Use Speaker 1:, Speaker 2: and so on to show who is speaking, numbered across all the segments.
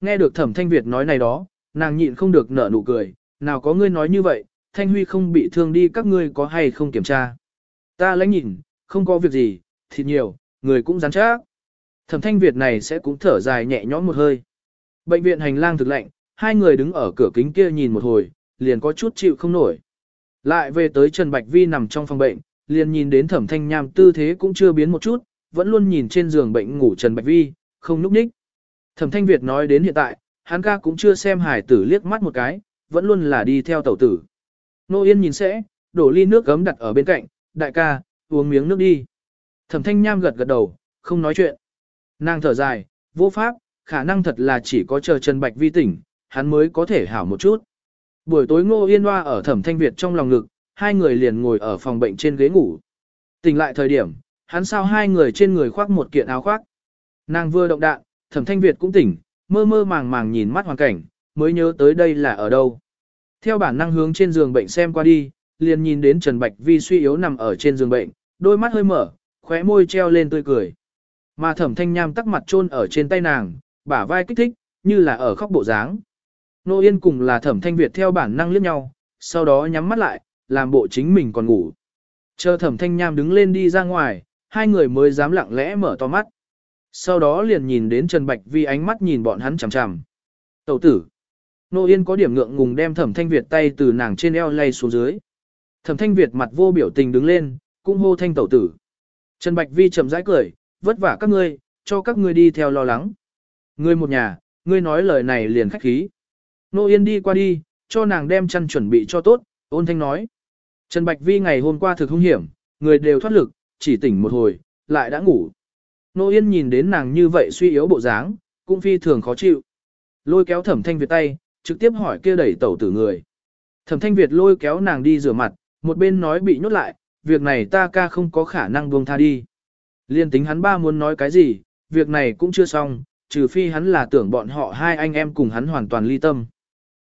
Speaker 1: Nghe được thẩm thanh Việt nói này đó, nàng nhịn không được nở nụ cười, nào có ngươi nói như vậy, thanh huy không bị thương đi các ngươi có hay không kiểm tra. Ta lãnh nhìn, không có việc gì, thịt nhiều, người cũng rắn chắc. Thẩm thanh Việt này sẽ cũng thở dài nhẹ nhõm một hơi. Bệnh viện hành lang thực lạnh, hai người đứng ở cửa kính kia nhìn một hồi, liền có chút chịu không nổi. Lại về tới Trần Bạch Vi nằm trong phòng bệnh, liền nhìn đến thẩm thanh nham tư thế cũng chưa biến một chút, vẫn luôn nhìn trên giường bệnh ngủ Trần Bạch Vi, không núp ních. Thẩm thanh Việt nói đến hiện tại, hắn ca cũng chưa xem hải tử liếc mắt một cái, vẫn luôn là đi theo tẩu tử. Nô Yên nhìn sẽ, đổ ly nước gấm đặt ở bên cạnh, đại ca, uống miếng nước đi. Thẩm thanh nham gật gật đầu, không nói chuyện. Nàng thở dài, vô pháp, khả năng thật là chỉ có chờ Trần Bạch Vi tỉnh, hắn mới có thể hảo một chút. Buổi tối Ngô Yên Hoa ở Thẩm Thanh Việt trong lòng ngực, hai người liền ngồi ở phòng bệnh trên ghế ngủ. Tỉnh lại thời điểm, hắn sao hai người trên người khoác một kiện áo khoác. Nàng vừa động đạn, Thẩm Thanh Việt cũng tỉnh, mơ mơ màng màng nhìn mắt hoàn cảnh, mới nhớ tới đây là ở đâu. Theo bản năng hướng trên giường bệnh xem qua đi, liền nhìn đến Trần Bạch Vi suy yếu nằm ở trên giường bệnh, đôi mắt hơi mở, khóe môi treo lên tươi cười. Mà Thẩm Thanh Nham tắc mặt chôn ở trên tay nàng, bả vai kích thích, như là ở khóc bộ dáng. Nô Yên cùng là Thẩm Thanh Việt theo bản năng liếc nhau, sau đó nhắm mắt lại, làm bộ chính mình còn ngủ. Chờ Thẩm Thanh Nham đứng lên đi ra ngoài, hai người mới dám lặng lẽ mở to mắt. Sau đó liền nhìn đến Trần Bạch Vi ánh mắt nhìn bọn hắn chằm chằm. Tẩu tử. Nô Yên có điểm ngượng ngùng đem Thẩm Thanh Việt tay từ nàng trên eo lay xuống dưới. Thẩm Thanh Việt mặt vô biểu tình đứng lên, cũng hô thanh tẩu tử. Trần Bạch Vi chậm rãi cười, vất vả các ngươi, cho các ngươi đi theo lo lắng. Ngươi một nhà, ngươi nói lời này liền khách khí. Nô Yên đi qua đi, cho nàng đem chăn chuẩn bị cho tốt, ôn thanh nói. Trần Bạch Vi ngày hôm qua thực hung hiểm, người đều thoát lực, chỉ tỉnh một hồi, lại đã ngủ. Nô Yên nhìn đến nàng như vậy suy yếu bộ dáng, cũng phi thường khó chịu. Lôi kéo thẩm thanh Việt tay, trực tiếp hỏi kia đẩy tẩu tử người. Thẩm thanh Việt lôi kéo nàng đi rửa mặt, một bên nói bị nhốt lại, việc này ta ca không có khả năng buông tha đi. Liên tính hắn ba muốn nói cái gì, việc này cũng chưa xong, trừ phi hắn là tưởng bọn họ hai anh em cùng hắn hoàn toàn ly tâm.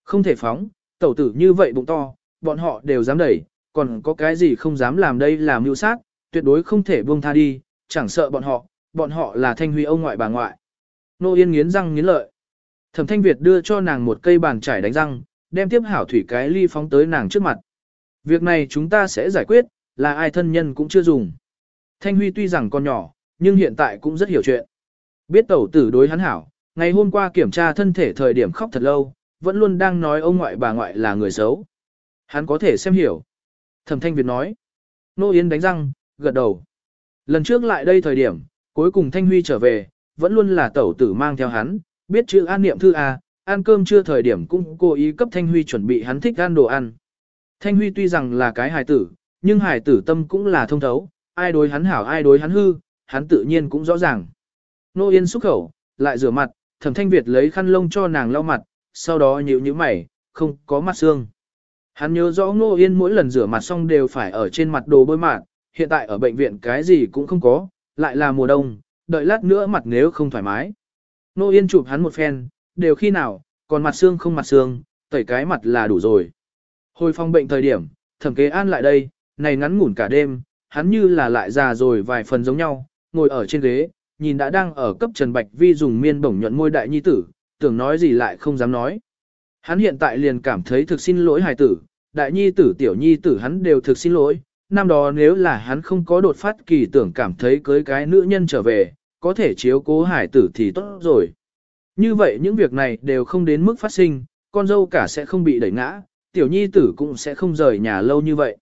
Speaker 1: Không thể phóng, tẩu tử như vậy bụng to, bọn họ đều dám đẩy, còn có cái gì không dám làm đây là mưu sát, tuyệt đối không thể buông tha đi, chẳng sợ bọn họ, bọn họ là thanh huy ông ngoại bà ngoại. Nô Yên nghiến răng nghiến lợi. Thẩm Thanh Việt đưa cho nàng một cây bàn chải đánh răng, đem tiếp hảo thủy cái ly phóng tới nàng trước mặt. Việc này chúng ta sẽ giải quyết, là ai thân nhân cũng chưa dùng. Thanh Huy tuy rằng còn nhỏ, nhưng hiện tại cũng rất hiểu chuyện. Biết tẩu tử đối hắn hảo, ngày hôm qua kiểm tra thân thể thời điểm khóc thật lâu, vẫn luôn đang nói ông ngoại bà ngoại là người xấu. Hắn có thể xem hiểu. Thẩm Thanh Việt nói. Nô Yến đánh răng, gật đầu. Lần trước lại đây thời điểm, cuối cùng Thanh Huy trở về, vẫn luôn là tẩu tử mang theo hắn, biết chữ an niệm thư A, ăn cơm chưa thời điểm cũng cố ý cấp Thanh Huy chuẩn bị hắn thích ăn đồ ăn. Thanh Huy tuy rằng là cái hài tử, nhưng hài tử tâm cũng là thông thấu, ai đối hắn hảo ai đối hắn hư, hắn tự nhiên cũng rõ ràng. Nô Yên xúc khẩu, lại rửa mặt, thẩm thanh Việt lấy khăn lông cho nàng lau mặt, sau đó nhíu nhíu mày, không có mặt xương. Hắn nhớ rõ Nô Yên mỗi lần rửa mặt xong đều phải ở trên mặt đồ bôi mặt, hiện tại ở bệnh viện cái gì cũng không có, lại là mùa đông, đợi lát nữa mặt nếu không thoải mái. Nô Yên chụp hắn một phen, đều khi nào, còn mặt xương không mặt xương, tẩy cái mặt là đủ rồi. Hồi phong bệnh thời điểm, thẩm kế an lại đây, này ngắn ngủn cả đêm, hắn như là lại già rồi vài phần giống nhau, ngồi ở trên ghế, nhìn đã đang ở cấp Trần Bạch Vi dùng miên bổng nhuận môi đại nhi tử, tưởng nói gì lại không dám nói. Hắn hiện tại liền cảm thấy thực xin lỗi hài tử, đại nhi tử tiểu nhi tử hắn đều thực xin lỗi, năm đó nếu là hắn không có đột phát kỳ tưởng cảm thấy cưới cái nữ nhân trở về, có thể chiếu cố hải tử thì tốt rồi. Như vậy những việc này đều không đến mức phát sinh, con dâu cả sẽ không bị đẩy ngã, tiểu nhi tử cũng sẽ không rời nhà lâu như vậy.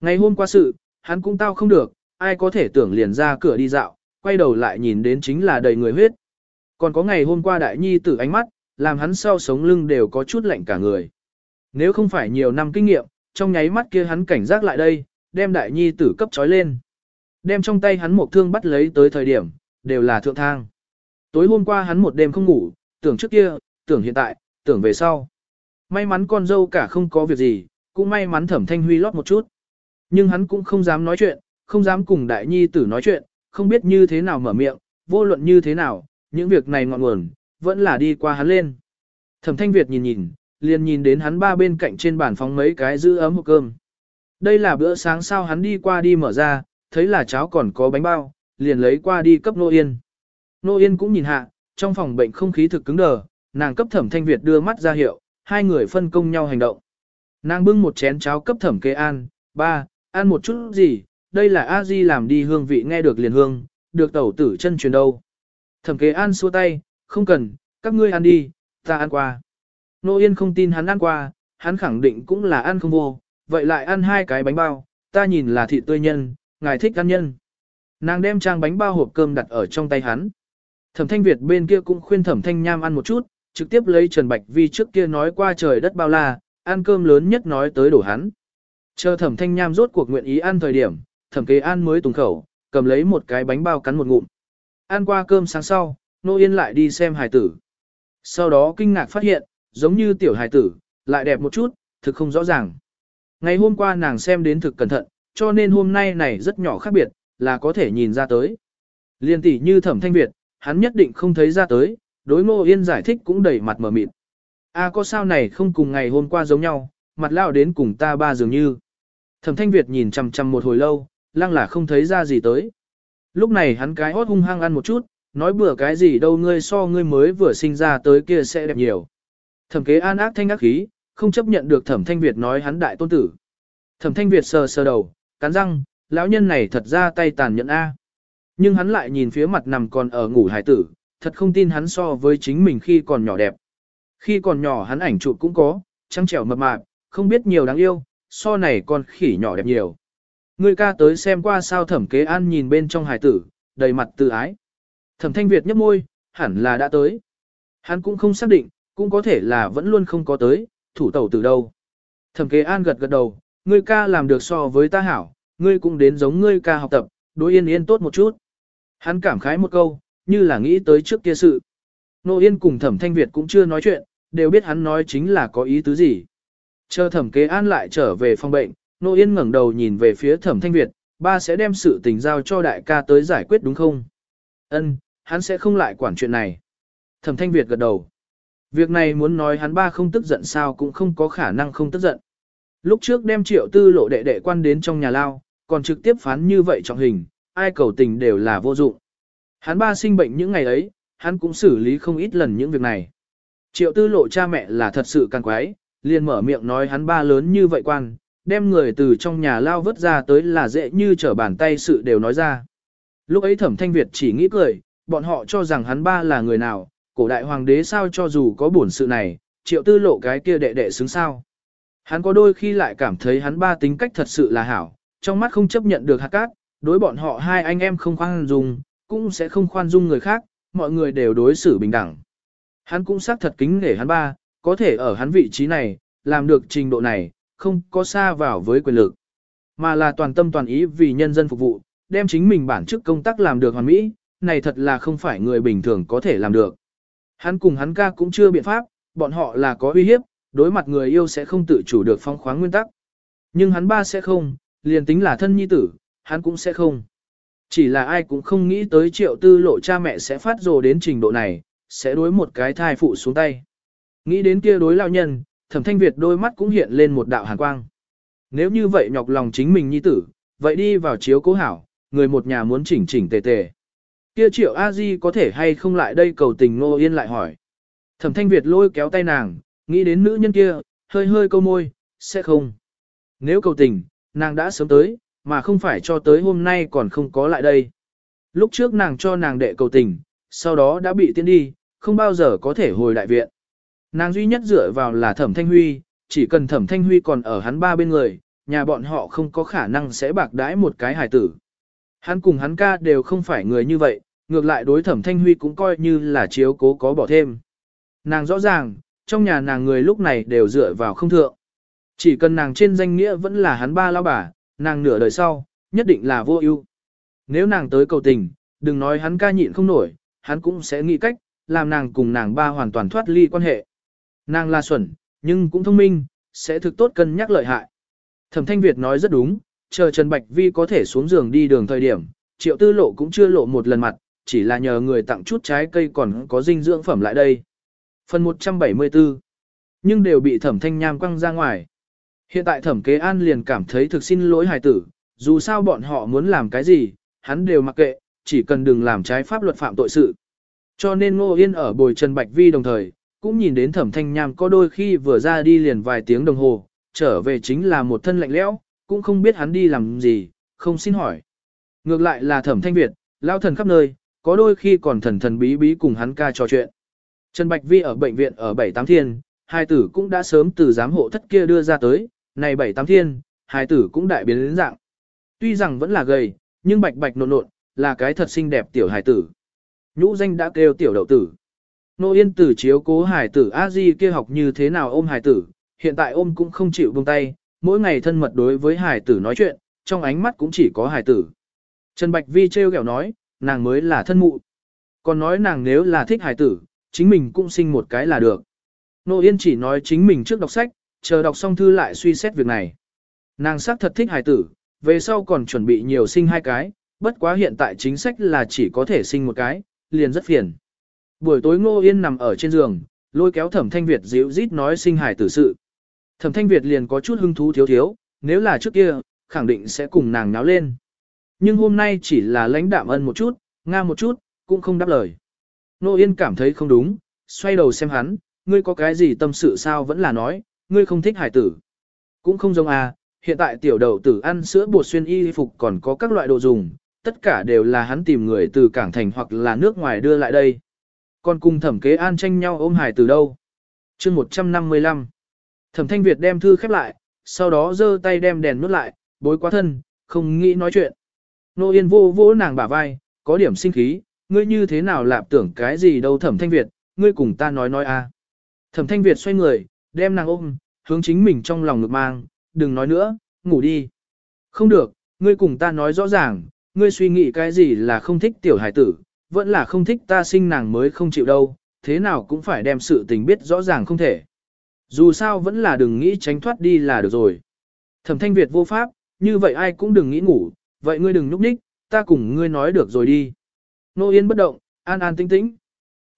Speaker 1: Ngày hôm qua sự, hắn cũng tao không được, ai có thể tưởng liền ra cửa đi dạo, quay đầu lại nhìn đến chính là đầy người huyết. Còn có ngày hôm qua đại nhi tử ánh mắt, làm hắn sau sống lưng đều có chút lạnh cả người. Nếu không phải nhiều năm kinh nghiệm, trong nháy mắt kia hắn cảnh giác lại đây, đem đại nhi tử cấp trói lên. Đem trong tay hắn một thương bắt lấy tới thời điểm, đều là thượng thang. Tối hôm qua hắn một đêm không ngủ, tưởng trước kia, tưởng hiện tại, tưởng về sau. May mắn con dâu cả không có việc gì, cũng may mắn thẩm thanh huy lót một chút. Nhưng hắn cũng không dám nói chuyện, không dám cùng đại nhi tử nói chuyện, không biết như thế nào mở miệng, vô luận như thế nào, những việc này ngọn nguồn, vẫn là đi qua hắn lên. Thẩm thanh Việt nhìn nhìn, liền nhìn đến hắn ba bên cạnh trên bàn phóng mấy cái giữ ấm hộp cơm. Đây là bữa sáng sao hắn đi qua đi mở ra, thấy là cháo còn có bánh bao, liền lấy qua đi cấp Nô Yên. Nô Yên cũng nhìn hạ, trong phòng bệnh không khí thực cứng đờ, nàng cấp thẩm thanh Việt đưa mắt ra hiệu, hai người phân công nhau hành động. Nàng bưng một chén cháo cấp thẩm kế an, ba, ăn một chút gì, đây là a di làm đi hương vị nghe được liền hương, được tẩu tử chân truyền đâu. Thẩm kế an xua tay, không cần, các ngươi ăn đi, ta ăn qua. Nô Yên không tin hắn ăn qua, hắn khẳng định cũng là ăn không vô, vậy lại ăn hai cái bánh bao, ta nhìn là thịt tươi nhân, ngài thích ăn nhân. Nàng đem trang bánh bao hộp cơm đặt ở trong tay hắn. Thẩm Thanh Việt bên kia cũng khuyên Thẩm Thanh Nham ăn một chút, trực tiếp lấy Trần Bạch Vi trước kia nói qua trời đất bao la, ăn cơm lớn nhất nói tới đổ hắn. Chờ Thẩm Thanh Nham rốt cuộc nguyện ý ăn thời điểm, Thẩm Kế An mới tùng khẩu, cầm lấy một cái bánh bao cắn một ngụm. Ăn qua cơm sáng sau, Nô Yên lại đi xem hài tử. Sau đó kinh ngạc phát hiện, giống như tiểu hài tử, lại đẹp một chút, thực không rõ ràng. Ngày hôm qua nàng xem đến thực cẩn thận, cho nên hôm nay này rất nhỏ khác biệt, là có thể nhìn ra tới. Liên tỷ như thẩm thanh Việt, hắn nhất định không thấy ra tới, đối ngô yên giải thích cũng đầy mặt mở mịt. A có sao này không cùng ngày hôm qua giống nhau, mặt lao đến cùng ta ba dường như. Thẩm thanh Việt nhìn chằm chằm một hồi lâu, lăng là không thấy ra gì tới. Lúc này hắn cái hót hung hăng ăn một chút, nói bừa cái gì đâu ngươi so ngươi mới vừa sinh ra tới kia sẽ đẹp nhiều. Thẩm kế an ác thanh ác khí, không chấp nhận được thẩm thanh Việt nói hắn đại tôn tử. Thẩm thanh Việt sờ sờ đầu, cắn răng, lão nhân này thật ra tay tàn nhẫn A. Nhưng hắn lại nhìn phía mặt nằm còn ở ngủ hải tử, thật không tin hắn so với chính mình khi còn nhỏ đẹp. Khi còn nhỏ hắn ảnh chụp cũng có, trăng trẻo mập mạp, không biết nhiều đáng yêu, so này còn khỉ nhỏ đẹp nhiều. Người ca tới xem qua sao thẩm kế an nhìn bên trong hải tử, đầy mặt tự ái. Thẩm thanh Việt nhấp môi, hẳn là đã tới. Hắn cũng không xác định, cũng có thể là vẫn luôn không có tới, thủ tẩu từ đâu. Thẩm kế an gật gật đầu, ngươi ca làm được so với ta hảo, ngươi cũng đến giống ngươi ca học tập, đối yên yên tốt một chút. Hắn cảm khái một câu, như là nghĩ tới trước kia sự. Nô Yên cùng thẩm thanh Việt cũng chưa nói chuyện, đều biết hắn nói chính là có ý tứ gì. Chờ thẩm kế an lại trở về phòng bệnh, Nô Yên ngẩng đầu nhìn về phía thẩm thanh Việt, ba sẽ đem sự tình giao cho đại ca tới giải quyết đúng không? Ân, hắn sẽ không lại quản chuyện này. Thẩm thanh Việt gật đầu. Việc này muốn nói hắn ba không tức giận sao cũng không có khả năng không tức giận. Lúc trước đem triệu tư lộ đệ đệ quan đến trong nhà lao, còn trực tiếp phán như vậy trọng hình, ai cầu tình đều là vô dụng. Hắn ba sinh bệnh những ngày ấy, hắn cũng xử lý không ít lần những việc này. Triệu tư lộ cha mẹ là thật sự càng quái, liền mở miệng nói hắn ba lớn như vậy quan, đem người từ trong nhà lao vớt ra tới là dễ như trở bàn tay sự đều nói ra. Lúc ấy thẩm thanh Việt chỉ nghĩ cười, bọn họ cho rằng hắn ba là người nào, cổ đại hoàng đế sao cho dù có bổn sự này, triệu tư lộ cái kia đệ đệ xứng sao. Hắn có đôi khi lại cảm thấy hắn ba tính cách thật sự là hảo, trong mắt không chấp nhận được hạt cát, đối bọn họ hai anh em không khoan dung, cũng sẽ không khoan dung người khác, mọi người đều đối xử bình đẳng. Hắn cũng xác thật kính nể hắn ba, có thể ở hắn vị trí này, làm được trình độ này, không có xa vào với quyền lực, mà là toàn tâm toàn ý vì nhân dân phục vụ, đem chính mình bản chức công tác làm được hoàn mỹ, này thật là không phải người bình thường có thể làm được. Hắn cùng hắn ca cũng chưa biện pháp, bọn họ là có uy hiếp, đối mặt người yêu sẽ không tự chủ được phong khoáng nguyên tắc. Nhưng hắn ba sẽ không, liền tính là thân nhi tử, hắn cũng sẽ không. Chỉ là ai cũng không nghĩ tới triệu tư lộ cha mẹ sẽ phát rồ đến trình độ này, sẽ đối một cái thai phụ xuống tay. Nghĩ đến kia đối lao nhân, thẩm thanh Việt đôi mắt cũng hiện lên một đạo hàn quang. Nếu như vậy nhọc lòng chính mình nhi tử, vậy đi vào chiếu cố hảo, người một nhà muốn chỉnh chỉnh tề tề. Kia triệu a di có thể hay không lại đây cầu tình ngô yên lại hỏi. Thẩm thanh Việt lôi kéo tay nàng, nghĩ đến nữ nhân kia, hơi hơi câu môi, sẽ không. Nếu cầu tình, nàng đã sớm tới, mà không phải cho tới hôm nay còn không có lại đây. Lúc trước nàng cho nàng đệ cầu tình, sau đó đã bị tiến đi, không bao giờ có thể hồi đại viện. Nàng duy nhất dựa vào là thẩm thanh huy, chỉ cần thẩm thanh huy còn ở hắn ba bên người, nhà bọn họ không có khả năng sẽ bạc đãi một cái hài tử. Hắn cùng hắn ca đều không phải người như vậy, ngược lại đối thẩm thanh huy cũng coi như là chiếu cố có bỏ thêm. Nàng rõ ràng, trong nhà nàng người lúc này đều dựa vào không thượng. Chỉ cần nàng trên danh nghĩa vẫn là hắn ba lao bà, nàng nửa đời sau, nhất định là vô ưu. Nếu nàng tới cầu tình, đừng nói hắn ca nhịn không nổi, hắn cũng sẽ nghĩ cách, làm nàng cùng nàng ba hoàn toàn thoát ly quan hệ. Nàng là xuẩn, nhưng cũng thông minh, sẽ thực tốt cân nhắc lợi hại. Thẩm Thanh Việt nói rất đúng, chờ Trần Bạch Vi có thể xuống giường đi đường thời điểm, triệu tư lộ cũng chưa lộ một lần mặt, chỉ là nhờ người tặng chút trái cây còn có dinh dưỡng phẩm lại đây. Phần 174 Nhưng đều bị thẩm thanh nham quăng ra ngoài. Hiện tại thẩm kế an liền cảm thấy thực xin lỗi hài tử, dù sao bọn họ muốn làm cái gì, hắn đều mặc kệ, chỉ cần đừng làm trái pháp luật phạm tội sự. Cho nên Ngô Yên ở bồi Trần Bạch Vi đồng thời, cũng nhìn đến thẩm thanh nham có đôi khi vừa ra đi liền vài tiếng đồng hồ, trở về chính là một thân lạnh lẽo, cũng không biết hắn đi làm gì, không xin hỏi. Ngược lại là thẩm thanh Việt, lao thần khắp nơi, có đôi khi còn thần thần bí bí cùng hắn ca trò chuyện. Trần Bạch Vi ở bệnh viện ở bảy tám thiên, hai tử cũng đã sớm từ giám hộ thất kia đưa ra tới, này bảy tám thiên, hai tử cũng đại biến đến dạng. Tuy rằng vẫn là gầy, nhưng bạch bạch nộn nộn, là cái thật xinh đẹp tiểu hài tử. Nhũ danh đã kêu tiểu đậu tử. Nô Yên tử chiếu cố hài tử a di kia học như thế nào ôm hài tử, hiện tại ôm cũng không chịu buông tay, mỗi ngày thân mật đối với Hải tử nói chuyện, trong ánh mắt cũng chỉ có Hải tử. Trần Bạch Vi trêu ghẹo nói, nàng mới là thân mụ. Còn nói nàng nếu là thích Hải tử, chính mình cũng sinh một cái là được. Nô Yên chỉ nói chính mình trước đọc sách, chờ đọc xong thư lại suy xét việc này. Nàng xác thật thích Hải tử, về sau còn chuẩn bị nhiều sinh hai cái, bất quá hiện tại chính sách là chỉ có thể sinh một cái, liền rất phiền. Buổi tối Ngô Yên nằm ở trên giường, lôi kéo Thẩm Thanh Việt dịu rít nói sinh Hải tử sự. Thẩm Thanh Việt liền có chút hứng thú thiếu thiếu, nếu là trước kia, khẳng định sẽ cùng nàng náo lên. Nhưng hôm nay chỉ là lãnh đạm ân một chút, nga một chút, cũng không đáp lời. Nô Yên cảm thấy không đúng, xoay đầu xem hắn, ngươi có cái gì tâm sự sao vẫn là nói, ngươi không thích hải tử. Cũng không giống à, hiện tại tiểu đầu tử ăn sữa bột xuyên y phục còn có các loại đồ dùng, tất cả đều là hắn tìm người từ cảng thành hoặc là nước ngoài đưa lại đây. Còn cùng thẩm kế an tranh nhau ôm hải tử đâu. chương 155 Thẩm thanh Việt đem thư khép lại, sau đó giơ tay đem đèn nút lại, bối quá thân, không nghĩ nói chuyện. Nô Yên vô vỗ nàng bả vai, có điểm sinh khí, ngươi như thế nào lạp tưởng cái gì đâu thẩm thanh Việt, ngươi cùng ta nói nói a à. Thẩm thanh Việt xoay người, đem nàng ôm, hướng chính mình trong lòng ngực mang, đừng nói nữa, ngủ đi. Không được, ngươi cùng ta nói rõ ràng, ngươi suy nghĩ cái gì là không thích tiểu hải tử, vẫn là không thích ta sinh nàng mới không chịu đâu, thế nào cũng phải đem sự tình biết rõ ràng không thể. Dù sao vẫn là đừng nghĩ tránh thoát đi là được rồi. Thẩm thanh Việt vô pháp, như vậy ai cũng đừng nghĩ ngủ, vậy ngươi đừng núp ních, ta cùng ngươi nói được rồi đi. Nô Yên bất động, an an tĩnh tĩnh.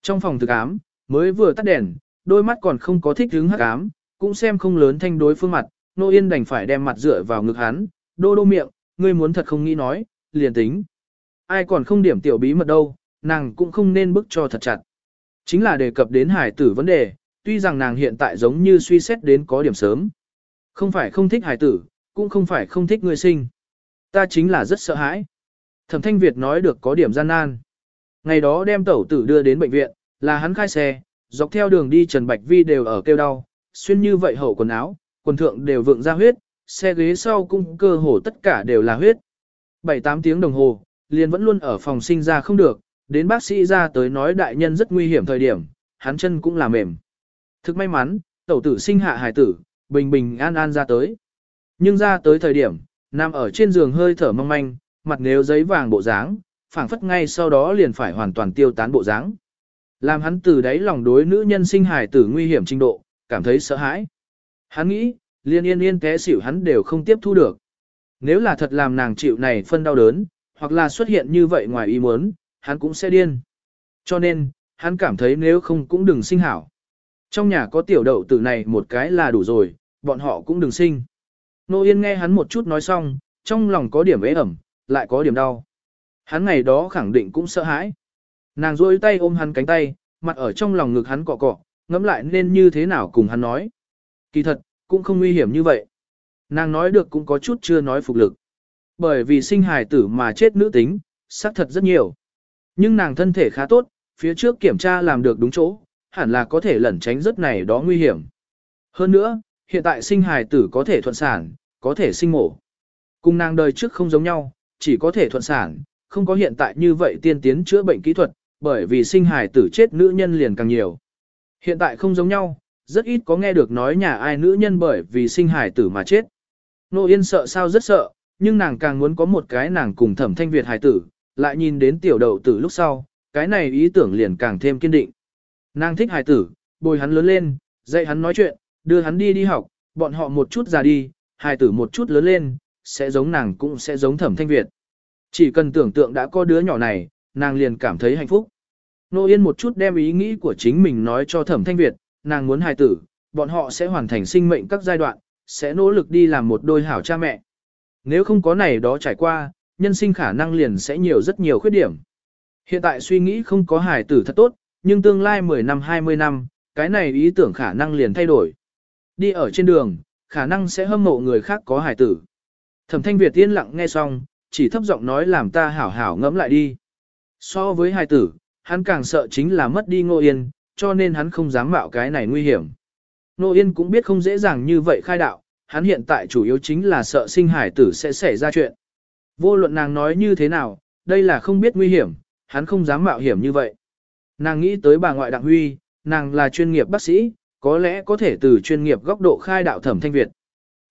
Speaker 1: Trong phòng thực ám, mới vừa tắt đèn, đôi mắt còn không có thích hứng hắc ám, cũng xem không lớn thanh đối phương mặt, Nô Yên đành phải đem mặt dựa vào ngực hắn, đô đô miệng, ngươi muốn thật không nghĩ nói, liền tính. Ai còn không điểm tiểu bí mật đâu, nàng cũng không nên bức cho thật chặt. Chính là đề cập đến hải tử vấn đề, tuy rằng nàng hiện tại giống như suy xét đến có điểm sớm. Không phải không thích hải tử, cũng không phải không thích người sinh. Ta chính là rất sợ hãi. Thẩm Thanh Việt nói được có điểm gian nan. Ngày đó đem tẩu tử đưa đến bệnh viện, là hắn khai xe, dọc theo đường đi Trần Bạch Vi đều ở kêu đau, xuyên như vậy hậu quần áo, quần thượng đều vượng ra huyết, xe ghế sau cũng cơ hồ tất cả đều là huyết. 7-8 tiếng đồng hồ, liền vẫn luôn ở phòng sinh ra không được, đến bác sĩ ra tới nói đại nhân rất nguy hiểm thời điểm, hắn chân cũng là mềm. Thực may mắn, tẩu tử sinh hạ hài tử, bình bình an an ra tới. Nhưng ra tới thời điểm, nằm ở trên giường hơi thở mong manh, mặt nếu giấy vàng bộ dáng, phảng phất ngay sau đó liền phải hoàn toàn tiêu tán bộ dáng. Làm hắn từ đáy lòng đối nữ nhân sinh hài tử nguy hiểm trình độ, cảm thấy sợ hãi. Hắn nghĩ, liên yên yên té xỉu hắn đều không tiếp thu được. Nếu là thật làm nàng chịu này phân đau đớn, hoặc là xuất hiện như vậy ngoài ý muốn, hắn cũng sẽ điên. Cho nên, hắn cảm thấy nếu không cũng đừng sinh hảo. Trong nhà có tiểu đậu tử này một cái là đủ rồi, bọn họ cũng đừng sinh. Nô Yên nghe hắn một chút nói xong, trong lòng có điểm ế ẩm, lại có điểm đau. Hắn ngày đó khẳng định cũng sợ hãi. Nàng rôi tay ôm hắn cánh tay, mặt ở trong lòng ngực hắn cọ cọ, ngẫm lại nên như thế nào cùng hắn nói. Kỳ thật, cũng không nguy hiểm như vậy. Nàng nói được cũng có chút chưa nói phục lực. Bởi vì sinh hài tử mà chết nữ tính, xác thật rất nhiều. Nhưng nàng thân thể khá tốt, phía trước kiểm tra làm được đúng chỗ, hẳn là có thể lẩn tránh rất này đó nguy hiểm. Hơn nữa, hiện tại sinh hài tử có thể thuận sản, có thể sinh mổ. Cùng nàng đời trước không giống nhau, chỉ có thể thuận sản, không có hiện tại như vậy tiên tiến chữa bệnh kỹ thuật, bởi vì sinh hài tử chết nữ nhân liền càng nhiều. Hiện tại không giống nhau, rất ít có nghe được nói nhà ai nữ nhân bởi vì sinh hài tử mà chết. Nô Yên sợ sao rất sợ, nhưng nàng càng muốn có một cái nàng cùng thẩm thanh Việt hài tử, lại nhìn đến tiểu đầu tử lúc sau, cái này ý tưởng liền càng thêm kiên định. Nàng thích hài tử, bồi hắn lớn lên, dạy hắn nói chuyện, đưa hắn đi đi học, bọn họ một chút già đi, hài tử một chút lớn lên, sẽ giống nàng cũng sẽ giống thẩm thanh Việt. Chỉ cần tưởng tượng đã có đứa nhỏ này, nàng liền cảm thấy hạnh phúc. Nô Yên một chút đem ý nghĩ của chính mình nói cho thẩm thanh Việt, nàng muốn hài tử, bọn họ sẽ hoàn thành sinh mệnh các giai đoạn, sẽ nỗ lực đi làm một đôi hảo cha mẹ. Nếu không có này đó trải qua, nhân sinh khả năng liền sẽ nhiều rất nhiều khuyết điểm. Hiện tại suy nghĩ không có hài tử thật tốt, nhưng tương lai 10 năm 20 năm, cái này ý tưởng khả năng liền thay đổi. Đi ở trên đường, khả năng sẽ hâm mộ người khác có hài tử. Thẩm thanh Việt yên lặng nghe xong, chỉ thấp giọng nói làm ta hảo hảo ngẫm lại đi. So với hài tử, hắn càng sợ chính là mất đi Ngô Yên, cho nên hắn không dám mạo cái này nguy hiểm. Ngô Yên cũng biết không dễ dàng như vậy khai đạo, hắn hiện tại chủ yếu chính là sợ sinh hải tử sẽ xảy ra chuyện. Vô luận nàng nói như thế nào, đây là không biết nguy hiểm, hắn không dám mạo hiểm như vậy. Nàng nghĩ tới bà ngoại Đặng Huy, nàng là chuyên nghiệp bác sĩ, có lẽ có thể từ chuyên nghiệp góc độ khai đạo thẩm thanh Việt.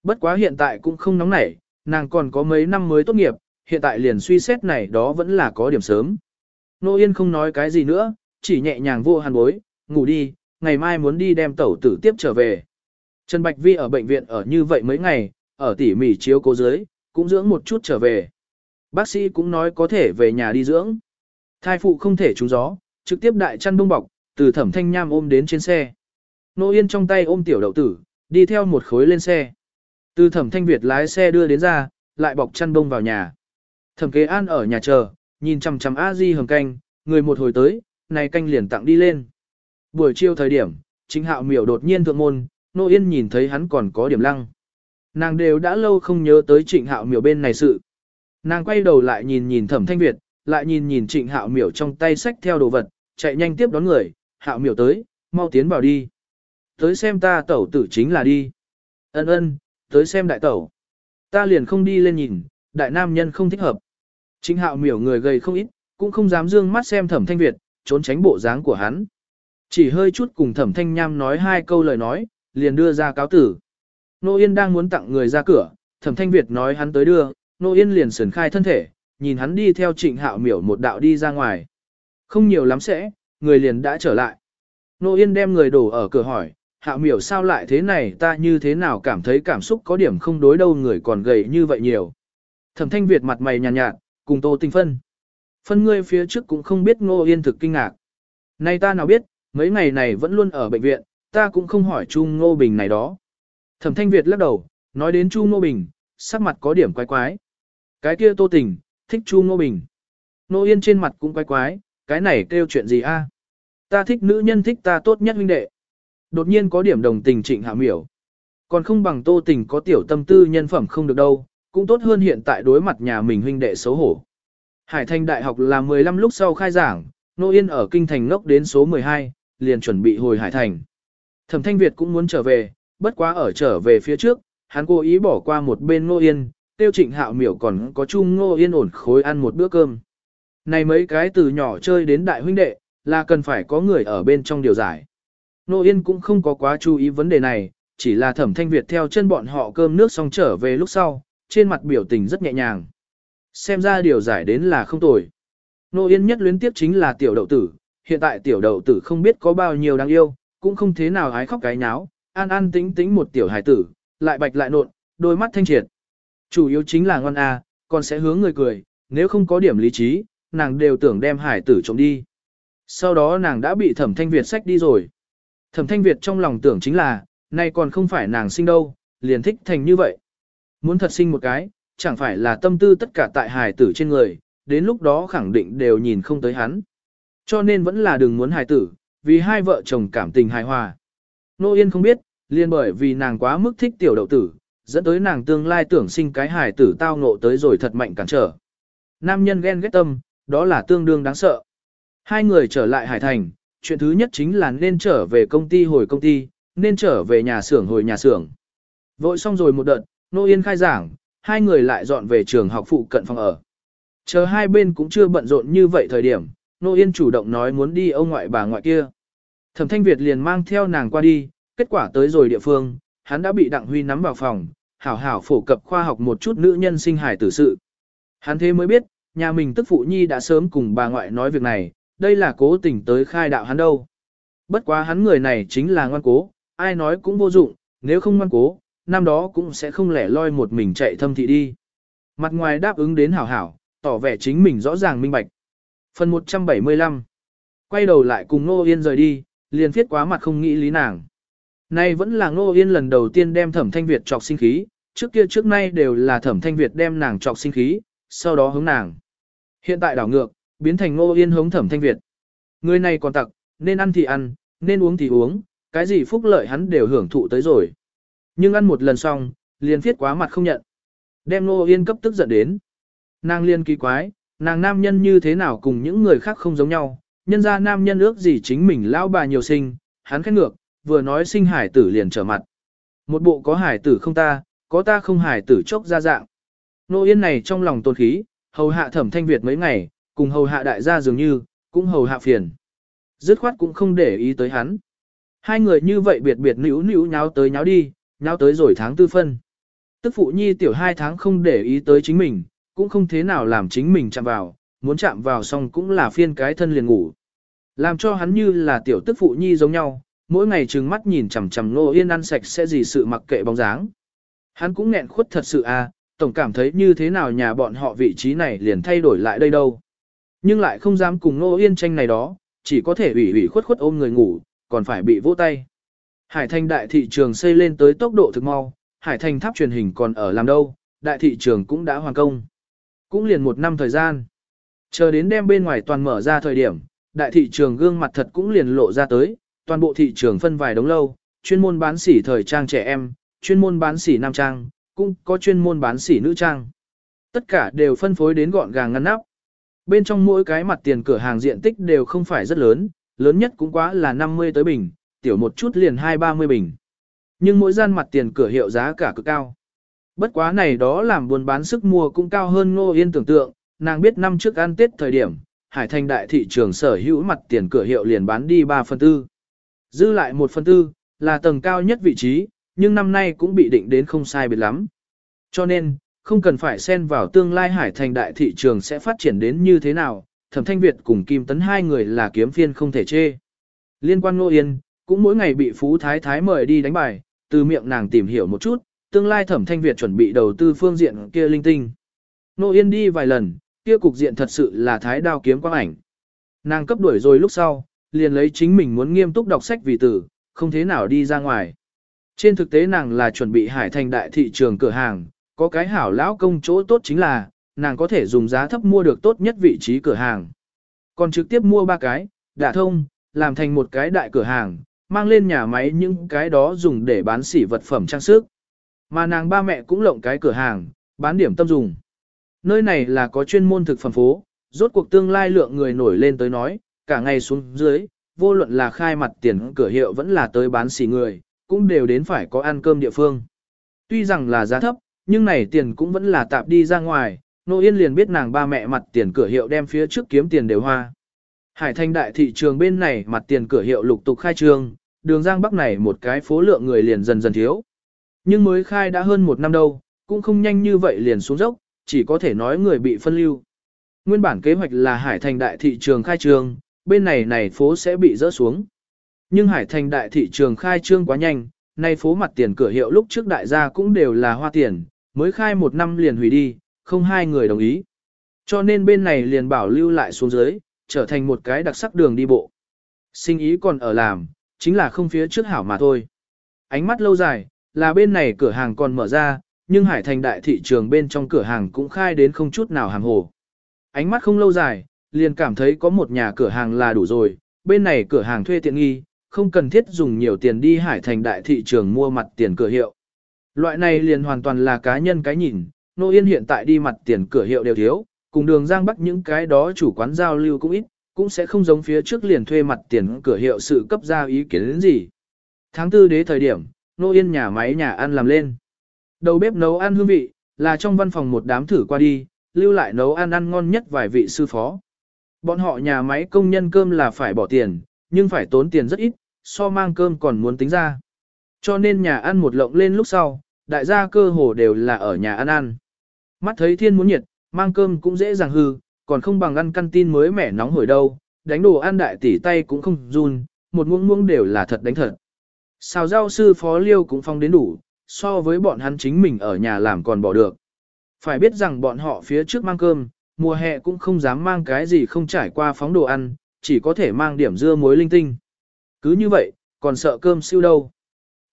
Speaker 1: Bất quá hiện tại cũng không nóng nảy, nàng còn có mấy năm mới tốt nghiệp, hiện tại liền suy xét này đó vẫn là có điểm sớm. Nô Yên không nói cái gì nữa, chỉ nhẹ nhàng vô hàn bối, ngủ đi, ngày mai muốn đi đem tẩu tử tiếp trở về. Trần Bạch Vi ở bệnh viện ở như vậy mấy ngày, ở tỉ mỉ chiếu cố dưới, cũng dưỡng một chút trở về. Bác sĩ cũng nói có thể về nhà đi dưỡng. Thai phụ không thể trúng gió, trực tiếp đại chăn bông bọc, từ thẩm thanh nham ôm đến trên xe. Nô Yên trong tay ôm tiểu đậu tử, đi theo một khối lên xe. Từ thẩm thanh Việt lái xe đưa đến ra, lại bọc chăn bông vào nhà. Thẩm kế an ở nhà chờ, nhìn chằm chằm a di hầm canh, người một hồi tới, này canh liền tặng đi lên. Buổi chiều thời điểm, chính hạo miểu đột nhiên thượng môn, Nô Yên nhìn thấy hắn còn có điểm lăng. Nàng đều đã lâu không nhớ tới trịnh hạo miểu bên này sự. Nàng quay đầu lại nhìn nhìn thẩm thanh Việt, lại nhìn nhìn trịnh hạo miểu trong tay sách theo đồ vật, chạy nhanh tiếp đón người, hạo miểu tới, mau tiến vào đi. Tới xem ta tẩu tử chính là đi. Ân ân, tới xem đại tẩu. Ta liền không đi lên nhìn, đại nam nhân không thích hợp. Trịnh hạo miểu người gầy không ít, cũng không dám dương mắt xem thẩm thanh Việt, trốn tránh bộ dáng của hắn. Chỉ hơi chút cùng thẩm thanh nham nói hai câu lời nói, liền đưa ra cáo tử. Nô Yên đang muốn tặng người ra cửa, thẩm thanh Việt nói hắn tới đưa, Nô Yên liền sườn khai thân thể, nhìn hắn đi theo trịnh hạo miểu một đạo đi ra ngoài. Không nhiều lắm sẽ, người liền đã trở lại. Nô Yên đem người đổ ở cửa hỏi, hạo miểu sao lại thế này ta như thế nào cảm thấy cảm xúc có điểm không đối đâu người còn gầy như vậy nhiều. Thẩm thanh Việt mặt mày nhàn nhạt, nhạt, cùng tô tinh phân. Phân ngươi phía trước cũng không biết Nô Yên thực kinh ngạc. Nay ta nào biết, mấy ngày này vẫn luôn ở bệnh viện, ta cũng không hỏi Chu Ngô Bình này đó. Thẩm Thanh Việt lắc đầu, nói đến Chu Ngô Bình, sắc mặt có điểm quái quái. Cái kia Tô Tình, thích Chu Ngô Bình. Nô Yên trên mặt cũng quái quái, cái này kêu chuyện gì a? À? Ta thích nữ nhân thích ta tốt nhất huynh đệ. Đột nhiên có điểm đồng tình trịnh hạ miểu. Còn không bằng Tô Tình có tiểu tâm tư nhân phẩm không được đâu, cũng tốt hơn hiện tại đối mặt nhà mình huynh đệ xấu hổ. Hải Thành Đại học là 15 lúc sau khai giảng, Nô Yên ở kinh thành ngốc đến số 12, liền chuẩn bị hồi Hải Thành. Thẩm Thanh Việt cũng muốn trở về, bất quá ở trở về phía trước, hắn cố ý bỏ qua một bên Ngô Yên, tiêu trịnh hạo miểu còn có chung Ngô Yên ổn khối ăn một bữa cơm. Này mấy cái từ nhỏ chơi đến đại huynh đệ, là cần phải có người ở bên trong điều giải. Ngô Yên cũng không có quá chú ý vấn đề này, chỉ là thẩm thanh Việt theo chân bọn họ cơm nước xong trở về lúc sau, trên mặt biểu tình rất nhẹ nhàng. Xem ra điều giải đến là không tồi. Nô Yên nhất luyến tiếp chính là tiểu đậu tử, hiện tại tiểu đậu tử không biết có bao nhiêu đáng yêu, cũng không thế nào hái khóc cái nháo, an an tính tính một tiểu hài tử, lại bạch lại nộn, đôi mắt thanh triệt. Chủ yếu chính là ngon à, còn sẽ hướng người cười, nếu không có điểm lý trí, nàng đều tưởng đem hải tử trộm đi. Sau đó nàng đã bị thẩm thanh Việt sách đi rồi. Thẩm thanh Việt trong lòng tưởng chính là, nay còn không phải nàng sinh đâu, liền thích thành như vậy. Muốn thật sinh một cái, chẳng phải là tâm tư tất cả tại hải tử trên người, đến lúc đó khẳng định đều nhìn không tới hắn. Cho nên vẫn là đừng muốn hài tử, vì hai vợ chồng cảm tình hài hòa. Nô Yên không biết, liền bởi vì nàng quá mức thích tiểu đậu tử, dẫn tới nàng tương lai tưởng sinh cái hài tử tao ngộ tới rồi thật mạnh cản trở. Nam nhân ghen ghét tâm, đó là tương đương đáng sợ. Hai người trở lại Hải Thành, chuyện thứ nhất chính là nên trở về công ty hồi công ty, nên trở về nhà xưởng hồi nhà xưởng. Vội xong rồi một đợt, Nô Yên khai giảng, hai người lại dọn về trường học phụ cận phòng ở. Chờ hai bên cũng chưa bận rộn như vậy thời điểm, Nô Yên chủ động nói muốn đi ông ngoại bà ngoại kia. Thẩm Thanh Việt liền mang theo nàng qua đi, kết quả tới rồi địa phương, hắn đã bị Đặng Huy nắm vào phòng, hảo hảo phổ cập khoa học một chút nữ nhân sinh hải tử sự. Hắn thế mới biết, nhà mình tức phụ nhi đã sớm cùng bà ngoại nói việc này, đây là cố tình tới khai đạo hắn đâu. Bất quá hắn người này chính là ngoan cố, ai nói cũng vô dụng, nếu không ngoan cố, năm đó cũng sẽ không lẻ loi một mình chạy thâm thị đi. Mặt ngoài đáp ứng đến hảo hảo, tỏ vẻ chính mình rõ ràng minh bạch. Phần 175 Quay đầu lại cùng Nô Yên rời đi, liền thiết quá mặt không nghĩ lý nàng. Nay vẫn là Ngô Yên lần đầu tiên đem thẩm thanh Việt trọc sinh khí, trước kia trước nay đều là thẩm thanh Việt đem nàng trọc sinh khí, sau đó hướng nàng. Hiện tại đảo ngược, biến thành Ngô Yên hống thẩm thanh Việt. Người này còn tặc, nên ăn thì ăn, nên uống thì uống, cái gì phúc lợi hắn đều hưởng thụ tới rồi. Nhưng ăn một lần xong, liền thiết quá mặt không nhận. Đem Ngô Yên cấp tức giận đến. Nàng liên kỳ quái, nàng nam nhân như thế nào cùng những người khác không giống nhau, nhân ra nam nhân ước gì chính mình lão bà nhiều sinh, hắn khét ngược, vừa nói sinh hải tử liền trở mặt. Một bộ có hải tử không ta, có ta không hải tử chốc ra dạng. Nô Yên này trong lòng tôn khí, hầu hạ thẩm thanh Việt mấy ngày, cùng hầu hạ đại gia dường như, cũng hầu hạ phiền. Dứt khoát cũng không để ý tới hắn. Hai người như vậy biệt biệt nữ nữ nháo tới nháo đi, nháo tới rồi tháng tư phân. Tức phụ nhi tiểu hai tháng không để ý tới chính mình, cũng không thế nào làm chính mình chạm vào, muốn chạm vào xong cũng là phiên cái thân liền ngủ. Làm cho hắn như là tiểu tức phụ nhi giống nhau, mỗi ngày trừng mắt nhìn chằm chằm nô yên ăn sạch sẽ gì sự mặc kệ bóng dáng. Hắn cũng nghẹn khuất thật sự à, tổng cảm thấy như thế nào nhà bọn họ vị trí này liền thay đổi lại đây đâu. Nhưng lại không dám cùng nô yên tranh này đó, chỉ có thể ủy ủy khuất khuất ôm người ngủ, còn phải bị vỗ tay. Hải thành đại thị trường xây lên tới tốc độ thực mau, hải thành tháp truyền hình còn ở làm đâu, đại thị trường cũng đã hoàn công. Cũng liền một năm thời gian. Chờ đến đêm bên ngoài toàn mở ra thời điểm, đại thị trường gương mặt thật cũng liền lộ ra tới, toàn bộ thị trường phân vài đống lâu, chuyên môn bán sỉ thời trang trẻ em, chuyên môn bán sỉ nam trang, cũng có chuyên môn bán sỉ nữ trang. Tất cả đều phân phối đến gọn gàng ngăn nắp. Bên trong mỗi cái mặt tiền cửa hàng diện tích đều không phải rất lớn, lớn nhất cũng quá là 50 tới bình, tiểu một chút liền 2-30 bình. Nhưng mỗi gian mặt tiền cửa hiệu giá cả cực cao. Bất quá này đó làm buôn bán sức mua cũng cao hơn Ngô Yên tưởng tượng, nàng biết năm trước ăn Tết thời điểm, Hải Thành đại thị trường sở hữu mặt tiền cửa hiệu liền bán đi 3 phần tư. Dư lại một phần tư, là tầng cao nhất vị trí, nhưng năm nay cũng bị định đến không sai biệt lắm. Cho nên, không cần phải xen vào tương lai Hải Thành đại thị trường sẽ phát triển đến như thế nào, Thẩm Thanh Việt cùng Kim Tấn hai người là kiếm phiên không thể chê. Liên quan Nô Yên, cũng mỗi ngày bị Phú Thái Thái mời đi đánh bài, từ miệng nàng tìm hiểu một chút, tương lai Thẩm Thanh Việt chuẩn bị đầu tư phương diện kia linh tinh. Nô Yên đi vài lần, kia cục diện thật sự là thái đao kiếm quang ảnh. Nàng cấp đuổi rồi lúc sau, liền lấy chính mình muốn nghiêm túc đọc sách vì tử, không thế nào đi ra ngoài. Trên thực tế nàng là chuẩn bị hải thành đại thị trường cửa hàng, có cái hảo lão công chỗ tốt chính là, nàng có thể dùng giá thấp mua được tốt nhất vị trí cửa hàng. Còn trực tiếp mua ba cái, đả thông, làm thành một cái đại cửa hàng, mang lên nhà máy những cái đó dùng để bán sỉ vật phẩm trang sức. Mà nàng ba mẹ cũng lộng cái cửa hàng, bán điểm tâm dùng. Nơi này là có chuyên môn thực phẩm phố, rốt cuộc tương lai lượng người nổi lên tới nói, cả ngày xuống dưới, vô luận là khai mặt tiền cửa hiệu vẫn là tới bán xỉ người, cũng đều đến phải có ăn cơm địa phương. Tuy rằng là giá thấp, nhưng này tiền cũng vẫn là tạp đi ra ngoài, Nô Yên liền biết nàng ba mẹ mặt tiền cửa hiệu đem phía trước kiếm tiền đều hoa. Hải Thanh đại thị trường bên này mặt tiền cửa hiệu lục tục khai trương, đường Giang Bắc này một cái phố lượng người liền dần dần thiếu. Nhưng mới khai đã hơn một năm đâu, cũng không nhanh như vậy liền xuống dốc, chỉ có thể nói người bị phân lưu. Nguyên bản kế hoạch là Hải Thành đại thị trường khai trương, bên này này phố sẽ bị rỡ xuống. Nhưng Hải Thành đại thị trường khai trương quá nhanh, nay phố mặt tiền cửa hiệu lúc trước đại gia cũng đều là hoa tiền, mới khai một năm liền hủy đi, không hai người đồng ý. Cho nên bên này liền bảo lưu lại xuống dưới, trở thành một cái đặc sắc đường đi bộ. Sinh ý còn ở làm, chính là không phía trước hảo mà thôi. Ánh mắt lâu dài, là bên này cửa hàng còn mở ra, nhưng Hải Thành đại thị trường bên trong cửa hàng cũng khai đến không chút nào hàng hồ. Ánh mắt không lâu dài, liền cảm thấy có một nhà cửa hàng là đủ rồi, bên này cửa hàng thuê tiện nghi, không cần thiết dùng nhiều tiền đi Hải Thành đại thị trường mua mặt tiền cửa hiệu. Loại này liền hoàn toàn là cá nhân cái nhìn, Nô Yên hiện tại đi mặt tiền cửa hiệu đều thiếu, cùng đường Giang Bắc những cái đó chủ quán giao lưu cũng ít, cũng sẽ không giống phía trước liền thuê mặt tiền cửa hiệu sự cấp ra ý kiến đến gì. Tháng tư đế thời điểm, Nô Yên nhà máy nhà ăn làm lên. Đầu bếp nấu ăn hương vị, là trong văn phòng một đám thử qua đi, lưu lại nấu ăn ăn ngon nhất vài vị sư phó. Bọn họ nhà máy công nhân cơm là phải bỏ tiền, nhưng phải tốn tiền rất ít, so mang cơm còn muốn tính ra. Cho nên nhà ăn một lộng lên lúc sau, đại gia cơ hồ đều là ở nhà ăn ăn. Mắt thấy thiên muốn nhiệt, mang cơm cũng dễ dàng hư, còn không bằng ăn căn tin mới mẻ nóng hổi đâu, đánh đồ ăn đại tỷ tay cũng không run, một muỗng muỗng đều là thật đánh thật. Xào rau sư phó liêu cũng phong đến đủ, so với bọn hắn chính mình ở nhà làm còn bỏ được. Phải biết rằng bọn họ phía trước mang cơm, mùa hè cũng không dám mang cái gì không trải qua phóng đồ ăn, chỉ có thể mang điểm dưa muối linh tinh. Cứ như vậy, còn sợ cơm siêu đâu.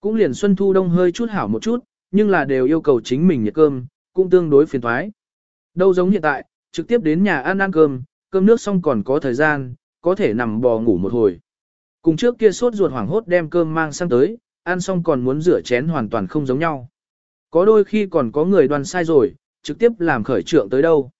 Speaker 1: Cũng liền xuân thu đông hơi chút hảo một chút, nhưng là đều yêu cầu chính mình nhiệt cơm, cũng tương đối phiền thoái. Đâu giống hiện tại, trực tiếp đến nhà ăn ăn cơm, cơm nước xong còn có thời gian, có thể nằm bò ngủ một hồi. Cùng trước kia sốt ruột hoảng hốt đem cơm mang sang tới, ăn xong còn muốn rửa chén hoàn toàn không giống nhau. Có đôi khi còn có người đoàn sai rồi, trực tiếp làm khởi trượng tới đâu.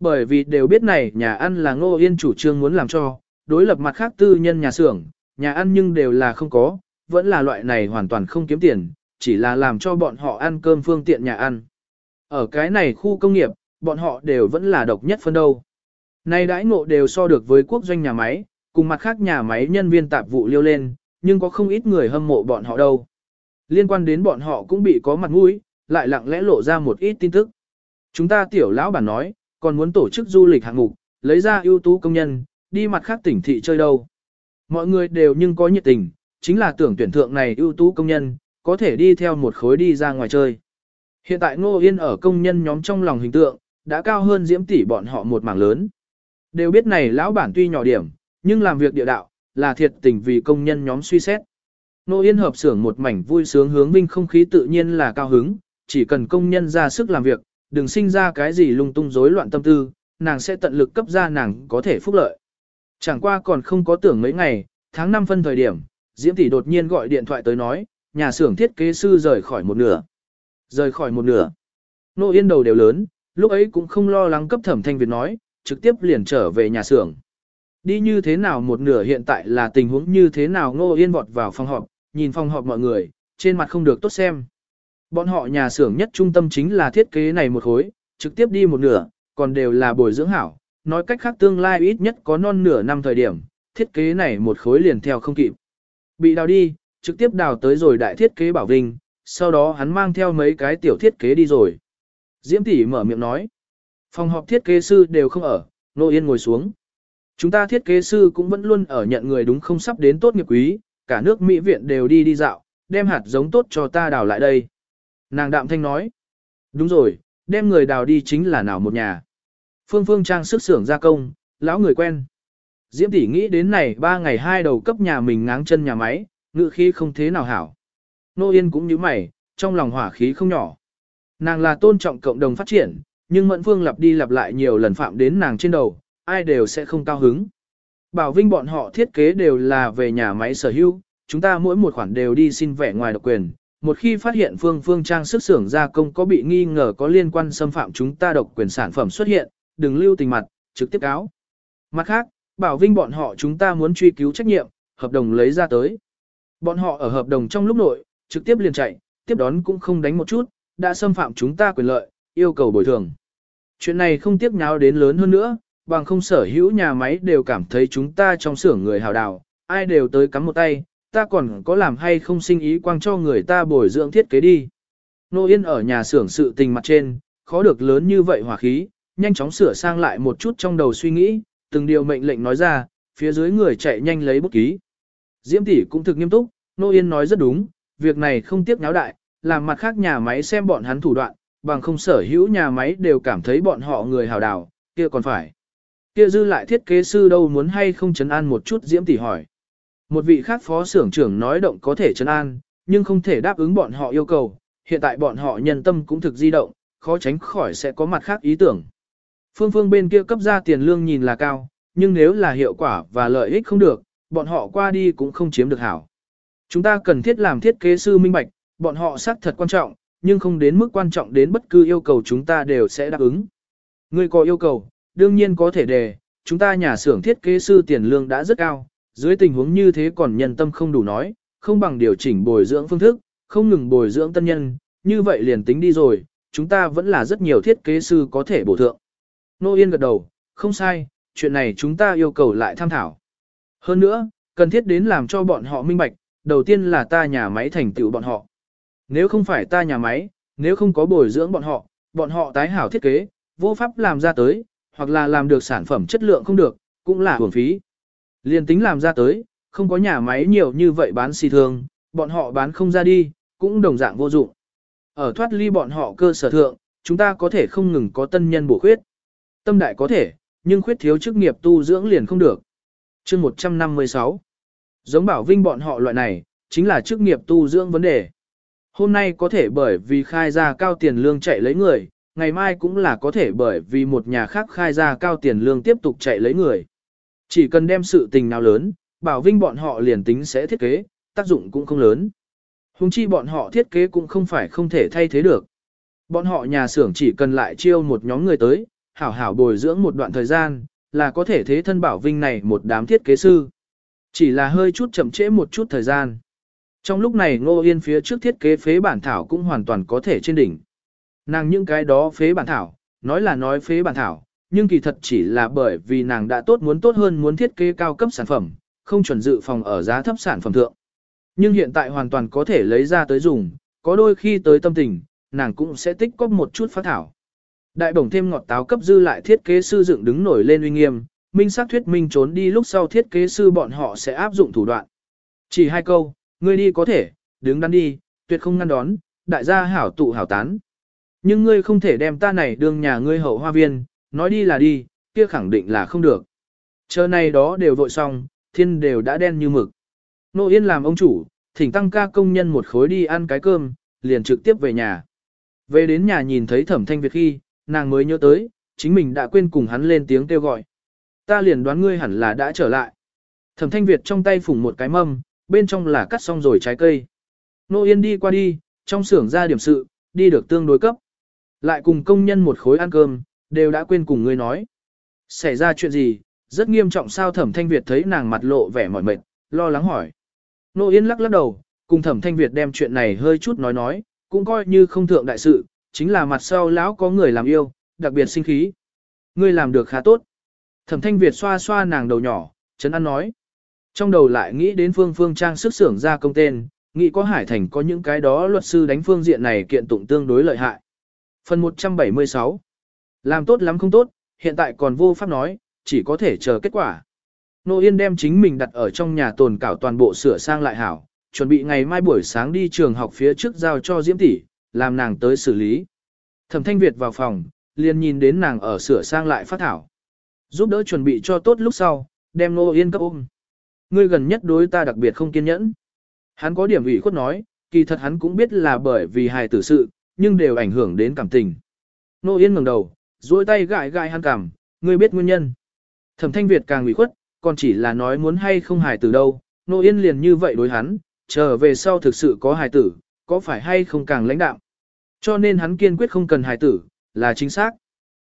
Speaker 1: Bởi vì đều biết này nhà ăn là Ngô Yên chủ trương muốn làm cho, đối lập mặt khác tư nhân nhà xưởng, nhà ăn nhưng đều là không có, vẫn là loại này hoàn toàn không kiếm tiền, chỉ là làm cho bọn họ ăn cơm phương tiện nhà ăn. Ở cái này khu công nghiệp, bọn họ đều vẫn là độc nhất phân đâu. Nay đãi ngộ đều so được với quốc doanh nhà máy, cùng mặt khác nhà máy nhân viên tạp vụ liêu lên, nhưng có không ít người hâm mộ bọn họ đâu. Liên quan đến bọn họ cũng bị có mặt mũi, lại lặng lẽ lộ ra một ít tin tức. Chúng ta tiểu lão bản nói, còn muốn tổ chức du lịch hạng mục, lấy ra ưu tú công nhân, đi mặt khác tỉnh thị chơi đâu. Mọi người đều nhưng có nhiệt tình, chính là tưởng tuyển thượng này ưu tú công nhân, có thể đi theo một khối đi ra ngoài chơi. Hiện tại Ngô Yên ở công nhân nhóm trong lòng hình tượng, đã cao hơn diễm tỷ bọn họ một mảng lớn. Đều biết này lão bản tuy nhỏ điểm, nhưng làm việc địa đạo, là thiệt tình vì công nhân nhóm suy xét. Ngô Yên hợp xưởng một mảnh vui sướng hướng vinh không khí tự nhiên là cao hứng, chỉ cần công nhân ra sức làm việc, đừng sinh ra cái gì lung tung rối loạn tâm tư, nàng sẽ tận lực cấp ra nàng có thể phúc lợi. Chẳng qua còn không có tưởng mấy ngày, tháng 5 phân thời điểm, Diễm tỷ đột nhiên gọi điện thoại tới nói, nhà xưởng thiết kế sư rời khỏi một nửa. Rời khỏi một nửa. Nô Yên đầu đều lớn, lúc ấy cũng không lo lắng cấp thẩm thanh Việt nói, trực tiếp liền trở về nhà xưởng. Đi như thế nào một nửa hiện tại là tình huống như thế nào Ngô Yên vọt vào phòng họp, nhìn phòng họp mọi người, trên mặt không được tốt xem. Bọn họ nhà xưởng nhất trung tâm chính là thiết kế này một khối, trực tiếp đi một nửa, còn đều là bồi dưỡng hảo. Nói cách khác tương lai ít nhất có non nửa năm thời điểm, thiết kế này một khối liền theo không kịp. Bị đào đi, trực tiếp đào tới rồi đại thiết kế bảo vinh, sau đó hắn mang theo mấy cái tiểu thiết kế đi rồi. Diễm tỷ mở miệng nói. Phòng họp thiết kế sư đều không ở, Nô Yên ngồi xuống. Chúng ta thiết kế sư cũng vẫn luôn ở nhận người đúng không sắp đến tốt nghiệp quý, cả nước Mỹ viện đều đi đi dạo, đem hạt giống tốt cho ta đào lại đây. Nàng đạm thanh nói. Đúng rồi, đem người đào đi chính là nào một nhà. Phương Phương trang sức xưởng gia công, lão người quen. Diễm tỷ nghĩ đến này ba ngày hai đầu cấp nhà mình ngáng chân nhà máy, ngự khí không thế nào hảo. Nô Yên cũng như mày, trong lòng hỏa khí không nhỏ. Nàng là tôn trọng cộng đồng phát triển, nhưng Mẫn Phương lặp đi lặp lại nhiều lần phạm đến nàng trên đầu, ai đều sẽ không cao hứng. Bảo Vinh bọn họ thiết kế đều là về nhà máy sở hữu, chúng ta mỗi một khoản đều đi xin vẻ ngoài độc quyền. Một khi phát hiện phương phương trang sức xưởng gia công có bị nghi ngờ có liên quan xâm phạm chúng ta độc quyền sản phẩm xuất hiện, đừng lưu tình mặt, trực tiếp cáo. Mặt khác, Bảo Vinh bọn họ chúng ta muốn truy cứu trách nhiệm, hợp đồng lấy ra tới. Bọn họ ở hợp đồng trong lúc nội, trực tiếp liền chạy, tiếp đón cũng không đánh một chút, đã xâm phạm chúng ta quyền lợi, yêu cầu bồi thường. Chuyện này không tiếc nháo đến lớn hơn nữa, bằng không sở hữu nhà máy đều cảm thấy chúng ta trong xưởng người hào đào, ai đều tới cắm một tay, ta còn có làm hay không sinh ý quang cho người ta bồi dưỡng thiết kế đi. Nô Yên ở nhà xưởng sự tình mặt trên, khó được lớn như vậy hòa khí, nhanh chóng sửa sang lại một chút trong đầu suy nghĩ, từng điều mệnh lệnh nói ra, phía dưới người chạy nhanh lấy bút ký. Diễm tỷ cũng thực nghiêm túc, Nô Yên nói rất đúng, việc này không tiếc náo đại, làm mặt khác nhà máy xem bọn hắn thủ đoạn, bằng không sở hữu nhà máy đều cảm thấy bọn họ người hào đào, kia còn phải. Kia dư lại thiết kế sư đâu muốn hay không chấn an một chút Diễm tỷ hỏi. Một vị khác phó xưởng trưởng nói động có thể chấn an, nhưng không thể đáp ứng bọn họ yêu cầu, hiện tại bọn họ nhân tâm cũng thực di động, khó tránh khỏi sẽ có mặt khác ý tưởng. Phương phương bên kia cấp ra tiền lương nhìn là cao, nhưng nếu là hiệu quả và lợi ích không được, bọn họ qua đi cũng không chiếm được hảo. Chúng ta cần thiết làm thiết kế sư minh bạch, bọn họ xác thật quan trọng, nhưng không đến mức quan trọng đến bất cứ yêu cầu chúng ta đều sẽ đáp ứng. Người có yêu cầu, đương nhiên có thể đề, chúng ta nhà xưởng thiết kế sư tiền lương đã rất cao, dưới tình huống như thế còn nhân tâm không đủ nói, không bằng điều chỉnh bồi dưỡng phương thức, không ngừng bồi dưỡng tân nhân, như vậy liền tính đi rồi, chúng ta vẫn là rất nhiều thiết kế sư có thể bổ thượng. Nô Yên gật đầu, không sai, chuyện này chúng ta yêu cầu lại tham thảo. Hơn nữa, cần thiết đến làm cho bọn họ minh bạch, đầu tiên là ta nhà máy thành tựu bọn họ. Nếu không phải ta nhà máy, nếu không có bồi dưỡng bọn họ, bọn họ tái hảo thiết kế, vô pháp làm ra tới, hoặc là làm được sản phẩm chất lượng không được, cũng là hưởng phí. Liên tính làm ra tới, không có nhà máy nhiều như vậy bán xì thường, bọn họ bán không ra đi, cũng đồng dạng vô dụng. Ở thoát ly bọn họ cơ sở thượng, chúng ta có thể không ngừng có tân nhân bổ khuyết. Tâm đại có thể, nhưng khuyết thiếu chức nghiệp tu dưỡng liền không được. chương 156 Giống bảo vinh bọn họ loại này, chính là chức nghiệp tu dưỡng vấn đề. Hôm nay có thể bởi vì khai ra cao tiền lương chạy lấy người, ngày mai cũng là có thể bởi vì một nhà khác khai ra cao tiền lương tiếp tục chạy lấy người. Chỉ cần đem sự tình nào lớn, bảo vinh bọn họ liền tính sẽ thiết kế, tác dụng cũng không lớn. Hùng chi bọn họ thiết kế cũng không phải không thể thay thế được. Bọn họ nhà xưởng chỉ cần lại chiêu một nhóm người tới, hảo hảo bồi dưỡng một đoạn thời gian, là có thể thế thân bảo vinh này một đám thiết kế sư. Chỉ là hơi chút chậm trễ một chút thời gian. Trong lúc này Ngô Yên phía trước thiết kế phế bản thảo cũng hoàn toàn có thể trên đỉnh. Nàng những cái đó phế bản thảo, nói là nói phế bản thảo, nhưng kỳ thật chỉ là bởi vì nàng đã tốt muốn tốt hơn muốn thiết kế cao cấp sản phẩm, không chuẩn dự phòng ở giá thấp sản phẩm thượng. Nhưng hiện tại hoàn toàn có thể lấy ra tới dùng, có đôi khi tới tâm tình, nàng cũng sẽ tích cóp một chút phát thảo. Đại bổng thêm ngọt táo cấp dư lại thiết kế sư dựng đứng nổi lên uy nghiêm, minh xác thuyết minh trốn đi lúc sau thiết kế sư bọn họ sẽ áp dụng thủ đoạn. Chỉ hai câu, ngươi đi có thể, đứng đắn đi, tuyệt không ngăn đón, đại gia hảo tụ hảo tán. Nhưng ngươi không thể đem ta này đương nhà ngươi hậu hoa viên, nói đi là đi, kia khẳng định là không được. Chờ này đó đều vội xong, thiên đều đã đen như mực. Nô Yên làm ông chủ, thỉnh tăng ca công nhân một khối đi ăn cái cơm, liền trực tiếp về nhà. Về đến nhà nhìn thấy thẩm thanh Việt khi, nàng mới nhớ tới, chính mình đã quên cùng hắn lên tiếng kêu gọi. Ta liền đoán ngươi hẳn là đã trở lại. Thẩm thanh Việt trong tay phủng một cái mâm, bên trong là cắt xong rồi trái cây. Nô Yên đi qua đi, trong xưởng ra điểm sự, đi được tương đối cấp. Lại cùng công nhân một khối ăn cơm, đều đã quên cùng ngươi nói. Xảy ra chuyện gì, rất nghiêm trọng sao thẩm thanh Việt thấy nàng mặt lộ vẻ mỏi mệt, lo lắng hỏi. Nô Yên lắc lắc đầu, cùng thẩm thanh Việt đem chuyện này hơi chút nói nói, cũng coi như không thượng đại sự, chính là mặt sau lão có người làm yêu, đặc biệt sinh khí. Ngươi làm được khá tốt. Thẩm thanh Việt xoa xoa nàng đầu nhỏ, chấn an nói. Trong đầu lại nghĩ đến phương phương trang sức xưởng ra công tên, nghĩ có hải thành có những cái đó luật sư đánh phương diện này kiện tụng tương đối lợi hại. Phần 176 làm tốt lắm không tốt, hiện tại còn vô pháp nói, chỉ có thể chờ kết quả. Nô Yên đem chính mình đặt ở trong nhà tồn cảo toàn bộ sửa sang lại hảo, chuẩn bị ngày mai buổi sáng đi trường học phía trước giao cho Diễm tỷ, làm nàng tới xử lý. Thẩm Thanh Việt vào phòng, liền nhìn đến nàng ở sửa sang lại phát thảo. Giúp đỡ chuẩn bị cho tốt lúc sau, đem Nô Yên cấp ôm. Ngươi gần nhất đối ta đặc biệt không kiên nhẫn. Hắn có điểm ủy khuất nói, kỳ thật hắn cũng biết là bởi vì hài tử sự, nhưng đều ảnh hưởng đến cảm tình. Nô Yên ngẩng đầu, duỗi tay gãi gãi hắn cảm, ngươi biết nguyên nhân. Thẩm Thanh Việt càng ủy khuất, còn chỉ là nói muốn hay không hài tử đâu, Nô Yên liền như vậy đối hắn, trở về sau thực sự có hài tử, có phải hay không càng lãnh đạo. Cho nên hắn kiên quyết không cần hài tử, là chính xác.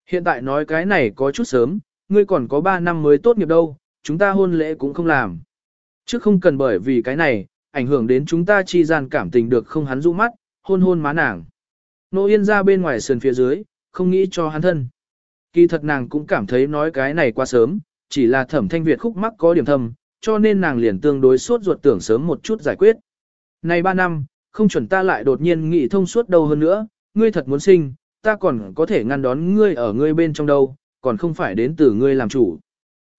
Speaker 1: Hiện tại nói cái này có chút sớm, ngươi còn có 3 năm mới tốt nghiệp đâu, chúng ta hôn lễ cũng không làm. Chứ không cần bởi vì cái này, ảnh hưởng đến chúng ta chi gian cảm tình được không hắn rũ mắt, hôn hôn má nàng. Nô Yên ra bên ngoài sườn phía dưới, không nghĩ cho hắn thân. Kỳ thật nàng cũng cảm thấy nói cái này quá sớm, chỉ là thẩm thanh Việt khúc mắc có điểm thầm, cho nên nàng liền tương đối suốt ruột tưởng sớm một chút giải quyết. Này 3 năm, không chuẩn ta lại đột nhiên nghĩ thông suốt đâu hơn nữa, ngươi thật muốn sinh, ta còn có thể ngăn đón ngươi ở ngươi bên trong đâu, còn không phải đến từ ngươi làm chủ.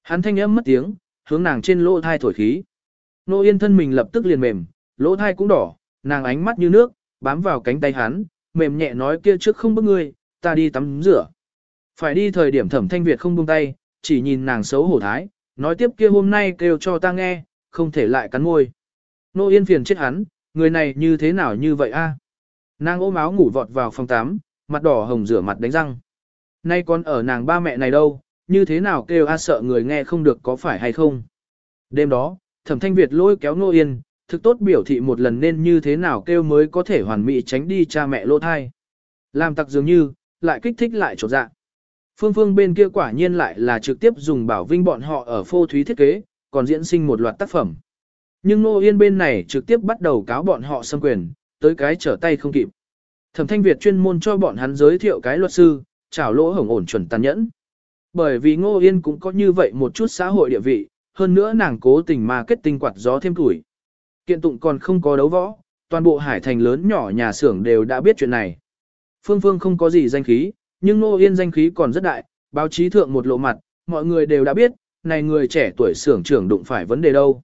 Speaker 1: Hắn thanh âm mất tiếng, hướng nàng trên lỗ thai thổi khí. Nô yên thân mình lập tức liền mềm, lỗ thai cũng đỏ, nàng ánh mắt như nước, bám vào cánh tay hắn, mềm nhẹ nói kia trước không bức ngươi, ta đi tắm rửa. Phải đi thời điểm thẩm thanh Việt không buông tay, chỉ nhìn nàng xấu hổ thái, nói tiếp kia hôm nay kêu cho ta nghe, không thể lại cắn môi. Nô yên phiền chết hắn, người này như thế nào như vậy a? Nàng ôm áo ngủ vọt vào phòng tắm, mặt đỏ hồng rửa mặt đánh răng. Nay còn ở nàng ba mẹ này đâu, như thế nào kêu a sợ người nghe không được có phải hay không. Đêm đó, thẩm thanh Việt lôi kéo Nô Yên, thực tốt biểu thị một lần nên như thế nào kêu mới có thể hoàn mỹ tránh đi cha mẹ lỗ thai. Làm tặc dường như, lại kích thích lại trột dạ. Phương phương bên kia quả nhiên lại là trực tiếp dùng bảo vinh bọn họ ở phô thúy thiết kế, còn diễn sinh một loạt tác phẩm. Nhưng Nô Yên bên này trực tiếp bắt đầu cáo bọn họ xâm quyền, tới cái trở tay không kịp. Thẩm Thanh Việt chuyên môn cho bọn hắn giới thiệu cái luật sư, trảo lỗ hổng ổn chuẩn tàn nhẫn. Bởi vì Ngô Yên cũng có như vậy một chút xã hội địa vị, hơn nữa nàng cố tình mà kết tinh quạt gió thêm tuổi. Kiện tụng còn không có đấu võ, toàn bộ hải thành lớn nhỏ nhà xưởng đều đã biết chuyện này. Phương Phương không có gì danh khí, nhưng Ngô Yên danh khí còn rất đại, báo chí thượng một lộ mặt, mọi người đều đã biết, này người trẻ tuổi xưởng trưởng đụng phải vấn đề đâu.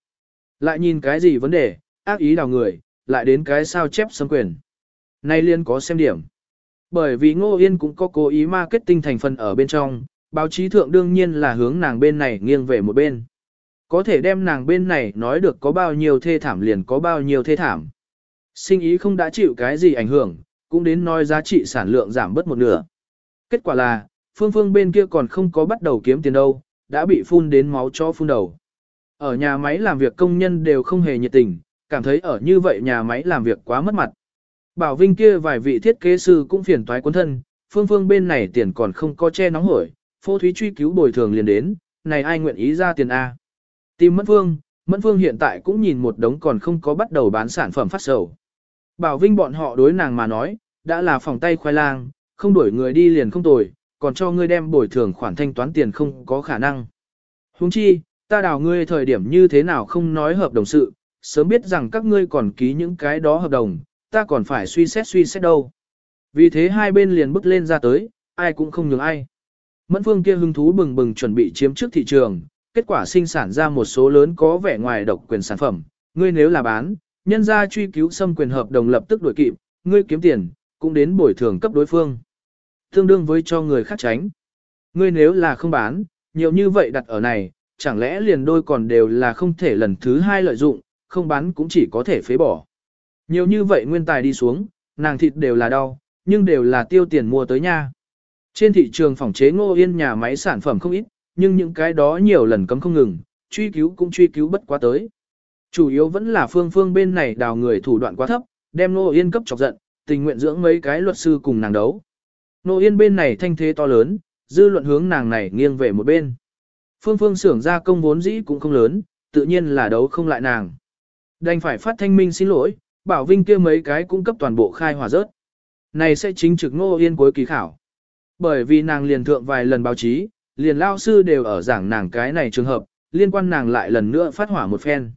Speaker 1: Lại nhìn cái gì vấn đề, ác ý đào người, lại đến cái sao chép xâm quyền. Nay liên có xem điểm. Bởi vì Ngô Yên cũng có cố ý marketing thành phần ở bên trong, báo chí thượng đương nhiên là hướng nàng bên này nghiêng về một bên. Có thể đem nàng bên này nói được có bao nhiêu thê thảm liền có bao nhiêu thê thảm. Sinh ý không đã chịu cái gì ảnh hưởng, cũng đến nói giá trị sản lượng giảm bớt một nửa. Kết quả là, phương phương bên kia còn không có bắt đầu kiếm tiền đâu, đã bị phun đến máu cho phun đầu. Ở nhà máy làm việc công nhân đều không hề nhiệt tình, cảm thấy ở như vậy nhà máy làm việc quá mất mặt. Bảo Vinh kia vài vị thiết kế sư cũng phiền toái cuốn thân, phương phương bên này tiền còn không có che nóng hổi, phô thúy truy cứu bồi thường liền đến, này ai nguyện ý ra tiền A. Tìm Mẫn Phương, Mẫn Phương hiện tại cũng nhìn một đống còn không có bắt đầu bán sản phẩm phát sầu. Bảo Vinh bọn họ đối nàng mà nói, đã là phòng tay khoai lang, không đuổi người đi liền không tồi, còn cho ngươi đem bồi thường khoản thanh toán tiền không có khả năng. Huống chi, ta đào ngươi thời điểm như thế nào không nói hợp đồng sự, sớm biết rằng các ngươi còn ký những cái đó hợp đồng, ta còn phải suy xét suy xét đâu. Vì thế hai bên liền bước lên ra tới, ai cũng không nhường ai. Mẫn phương kia hứng thú bừng bừng chuẩn bị chiếm trước thị trường, kết quả sinh sản ra một số lớn có vẻ ngoài độc quyền sản phẩm. Ngươi nếu là bán, nhân gia truy cứu xâm quyền hợp đồng lập tức đuổi kịp, ngươi kiếm tiền, cũng đến bồi thường cấp đối phương. Tương đương với cho người khác tránh. Ngươi nếu là không bán, nhiều như vậy đặt ở này, chẳng lẽ liền đôi còn đều là không thể lần thứ hai lợi dụng, không bán cũng chỉ có thể phế bỏ. Nhiều như vậy nguyên tài đi xuống, nàng thịt đều là đau, nhưng đều là tiêu tiền mua tới nha. Trên thị trường phòng chế ngô yên nhà máy sản phẩm không ít, nhưng những cái đó nhiều lần cấm không ngừng, truy cứu cũng truy cứu bất quá tới. Chủ yếu vẫn là phương phương bên này đào người thủ đoạn quá thấp, đem Nô yên cấp chọc giận, tình nguyện dưỡng mấy cái luật sư cùng nàng đấu. Nô yên bên này thanh thế to lớn, dư luận hướng nàng này nghiêng về một bên. Phương phương xưởng ra công vốn dĩ cũng không lớn, tự nhiên là đấu không lại nàng. Đành phải phát thanh minh xin lỗi, bảo vinh kia mấy cái cung cấp toàn bộ khai hòa rớt. Này sẽ chính trực Nô yên cuối kỳ khảo. Bởi vì nàng liền thượng vài lần báo chí, liền lao sư đều ở giảng nàng cái này trường hợp, liên quan nàng lại lần nữa phát hỏa một phen.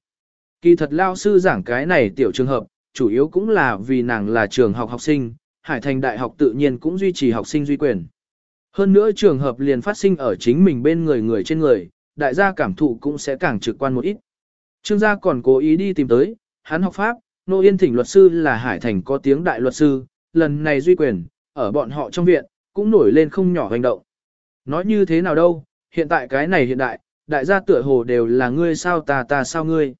Speaker 1: Kỳ thật lao sư giảng cái này tiểu trường hợp, chủ yếu cũng là vì nàng là trường học học sinh, Hải Thành Đại học tự nhiên cũng duy trì học sinh duy quyền. Hơn nữa trường hợp liền phát sinh ở chính mình bên người người trên người, đại gia cảm thụ cũng sẽ càng trực quan một ít. Trương gia còn cố ý đi tìm tới, hắn học pháp, nô yên thỉnh luật sư là Hải Thành có tiếng đại luật sư, lần này duy quyền, ở bọn họ trong viện, cũng nổi lên không nhỏ hành động. Nói như thế nào đâu, hiện tại cái này hiện đại, đại gia tựa hồ đều là ngươi sao ta ta sao ngươi.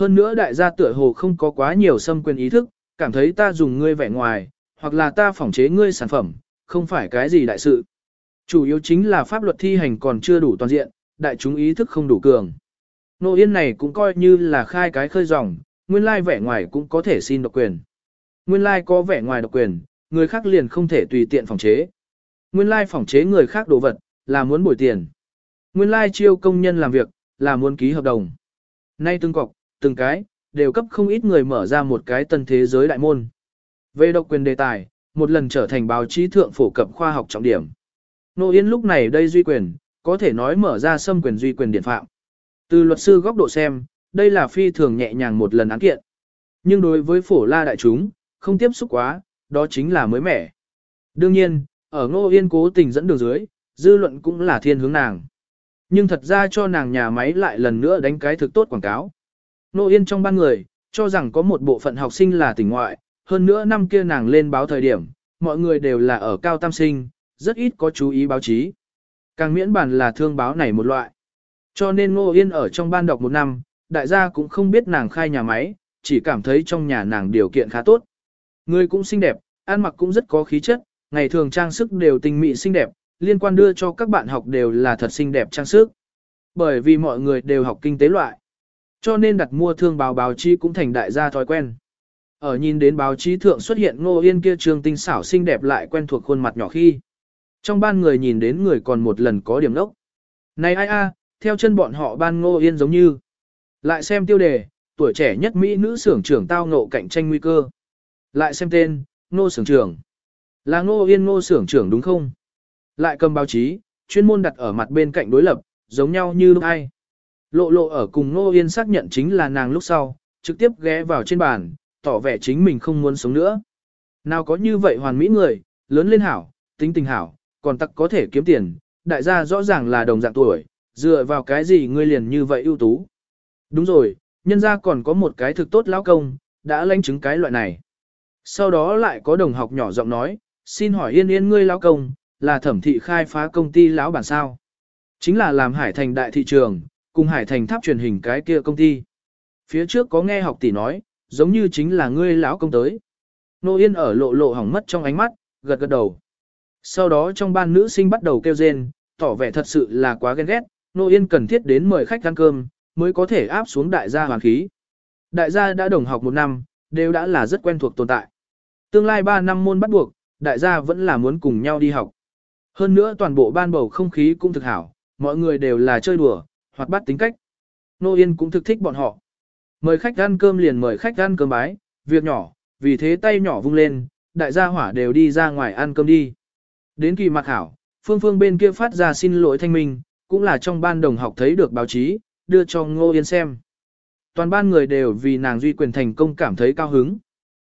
Speaker 1: Hơn nữa đại gia tựa hồ không có quá nhiều xâm quyền ý thức, cảm thấy ta dùng ngươi vẻ ngoài, hoặc là ta phỏng chế ngươi sản phẩm, không phải cái gì đại sự. Chủ yếu chính là pháp luật thi hành còn chưa đủ toàn diện, đại chúng ý thức không đủ cường. Nô yên này cũng coi như là khai cái khơi dòng, nguyên lai vẻ ngoài cũng có thể xin độc quyền. Nguyên lai có vẻ ngoài độc quyền, người khác liền không thể tùy tiện phòng chế. Nguyên lai phòng chế người khác đồ vật, là muốn bồi tiền. Nguyên lai chiêu công nhân làm việc, là muốn ký hợp đồng. Nay từng cọc, từng cái, đều cấp không ít người mở ra một cái tân thế giới đại môn. Về độc quyền đề tài, một lần trở thành báo chí thượng phổ cập khoa học trọng điểm. Nô Yên lúc này đây duy quyền, có thể nói mở ra xâm quyền duy quyền điện phạm. Từ luật sư góc độ xem, đây là phi thường nhẹ nhàng một lần án kiện. Nhưng đối với phổ la đại chúng, không tiếp xúc quá, đó chính là mới mẻ. Đương nhiên, ở Ngô Yên cố tình dẫn đường dưới, dư luận cũng là thiên hướng nàng. Nhưng thật ra cho nàng nhà máy lại lần nữa đánh cái thực tốt quảng cáo. Nô Yên trong ban người, cho rằng có một bộ phận học sinh là tỉnh ngoại, hơn nữa năm kia nàng lên báo thời điểm, mọi người đều là ở cao tam sinh, rất ít có chú ý báo chí. Càng miễn bản là thương báo này một loại. Cho nên Ngô Yên ở trong ban đọc một năm, đại gia cũng không biết nàng khai nhà máy, chỉ cảm thấy trong nhà nàng điều kiện khá tốt. Người cũng xinh đẹp, ăn mặc cũng rất có khí chất, ngày thường trang sức đều tinh mỹ xinh đẹp, liên quan đưa cho các bạn học đều là thật xinh đẹp trang sức. Bởi vì mọi người đều học kinh tế loại. Cho nên đặt mua thương báo báo chí cũng thành đại gia thói quen. Ở nhìn đến báo chí thượng xuất hiện Ngô Yên kia trường tinh xảo xinh đẹp lại quen thuộc khuôn mặt nhỏ khi. Trong ban người nhìn đến người còn một lần có điểm đốc. Này ai a, theo chân bọn họ ban Ngô Yên giống như. Lại xem tiêu đề, tuổi trẻ nhất Mỹ nữ xưởng trưởng tao ngộ cạnh tranh nguy cơ. Lại xem tên, Ngô xưởng trưởng. Là Ngô Yên Ngô xưởng trưởng đúng không? Lại cầm báo chí, chuyên môn đặt ở mặt bên cạnh đối lập, giống nhau như lúc ai. Lộ lộ ở cùng Ngô Yên xác nhận chính là nàng lúc sau, trực tiếp ghé vào trên bàn, tỏ vẻ chính mình không muốn sống nữa. Nào có như vậy hoàn mỹ người, lớn lên hảo, tính tình hảo, còn tắc có thể kiếm tiền, đại gia rõ ràng là đồng dạng tuổi, dựa vào cái gì ngươi liền như vậy ưu tú. Đúng rồi, nhân gia còn có một cái thực tốt lão công, đã lãnh chứng cái loại này. Sau đó lại có đồng học nhỏ giọng nói, xin hỏi yên yên ngươi lão công, là thẩm thị khai phá công ty lão bản sao. Chính là làm hải thành đại thị trường, cùng hải thành tháp truyền hình cái kia công ty. Phía trước có nghe học tỷ nói, giống như chính là ngươi lão công tới. Nô yên ở lộ lộ hỏng mất trong ánh mắt, gật gật đầu. Sau đó trong ban nữ sinh bắt đầu kêu rên, tỏ vẻ thật sự là quá ghen ghét, Nô Yên cần thiết đến mời khách ăn cơm, mới có thể áp xuống đại gia hoàn khí. Đại gia đã đồng học một năm, đều đã là rất quen thuộc tồn tại. Tương lai 3 năm môn bắt buộc, đại gia vẫn là muốn cùng nhau đi học. Hơn nữa toàn bộ ban bầu không khí cũng thực hảo, mọi người đều là chơi đùa, hoặc bắt tính cách. Nô Yên cũng thực thích bọn họ. Mời khách ăn cơm liền mời khách ăn cơm bái, việc nhỏ, vì thế tay nhỏ vung lên, đại gia hỏa đều đi ra ngoài ăn cơm đi. Đến kỳ mặc hảo, phương phương bên kia phát ra xin lỗi thanh minh, cũng là trong ban đồng học thấy được báo chí, đưa cho Ngô Yên xem. Toàn ban người đều vì nàng duy quyền thành công cảm thấy cao hứng.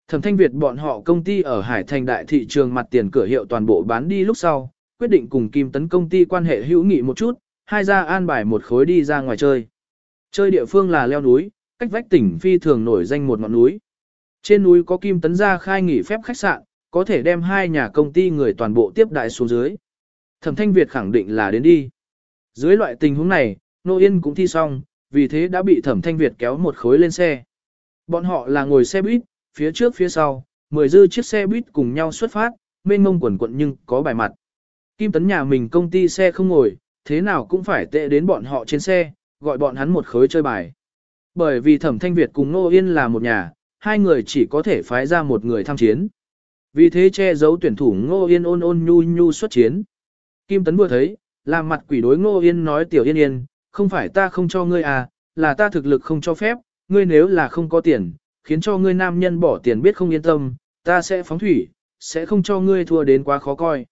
Speaker 1: Thẩm Thanh Việt bọn họ công ty ở Hải Thành đại thị trường mặt tiền cửa hiệu toàn bộ bán đi lúc sau, quyết định cùng Kim Tấn công ty quan hệ hữu nghị một chút, hai ra an bài một khối đi ra ngoài chơi. Chơi địa phương là leo núi, cách vách tỉnh phi thường nổi danh một ngọn núi. Trên núi có Kim Tấn gia khai nghỉ phép khách sạn, có thể đem hai nhà công ty người toàn bộ tiếp đại xuống dưới. Thẩm Thanh Việt khẳng định là đến đi. Dưới loại tình huống này, Nô Yên cũng thi xong, vì thế đã bị Thẩm Thanh Việt kéo một khối lên xe. Bọn họ là ngồi xe buýt, phía trước phía sau, mười dư chiếc xe buýt cùng nhau xuất phát, mênh mông quần quận nhưng có bài mặt. Kim Tấn nhà mình công ty xe không ngồi, thế nào cũng phải tệ đến bọn họ trên xe, gọi bọn hắn một khối chơi bài. Bởi vì Thẩm Thanh Việt cùng Nô Yên là một nhà, hai người chỉ có thể phái ra một người tham chiến. Vì thế che giấu tuyển thủ Ngô Yên ôn ôn nhu nhu xuất chiến. Kim Tấn vừa thấy, làm mặt quỷ đối Ngô Yên nói tiểu yên yên, không phải ta không cho ngươi à, là ta thực lực không cho phép, ngươi nếu là không có tiền, khiến cho ngươi nam nhân bỏ tiền biết không yên tâm, ta sẽ phóng thủy, sẽ không cho ngươi thua đến quá khó coi.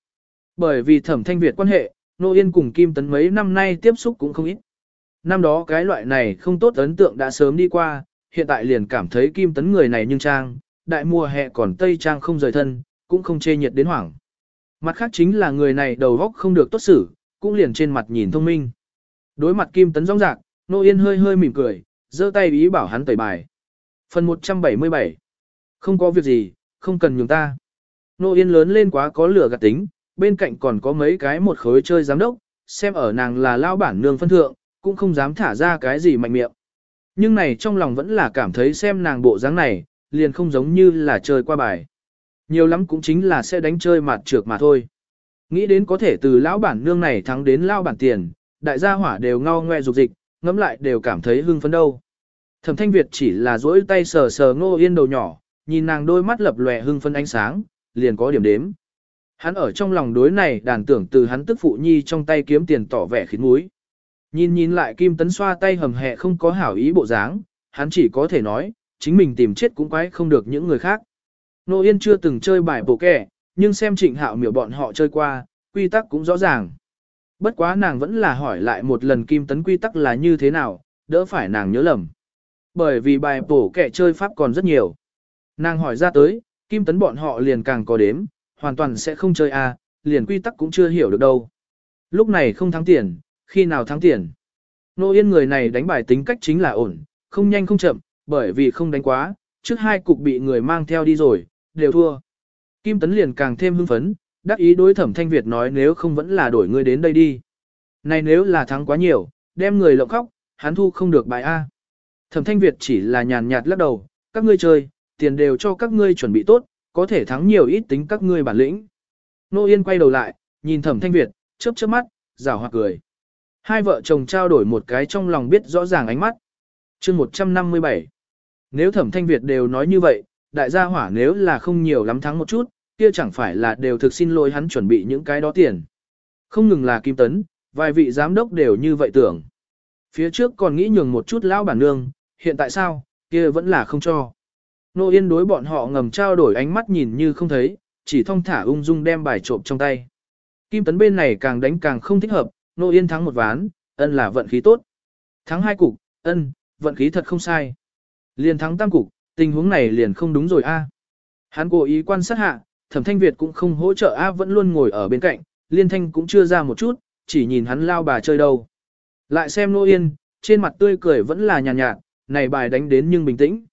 Speaker 1: Bởi vì thẩm thanh Việt quan hệ, Nô Yên cùng Kim Tấn mấy năm nay tiếp xúc cũng không ít. Năm đó cái loại này không tốt ấn tượng đã sớm đi qua, hiện tại liền cảm thấy Kim Tấn người này nhưng trang, đại mùa hè còn Tây Trang không rời thân, cũng không chê nhiệt đến hoảng. Mặt khác chính là người này đầu góc không được tốt xử, cũng liền trên mặt nhìn thông minh. Đối mặt Kim Tấn rong rạc, Nô Yên hơi hơi mỉm cười, giơ tay ý bảo hắn tẩy bài. Phần 177 Không có việc gì, không cần nhường ta. Nô Yên lớn lên quá có lửa gạt tính, bên cạnh còn có mấy cái một khối chơi giám đốc, xem ở nàng là lao bản nương phân thượng, cũng không dám thả ra cái gì mạnh miệng. Nhưng này trong lòng vẫn là cảm thấy xem nàng bộ dáng này, liền không giống như là chơi qua bài. Nhiều lắm cũng chính là sẽ đánh chơi mặt trược mà thôi. Nghĩ đến có thể từ lão bản nương này thắng đến lao bản tiền, đại gia hỏa đều ngao ngoe dục dịch, ngẫm lại đều cảm thấy hưng phấn đâu. Thẩm Thanh Việt chỉ là duỗi tay sờ sờ Ngô Yên đầu nhỏ, nhìn nàng đôi mắt lập lòe hưng phấn ánh sáng, liền có điểm đếm. Hắn ở trong lòng đối này đàn tưởng từ hắn tức phụ nhi trong tay kiếm tiền tỏ vẻ khiến mũi. Nhìn nhìn lại Kim Tấn xoa tay hầm hẹ không có hảo ý bộ dáng, hắn chỉ có thể nói, chính mình tìm chết cũng quái không được những người khác. Nô Yên chưa từng chơi bài bộ kẻ, nhưng xem trịnh hạo miểu bọn họ chơi qua, quy tắc cũng rõ ràng. Bất quá nàng vẫn là hỏi lại một lần Kim Tấn quy tắc là như thế nào, đỡ phải nàng nhớ lầm. Bởi vì bài bổ kẻ chơi pháp còn rất nhiều. Nàng hỏi ra tới, Kim Tấn bọn họ liền càng có đếm, hoàn toàn sẽ không chơi a, liền quy tắc cũng chưa hiểu được đâu. Lúc này không thắng tiền, khi nào thắng tiền. Nô Yên người này đánh bài tính cách chính là ổn, không nhanh không chậm, bởi vì không đánh quá, trước hai cục bị người mang theo đi rồi, đều thua. Kim Tấn liền càng thêm hưng phấn, đắc ý đối thẩm thanh Việt nói nếu không vẫn là đổi người đến đây đi. Này nếu là thắng quá nhiều, đem người lộng khóc, hắn thu không được bài A. Thẩm thanh Việt chỉ là nhàn nhạt lắc đầu, các ngươi chơi, tiền đều cho các ngươi chuẩn bị tốt, có thể thắng nhiều ít tính các ngươi bản lĩnh. Nô Yên quay đầu lại, nhìn thẩm thanh Việt, chớp chớp mắt, rào hoặc cười. Hai vợ chồng trao đổi một cái trong lòng biết rõ ràng ánh mắt. chương 157 Nếu thẩm thanh Việt đều nói như vậy, đại gia hỏa nếu là không nhiều lắm thắng một chút, kia chẳng phải là đều thực xin lỗi hắn chuẩn bị những cái đó tiền. Không ngừng là Kim Tấn, vài vị giám đốc đều như vậy tưởng. Phía trước còn nghĩ nhường một chút lão bản nương, hiện tại sao, kia vẫn là không cho. Nô Yên đối bọn họ ngầm trao đổi ánh mắt nhìn như không thấy, chỉ thong thả ung dung đem bài trộm trong tay. Kim Tấn bên này càng đánh càng không thích hợp, Nô Yên thắng một ván, ân là vận khí tốt. Thắng hai cục, ân, vận khí thật không sai. Liền thắng tam cục, tình huống này liền không đúng rồi a. Hắn cố ý quan sát hạ, Thẩm Thanh Việt cũng không hỗ trợ a vẫn luôn ngồi ở bên cạnh, Liên Thanh cũng chưa ra một chút, chỉ nhìn hắn lao bà chơi đâu. Lại xem Nô Yên, trên mặt tươi cười vẫn là nhàn nhạt, nhạt, này bài đánh đến nhưng bình tĩnh.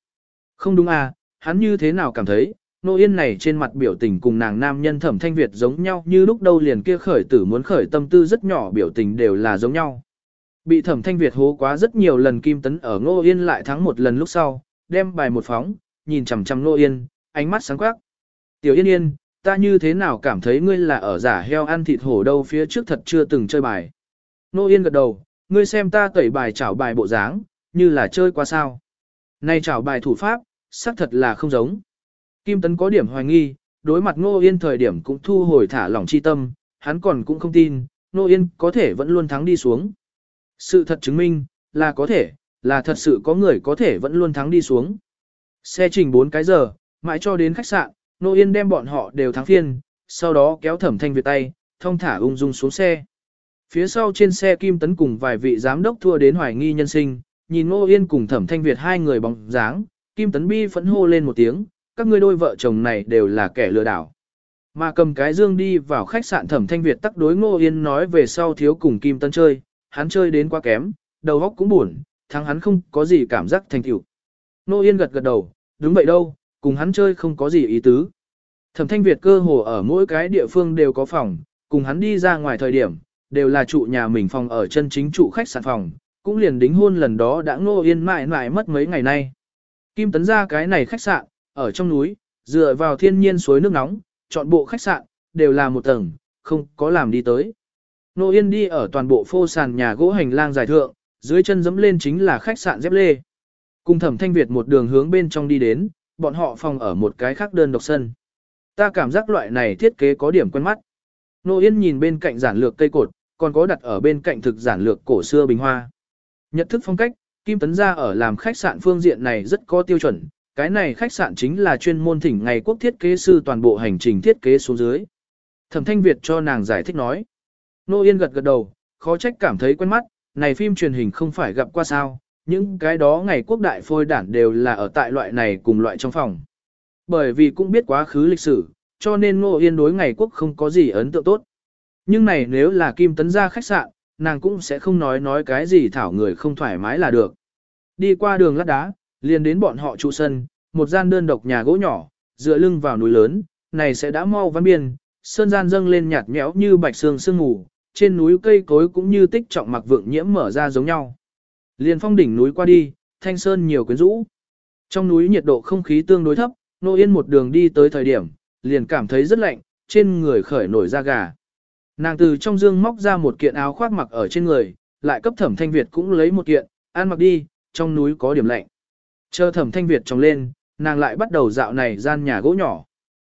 Speaker 1: Không đúng à, hắn như thế nào cảm thấy, Nô Yên này trên mặt biểu tình cùng nàng nam nhân thẩm thanh Việt giống nhau như lúc đâu liền kia khởi tử muốn khởi tâm tư rất nhỏ biểu tình đều là giống nhau. Bị thẩm thanh Việt hố quá rất nhiều lần Kim Tấn ở Nô Yên lại thắng một lần lúc sau, đem bài một phóng, nhìn chằm chằm Nô Yên, ánh mắt sáng quắc. Tiểu Yên Yên, ta như thế nào cảm thấy ngươi là ở giả heo ăn thịt hổ đâu phía trước thật chưa từng chơi bài. Nô Yên gật đầu, ngươi xem ta tẩy bài chảo bài bộ dáng, như là chơi qua sao. Này chảo bài thủ pháp, xác thật là không giống. Kim Tấn có điểm hoài nghi, đối mặt Ngô Yên thời điểm cũng thu hồi thả lỏng chi tâm, hắn còn cũng không tin, Ngô Yên có thể vẫn luôn thắng đi xuống. Sự thật chứng minh, là có thể, là thật sự có người có thể vẫn luôn thắng đi xuống. Xe trình 4 cái giờ, mãi cho đến khách sạn, Ngô Yên đem bọn họ đều thắng phiên, sau đó kéo thẩm thanh Việt tay, thông thả ung dung xuống xe. Phía sau trên xe Kim Tấn cùng vài vị giám đốc thua đến hoài nghi nhân sinh, nhìn Ngô Yên cùng thẩm thanh Việt hai người bóng dáng, Kim Tấn Bi phẫn hô lên một tiếng, các ngươi đôi vợ chồng này đều là kẻ lừa đảo. Mà cầm cái dương đi vào khách sạn thẩm thanh Việt tắc đối Ngô Yên nói về sau thiếu cùng Kim Tấn chơi, hắn chơi đến quá kém, đầu óc cũng buồn, thắng hắn không có gì cảm giác thành tựu. Ngô Yên gật gật đầu, đúng vậy đâu, cùng hắn chơi không có gì ý tứ. Thẩm thanh Việt cơ hồ ở mỗi cái địa phương đều có phòng, cùng hắn đi ra ngoài thời điểm, đều là trụ nhà mình phòng ở chân chính trụ khách sạn phòng, cũng liền đính hôn lần đó đã Ngô Yên mãi mãi mất mấy ngày nay. Kim Tấn ra cái này khách sạn, ở trong núi, dựa vào thiên nhiên suối nước nóng, chọn bộ khách sạn, đều là một tầng, không có làm đi tới. Nô Yên đi ở toàn bộ phô sàn nhà gỗ hành lang dài thượng, dưới chân dẫm lên chính là khách sạn dép lê. Cùng thẩm thanh Việt một đường hướng bên trong đi đến, bọn họ phòng ở một cái khác đơn độc sân. Ta cảm giác loại này thiết kế có điểm quen mắt. Nô Yên nhìn bên cạnh giản lược cây cột, còn có đặt ở bên cạnh thực giản lược cổ xưa bình hoa. Nhật thức phong cách, Kim Tấn gia ở làm khách sạn phương diện này rất có tiêu chuẩn, cái này khách sạn chính là chuyên môn thỉnh ngày quốc thiết kế sư toàn bộ hành trình thiết kế xuống dưới. Thẩm Thanh Việt cho nàng giải thích nói. Nô Yên gật gật đầu, khó trách cảm thấy quen mắt, này phim truyền hình không phải gặp qua sao, những cái đó ngày quốc đại phôi đản đều là ở tại loại này cùng loại trong phòng. Bởi vì cũng biết quá khứ lịch sử, cho nên Nô Yên đối ngày quốc không có gì ấn tượng tốt. Nhưng này nếu là Kim Tấn gia khách sạn, nàng cũng sẽ không nói nói cái gì thảo người không thoải mái là được. Đi qua đường lát đá, liền đến bọn họ trụ sân, một gian đơn độc nhà gỗ nhỏ, dựa lưng vào núi lớn, này sẽ đã mau văn biên, sơn gian dâng lên nhạt nhẽo như bạch sương sương ngủ, trên núi cây cối cũng như tích trọng mặc vượng nhiễm mở ra giống nhau. Liền phong đỉnh núi qua đi, thanh sơn nhiều quyến rũ. Trong núi nhiệt độ không khí tương đối thấp, nô yên một đường đi tới thời điểm, liền cảm thấy rất lạnh, trên người khởi nổi da gà. Nàng từ trong dương móc ra một kiện áo khoác mặc ở trên người, lại cấp thẩm thanh Việt cũng lấy một kiện, ăn mặc đi, trong núi có điểm lạnh. Chờ thẩm thanh Việt trồng lên, nàng lại bắt đầu dạo này gian nhà gỗ nhỏ.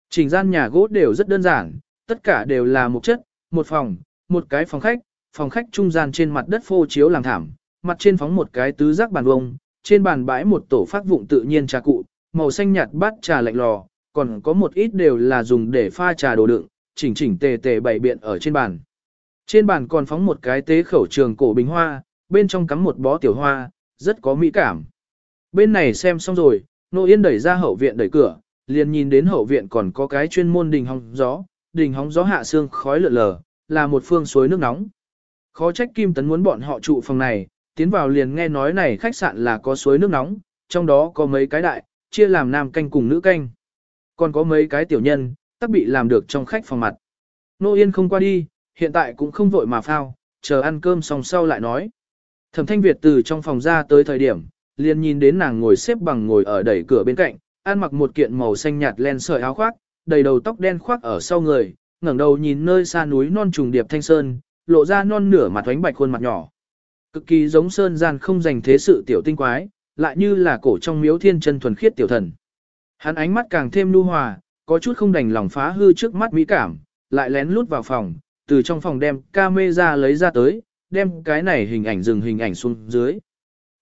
Speaker 1: Trình gian nhà gỗ đều rất đơn giản, tất cả đều là một chất, một phòng, một cái phòng khách, phòng khách trung gian trên mặt đất phô chiếu làm thảm, mặt trên phóng một cái tứ giác bàn vông, trên bàn bãi một tổ phát vụng tự nhiên trà cụ, màu xanh nhạt bát trà lạnh lò, còn có một ít đều là dùng để pha trà đồ đựng, chỉnh chỉnh tề tề bày biện ở trên bàn. Trên bàn còn phóng một cái tế khẩu trường cổ bình hoa, bên trong cắm một bó tiểu hoa, rất có mỹ cảm. Bên này xem xong rồi, Nô Yên đẩy ra hậu viện đẩy cửa, liền nhìn đến hậu viện còn có cái chuyên môn đình hóng gió, đình hóng gió hạ xương khói lượn lờ, là một phương suối nước nóng. Khó trách Kim Tấn muốn bọn họ trụ phòng này, tiến vào liền nghe nói này khách sạn là có suối nước nóng, trong đó có mấy cái đại, chia làm nam canh cùng nữ canh. Còn có mấy cái tiểu nhân, tất bị làm được trong khách phòng mặt. Nô Yên không qua đi, hiện tại cũng không vội mà phao, chờ ăn cơm xong sau lại nói. Thẩm Thanh Việt từ trong phòng ra tới thời điểm, liền nhìn đến nàng ngồi xếp bằng ngồi ở đẩy cửa bên cạnh, ăn mặc một kiện màu xanh nhạt len sợi áo khoác, đầy đầu tóc đen khoác ở sau người, ngẩng đầu nhìn nơi xa núi non trùng điệp thanh sơn, lộ ra non nửa mặt thoánh bạch khuôn mặt nhỏ. Cực kỳ giống sơn gian không dành thế sự tiểu tinh quái, lại như là cổ trong miếu thiên chân thuần khiết tiểu thần. Hắn ánh mắt càng thêm nu hòa, có chút không đành lòng phá hư trước mắt mỹ cảm, lại lén lút vào phòng, từ trong phòng đem camera lấy ra tới, đem cái này hình ảnh dừng hình ảnh xuống dưới.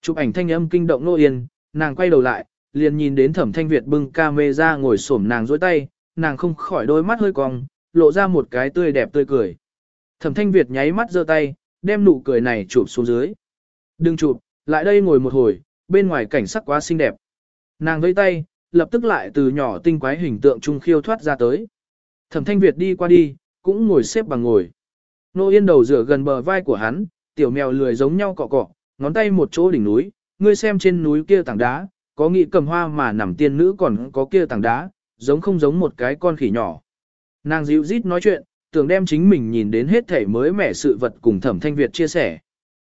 Speaker 1: Chụp ảnh thanh âm kinh động nô yên, nàng quay đầu lại, liền nhìn đến thẩm thanh Việt bưng camera ngồi xổm nàng dối tay, nàng không khỏi đôi mắt hơi cong, lộ ra một cái tươi đẹp tươi cười. Thẩm thanh Việt nháy mắt giơ tay, đem nụ cười này chụp xuống dưới. Đừng chụp, lại đây ngồi một hồi, bên ngoài cảnh sắc quá xinh đẹp. Nàng vẫy tay, lập tức lại từ nhỏ tinh quái hình tượng trung khiêu thoát ra tới. Thẩm thanh Việt đi qua đi, cũng ngồi xếp bằng ngồi. Nô yên đầu rửa gần bờ vai của hắn, tiểu mèo lười giống nhau cọ cọ, ngón tay một chỗ đỉnh núi, ngươi xem trên núi kia tảng đá, có nghị cầm hoa mà nằm tiên nữ còn có kia tảng đá, giống không giống một cái con khỉ nhỏ. Nàng dịu rít nói chuyện, tưởng đem chính mình nhìn đến hết thể mới mẻ sự vật cùng thẩm thanh Việt chia sẻ.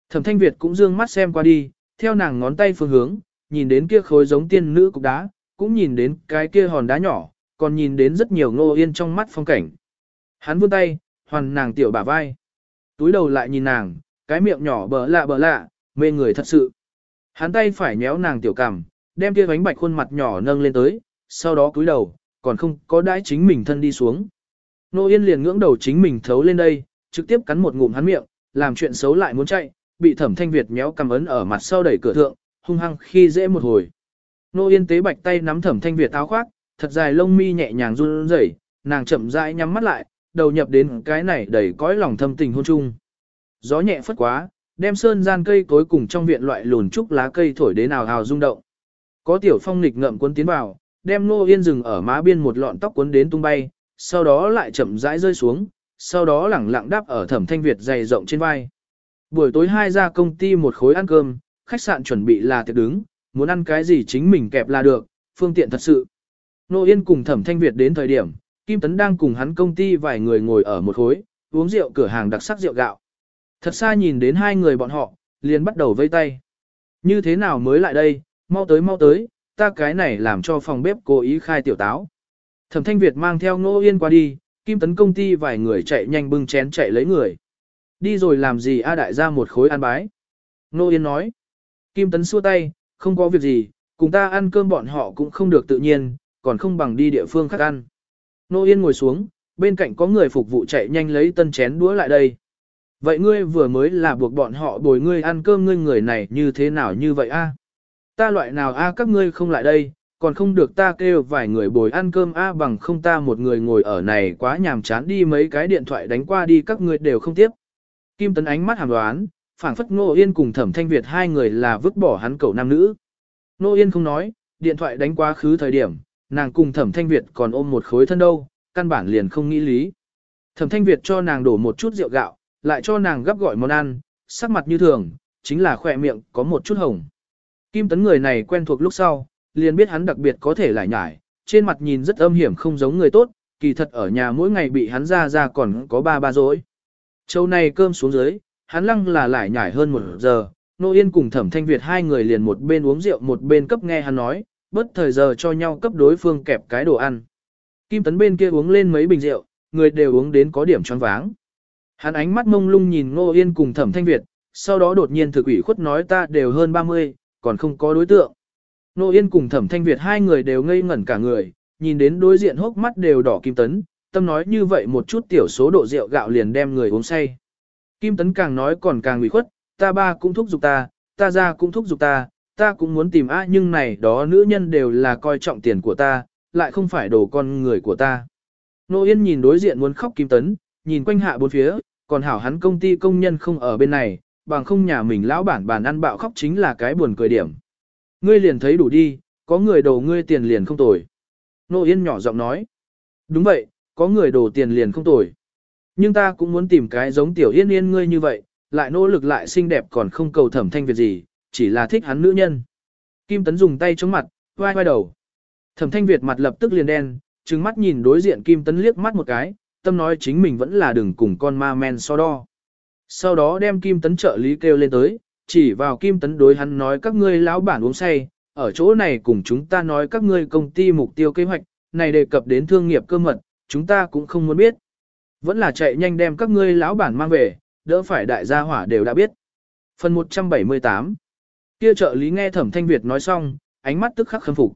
Speaker 1: Thẩm thanh Việt cũng dương mắt xem qua đi, theo nàng ngón tay phương hướng, nhìn đến kia khối giống tiên nữ cục đá, cũng nhìn đến cái kia hòn đá nhỏ, còn nhìn đến rất nhiều ngô yên trong mắt phong cảnh. Hắn vươn tay, hoàn nàng tiểu bả vai. Túi đầu lại nhìn nàng, cái miệng nhỏ bờ lạ bờ lạ, mê người thật sự. Hắn tay phải nhéo nàng tiểu cằm, đem kia bánh bạch khuôn mặt nhỏ nâng lên tới, sau đó cúi đầu, còn không có đãi chính mình thân đi xuống. Nô Yên liền ngưỡng đầu chính mình thấu lên đây, trực tiếp cắn một ngụm hắn miệng, làm chuyện xấu lại muốn chạy, bị thẩm thanh Việt méo cầm ấn ở mặt sau đẩy cửa thượng, hung hăng khi dễ một hồi. Nô Yên tế bạch tay nắm thẩm thanh Việt áo khoác, thật dài lông mi nhẹ nhàng run rẩy, nàng chậm rãi nhắm mắt lại, đầu nhập đến cái này đầy cõi lòng thâm tình hôn chung. Gió nhẹ phất quá, đem sơn gian cây cối cùng trong viện loại lùn trúc lá cây thổi đến ào ào rung động. Có tiểu phong nịch ngậm cuốn tiến vào, đem Nô Yên rừng ở má biên một lọn tóc cuốn đến tung bay, sau đó lại chậm rãi rơi xuống, sau đó lẳng lặng đáp ở thẩm thanh Việt dày rộng trên vai. Buổi tối hai ra công ty một khối ăn cơm, khách sạn chuẩn bị là tiệc đứng, muốn ăn cái gì chính mình kẹp là được, phương tiện thật sự. Nô Yên cùng thẩm thanh Việt đến thời điểm, Kim Tấn đang cùng hắn công ty vài người ngồi ở một khối, uống rượu cửa hàng đặc sắc rượu gạo. Thật xa nhìn đến hai người bọn họ, liền bắt đầu vây tay. Như thế nào mới lại đây, mau tới mau tới, ta cái này làm cho phòng bếp cố ý khai tiểu táo. Thẩm Thanh Việt mang theo Nô Yên qua đi, Kim Tấn công ty vài người chạy nhanh bưng chén chạy lấy người. Đi rồi làm gì A đại ra một khối ăn bái. Nô Yên nói. Kim Tấn xua tay, không có việc gì, cùng ta ăn cơm bọn họ cũng không được tự nhiên, còn không bằng đi địa phương khác ăn. Nô Yên ngồi xuống, bên cạnh có người phục vụ chạy nhanh lấy tân chén đũa lại đây. Vậy ngươi vừa mới là buộc bọn họ bồi ngươi ăn cơm ngươi người này như thế nào như vậy a? Ta loại nào a các ngươi không lại đây, còn không được ta kêu vài người bồi ăn cơm a bằng không ta một người ngồi ở này quá nhàm chán đi mấy cái điện thoại đánh qua đi các ngươi đều không tiếp. Kim Tấn ánh mắt hàm đoán, phảng phất Ngô Yên cùng Thẩm Thanh Việt hai người là vứt bỏ hắn cậu nam nữ. Ngô Yên không nói, điện thoại đánh quá khứ thời điểm, nàng cùng Thẩm Thanh Việt còn ôm một khối thân đâu, căn bản liền không nghĩ lý. Thẩm Thanh Việt cho nàng đổ một chút rượu gạo, lại cho nàng gấp gọi món ăn, sắc mặt như thường, chính là khỏe miệng có một chút hồng. Kim Tấn người này quen thuộc lúc sau, liền biết hắn đặc biệt có thể lại nhải, trên mặt nhìn rất âm hiểm không giống người tốt, kỳ thật ở nhà mỗi ngày bị hắn ra ra còn có ba ba dối. Châu này cơm xuống dưới, hắn lăng là lại nhải hơn một giờ, Nô Yên cùng Thẩm Thanh Việt hai người liền một bên uống rượu một bên cấp nghe hắn nói, bất thời giờ cho nhau cấp đối phương kẹp cái đồ ăn. Kim Tấn bên kia uống lên mấy bình rượu, người đều uống đến có điểm choáng váng. Hắn ánh mắt mông lung nhìn Ngô Yên cùng Thẩm Thanh Việt, sau đó đột nhiên thực ủy khuất nói ta đều hơn 30, còn không có đối tượng. Ngô Yên cùng Thẩm Thanh Việt hai người đều ngây ngẩn cả người, nhìn đến đối diện hốc mắt đều đỏ Kim Tấn, tâm nói như vậy một chút tiểu số độ rượu gạo liền đem người uống say. Kim Tấn càng nói còn càng ủy khuất, ta ba cũng thúc giục ta, ta ra cũng thúc giục ta, ta cũng muốn tìm a nhưng này đó nữ nhân đều là coi trọng tiền của ta, lại không phải đồ con người của ta. Nô Yên nhìn đối diện muốn khóc Kim Tấn, nhìn quanh hạ bốn phía, còn hảo hắn công ty công nhân không ở bên này, bằng không nhà mình lão bản bàn ăn bạo khóc chính là cái buồn cười điểm. Ngươi liền thấy đủ đi, có người đồ ngươi tiền liền không tồi. Nô Yên nhỏ giọng nói. Đúng vậy, có người đồ tiền liền không tồi. Nhưng ta cũng muốn tìm cái giống tiểu yên yên ngươi như vậy, lại nỗ lực lại xinh đẹp còn không cầu thẩm thanh việc gì, chỉ là thích hắn nữ nhân. Kim Tấn dùng tay chống mặt, vai vai đầu. Thẩm thanh Việt mặt lập tức liền đen, trừng mắt nhìn đối diện Kim Tấn liếc mắt một cái, tâm nói chính mình vẫn là đừng cùng con ma men so đo. Sau đó đem Kim Tấn trợ lý kêu lên tới, chỉ vào Kim Tấn đối hắn nói các ngươi lão bản uống say, ở chỗ này cùng chúng ta nói các ngươi công ty mục tiêu kế hoạch, này đề cập đến thương nghiệp cơ mật, chúng ta cũng không muốn biết. Vẫn là chạy nhanh đem các ngươi lão bản mang về, đỡ phải đại gia hỏa đều đã biết. Phần 178 Kia trợ lý nghe Thẩm Thanh Việt nói xong, ánh mắt tức khắc khâm phục.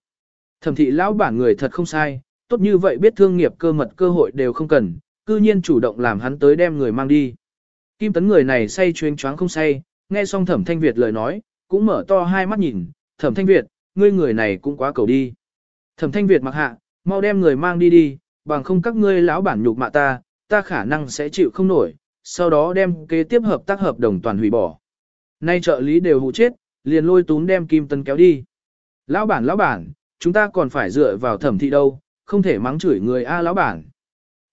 Speaker 1: Thẩm thị lão bản người thật không sai, tốt như vậy biết thương nghiệp cơ mật cơ hội đều không cần, cư nhiên chủ động làm hắn tới đem người mang đi. Kim tấn người này say chuyên choáng không say, nghe xong thẩm thanh Việt lời nói, cũng mở to hai mắt nhìn, thẩm thanh Việt, ngươi người này cũng quá cầu đi. Thẩm thanh Việt mặc hạ, mau đem người mang đi đi, bằng không các ngươi lão bản nhục mạ ta, ta khả năng sẽ chịu không nổi, sau đó đem kế tiếp hợp tác hợp đồng toàn hủy bỏ. Nay trợ lý đều hụ chết, liền lôi túm đem Kim Tấn kéo đi. Lão bản lão bản, chúng ta còn phải dựa vào thẩm thị đâu, không thể mắng chửi người a lão bản.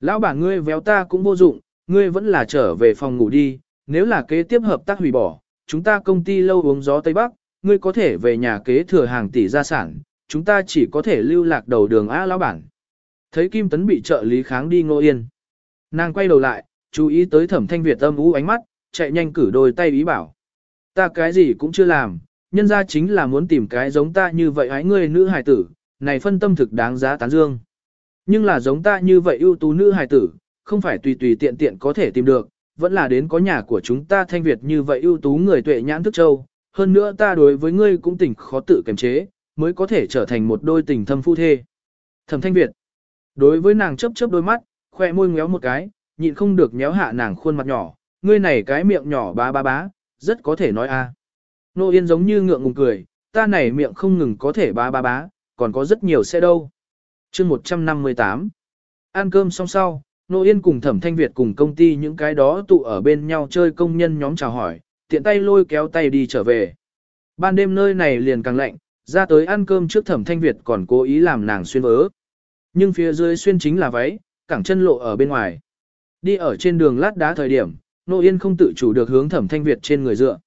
Speaker 1: Lão bản ngươi véo ta cũng vô dụng, ngươi vẫn là trở về phòng ngủ đi, nếu là kế tiếp hợp tác hủy bỏ, chúng ta công ty lâu uống gió Tây Bắc, ngươi có thể về nhà kế thừa hàng tỷ gia sản, chúng ta chỉ có thể lưu lạc đầu đường a lão bản. Thấy Kim Tấn bị trợ lý kháng đi ngô yên. Nàng quay đầu lại, chú ý tới thẩm thanh Việt âm ú ánh mắt, chạy nhanh cử đôi tay ý bảo. Ta cái gì cũng chưa làm, nhân ra chính là muốn tìm cái giống ta như vậy hái ngươi nữ hài tử, này phân tâm thực đáng giá tán dương. Nhưng là giống ta như vậy ưu tú nữ hài tử, không phải tùy tùy tiện tiện có thể tìm được, vẫn là đến có nhà của chúng ta thanh Việt như vậy ưu tú người tuệ nhãn thức châu, hơn nữa ta đối với ngươi cũng tỉnh khó tự kiềm chế, mới có thể trở thành một đôi tình thâm phu thê. Thẩm thanh Việt, đối với nàng chớp chớp đôi mắt, khoe môi ngéo một cái, nhịn không được nhéo hạ nàng khuôn mặt nhỏ, ngươi này cái miệng nhỏ bá bá bá, rất có thể nói a. Nô Yên giống như ngượng ngùng cười, ta này miệng không ngừng có thể bá bá bá, còn có rất nhiều xe đâu. chương 158 Ăn cơm xong sau, Nô Yên cùng Thẩm Thanh Việt cùng công ty những cái đó tụ ở bên nhau chơi công nhân nhóm chào hỏi, tiện tay lôi kéo tay đi trở về. Ban đêm nơi này liền càng lạnh, ra tới ăn cơm trước Thẩm Thanh Việt còn cố ý làm nàng xuyên vớ. Nhưng phía dưới xuyên chính là váy, cẳng chân lộ ở bên ngoài. Đi ở trên đường lát đá thời điểm, Nô Yên không tự chủ được hướng Thẩm Thanh Việt trên người dựa.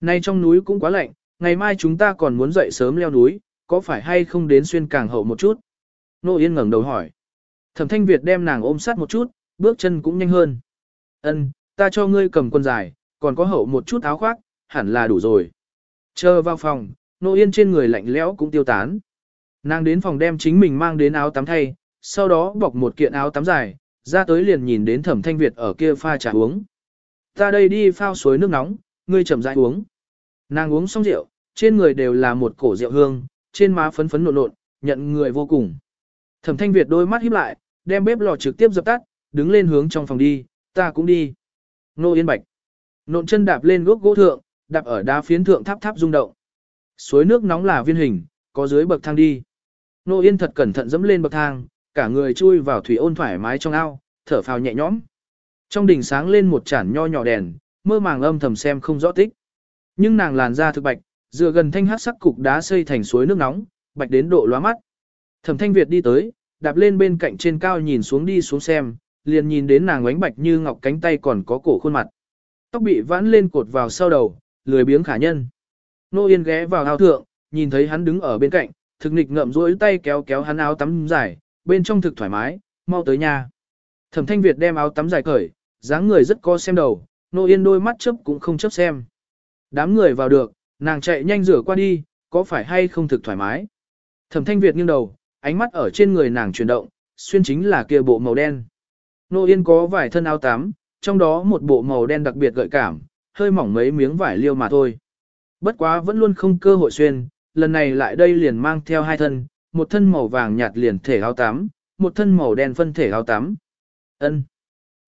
Speaker 1: Nay trong núi cũng quá lạnh, ngày mai chúng ta còn muốn dậy sớm leo núi, có phải hay không đến xuyên càng hậu một chút? Nô Yên ngẩng đầu hỏi. Thẩm Thanh Việt đem nàng ôm sát một chút, bước chân cũng nhanh hơn. Ân, ta cho ngươi cầm quần dài, còn có hậu một chút áo khoác, hẳn là đủ rồi. Chờ vào phòng, Nô Yên trên người lạnh lẽo cũng tiêu tán. Nàng đến phòng đem chính mình mang đến áo tắm thay, sau đó bọc một kiện áo tắm dài, ra tới liền nhìn đến Thẩm Thanh Việt ở kia pha trà uống. Ta đây đi phao suối nước nóng, ngươi chậm rãi uống. Nàng uống xong rượu, trên người đều là một cổ rượu hương, trên má phấn phấn nộn nộn, nhận người vô cùng. Thẩm Thanh Việt đôi mắt híp lại, đem bếp lò trực tiếp dập tắt, đứng lên hướng trong phòng đi, ta cũng đi. Nô Yên Bạch. Nộn chân đạp lên gốc gỗ thượng, đạp ở đá phiến thượng tháp tháp rung động. Suối nước nóng là viên hình, có dưới bậc thang đi. Nô Yên thật cẩn thận dẫm lên bậc thang, cả người chui vào thủy ôn thoải mái trong ao, thở phào nhẹ nhõm. Trong đỉnh sáng lên một chản nho nhỏ đèn, mơ màng âm thầm xem không rõ tích. Nhưng nàng làn da thực bạch, dựa gần thanh hắc sắc cục đá xây thành suối nước nóng, bạch đến độ lóa mắt. Thẩm Thanh Việt đi tới, đạp lên bên cạnh trên cao nhìn xuống đi xuống xem, liền nhìn đến nàng ánh bạch như ngọc cánh tay còn có cổ khuôn mặt. Tóc bị vãn lên cột vào sau đầu, lười biếng khả nhân. Nô Yên ghé vào áo thượng, nhìn thấy hắn đứng ở bên cạnh, thực nịch ngậm duỗi tay kéo kéo hắn áo tắm dài, bên trong thực thoải mái, mau tới nhà. Thẩm Thanh Việt đem áo tắm dài cởi, dáng người rất co xem đầu, Nô Yên đôi mắt chớp cũng không chớp xem. Đám người vào được, nàng chạy nhanh rửa qua đi, có phải hay không thực thoải mái. Thẩm Thanh Việt nghiêng đầu, ánh mắt ở trên người nàng chuyển động, xuyên chính là kia bộ màu đen. Nô Yên có vài thân áo tắm, trong đó một bộ màu đen đặc biệt gợi cảm, hơi mỏng mấy miếng vải liêu mà thôi. Bất quá vẫn luôn không cơ hội xuyên, lần này lại đây liền mang theo hai thân, một thân màu vàng nhạt liền thể áo tắm, một thân màu đen phân thể áo tắm. Ân.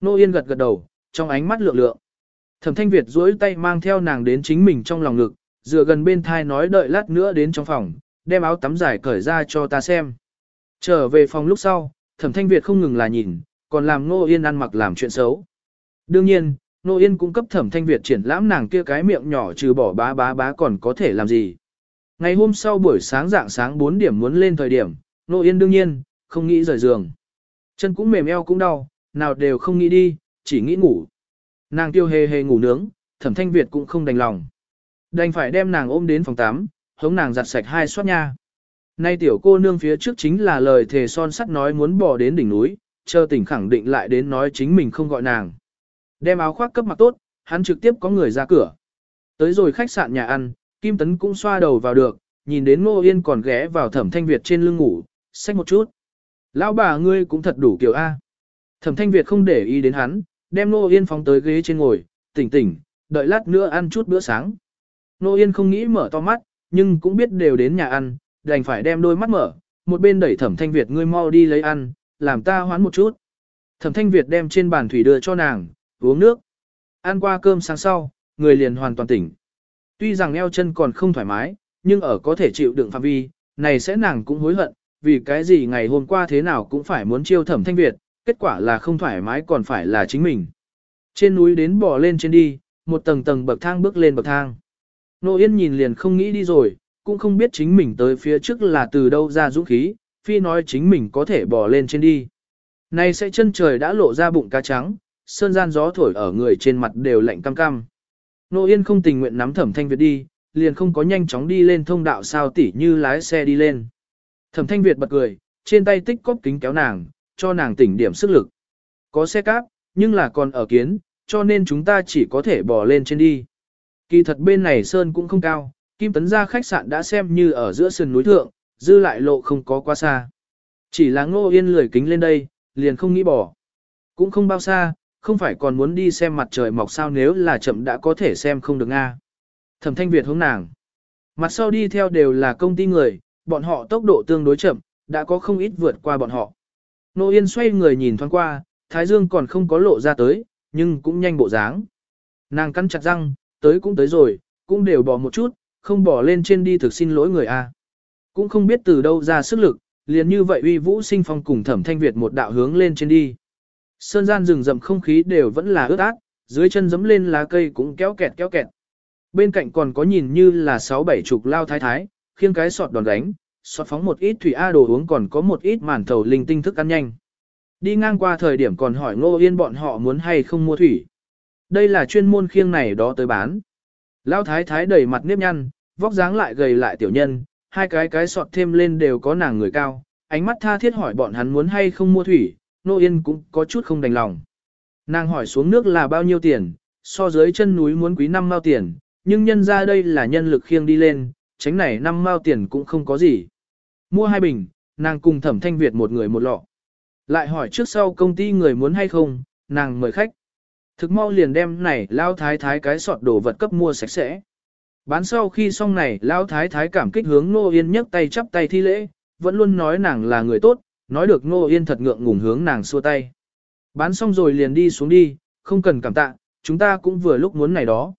Speaker 1: Nô Yên gật gật đầu, trong ánh mắt lượng lượng. Thẩm Thanh Việt duỗi tay mang theo nàng đến chính mình trong lòng ngực, dựa gần bên thai nói đợi lát nữa đến trong phòng, đem áo tắm dài cởi ra cho ta xem. Trở về phòng lúc sau, Thẩm Thanh Việt không ngừng là nhìn, còn làm Nô Yên ăn mặc làm chuyện xấu. Đương nhiên, Nô Yên cũng cấp Thẩm Thanh Việt triển lãm nàng kia cái miệng nhỏ trừ bỏ bá bá bá còn có thể làm gì. Ngày hôm sau buổi sáng dạng sáng 4 điểm muốn lên thời điểm, Nô Yên đương nhiên, không nghĩ rời giường. Chân cũng mềm eo cũng đau, nào đều không nghĩ đi, chỉ nghĩ ngủ. Nàng tiêu hề hề ngủ nướng, thẩm thanh Việt cũng không đành lòng. Đành phải đem nàng ôm đến phòng 8, hống nàng giặt sạch hai suất nha. Nay tiểu cô nương phía trước chính là lời thề son sắt nói muốn bỏ đến đỉnh núi, chờ tỉnh khẳng định lại đến nói chính mình không gọi nàng. Đem áo khoác cấp mặc tốt, hắn trực tiếp có người ra cửa. Tới rồi khách sạn nhà ăn, Kim Tấn cũng xoa đầu vào được, nhìn đến Ngô Yên còn ghé vào thẩm thanh Việt trên lưng ngủ, xách một chút. Lão bà ngươi cũng thật đủ kiểu A. Thẩm thanh Việt không để ý đến hắn, đem Nô Yên phóng tới ghế trên ngồi, tỉnh tỉnh, đợi lát nữa ăn chút bữa sáng. Nô Yên không nghĩ mở to mắt, nhưng cũng biết đều đến nhà ăn, đành phải đem đôi mắt mở, một bên đẩy Thẩm Thanh Việt ngươi mau đi lấy ăn, làm ta hoán một chút. Thẩm Thanh Việt đem trên bàn thủy đưa cho nàng, uống nước. Ăn qua cơm sáng sau, người liền hoàn toàn tỉnh. Tuy rằng eo chân còn không thoải mái, nhưng ở có thể chịu đựng phạm vi, này sẽ nàng cũng hối hận, vì cái gì ngày hôm qua thế nào cũng phải muốn chiêu Thẩm Thanh Việt, kết quả là không thoải mái còn phải là chính mình. Trên núi đến bò lên trên đi, một tầng tầng bậc thang bước lên bậc thang. Nô Yên nhìn liền không nghĩ đi rồi, cũng không biết chính mình tới phía trước là từ đâu ra dũng khí, phi nói chính mình có thể bò lên trên đi. Này sẽ chân trời đã lộ ra bụng cá trắng, sơn gian gió thổi ở người trên mặt đều lạnh cam cam. Nô Yên không tình nguyện nắm thẩm thanh Việt đi, liền không có nhanh chóng đi lên thông đạo sao tỉ như lái xe đi lên. Thẩm thanh Việt bật cười, trên tay tích cóp kính kéo nàng, cho nàng tỉnh điểm sức lực. Có xe cáp, nhưng là còn ở kiến, cho nên chúng ta chỉ có thể bò lên trên đi. Kỳ thật bên này sơn cũng không cao, Kim Tấn ra khách sạn đã xem như ở giữa sườn núi thượng, dư lại lộ không có quá xa. Chỉ là ngô yên lười kính lên đây, liền không nghĩ bỏ. Cũng không bao xa, không phải còn muốn đi xem mặt trời mọc sao nếu là chậm đã có thể xem không được Nga. Thẩm thanh Việt hướng nàng. Mặt sau đi theo đều là công ty người, bọn họ tốc độ tương đối chậm, đã có không ít vượt qua bọn họ. Nô Yên xoay người nhìn thoáng qua, Thái Dương còn không có lộ ra tới, nhưng cũng nhanh bộ dáng. Nàng cắn chặt răng, tới cũng tới rồi, cũng đều bỏ một chút, không bỏ lên trên đi thực xin lỗi người a. Cũng không biết từ đâu ra sức lực, liền như vậy uy vũ sinh phong cùng thẩm thanh Việt một đạo hướng lên trên đi. Sơn gian rừng rậm không khí đều vẫn là ướt át, dưới chân dấm lên lá cây cũng kéo kẹt kéo kẹt. Bên cạnh còn có nhìn như là sáu bảy chục lao thái thái, khiêng cái sọt đòn đánh, sọt phóng một ít thủy A đồ uống còn có một ít màn thầu linh tinh thức ăn nhanh. Đi ngang qua thời điểm còn hỏi Ngô Yên bọn họ muốn hay không mua thủy. Đây là chuyên môn khiêng này đó tới bán. Lao thái thái đầy mặt nếp nhăn, vóc dáng lại gầy lại tiểu nhân, hai cái cái sọt thêm lên đều có nàng người cao, ánh mắt tha thiết hỏi bọn hắn muốn hay không mua thủy, Nô Yên cũng có chút không đành lòng. Nàng hỏi xuống nước là bao nhiêu tiền, so dưới chân núi muốn quý năm mao tiền, nhưng nhân ra đây là nhân lực khiêng đi lên, tránh này năm mao tiền cũng không có gì. Mua hai bình, nàng cùng thẩm thanh Việt một người một lọ. Lại hỏi trước sau công ty người muốn hay không, nàng mời khách. Thực mau liền đem này lao thái thái cái sọt đồ vật cấp mua sạch sẽ. Bán sau khi xong này lao thái thái cảm kích hướng Nô Yên nhấc tay chắp tay thi lễ, vẫn luôn nói nàng là người tốt, nói được Nô Yên thật ngượng ngùng hướng nàng xua tay. Bán xong rồi liền đi xuống đi, không cần cảm tạ, chúng ta cũng vừa lúc muốn này đó.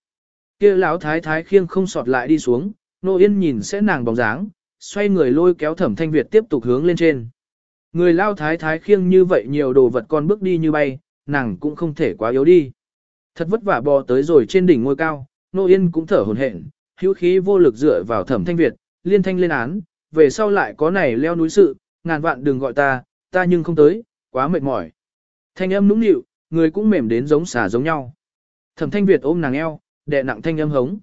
Speaker 1: kia lão thái thái khiêng không sọt lại đi xuống, Nô Yên nhìn sẽ nàng bóng dáng, xoay người lôi kéo thẩm thanh Việt tiếp tục hướng lên trên. Người lao thái thái khiêng như vậy nhiều đồ vật con bước đi như bay, nàng cũng không thể quá yếu đi. Thật vất vả bò tới rồi trên đỉnh ngôi cao, Nô Yên cũng thở hồn hển, hữu khí vô lực dựa vào thẩm thanh Việt, liên thanh lên án, về sau lại có này leo núi sự, ngàn vạn đừng gọi ta, ta nhưng không tới, quá mệt mỏi. Thanh âm nũng nịu, người cũng mềm đến giống xà giống nhau. Thẩm thanh Việt ôm nàng eo, đè nặng thanh âm hống.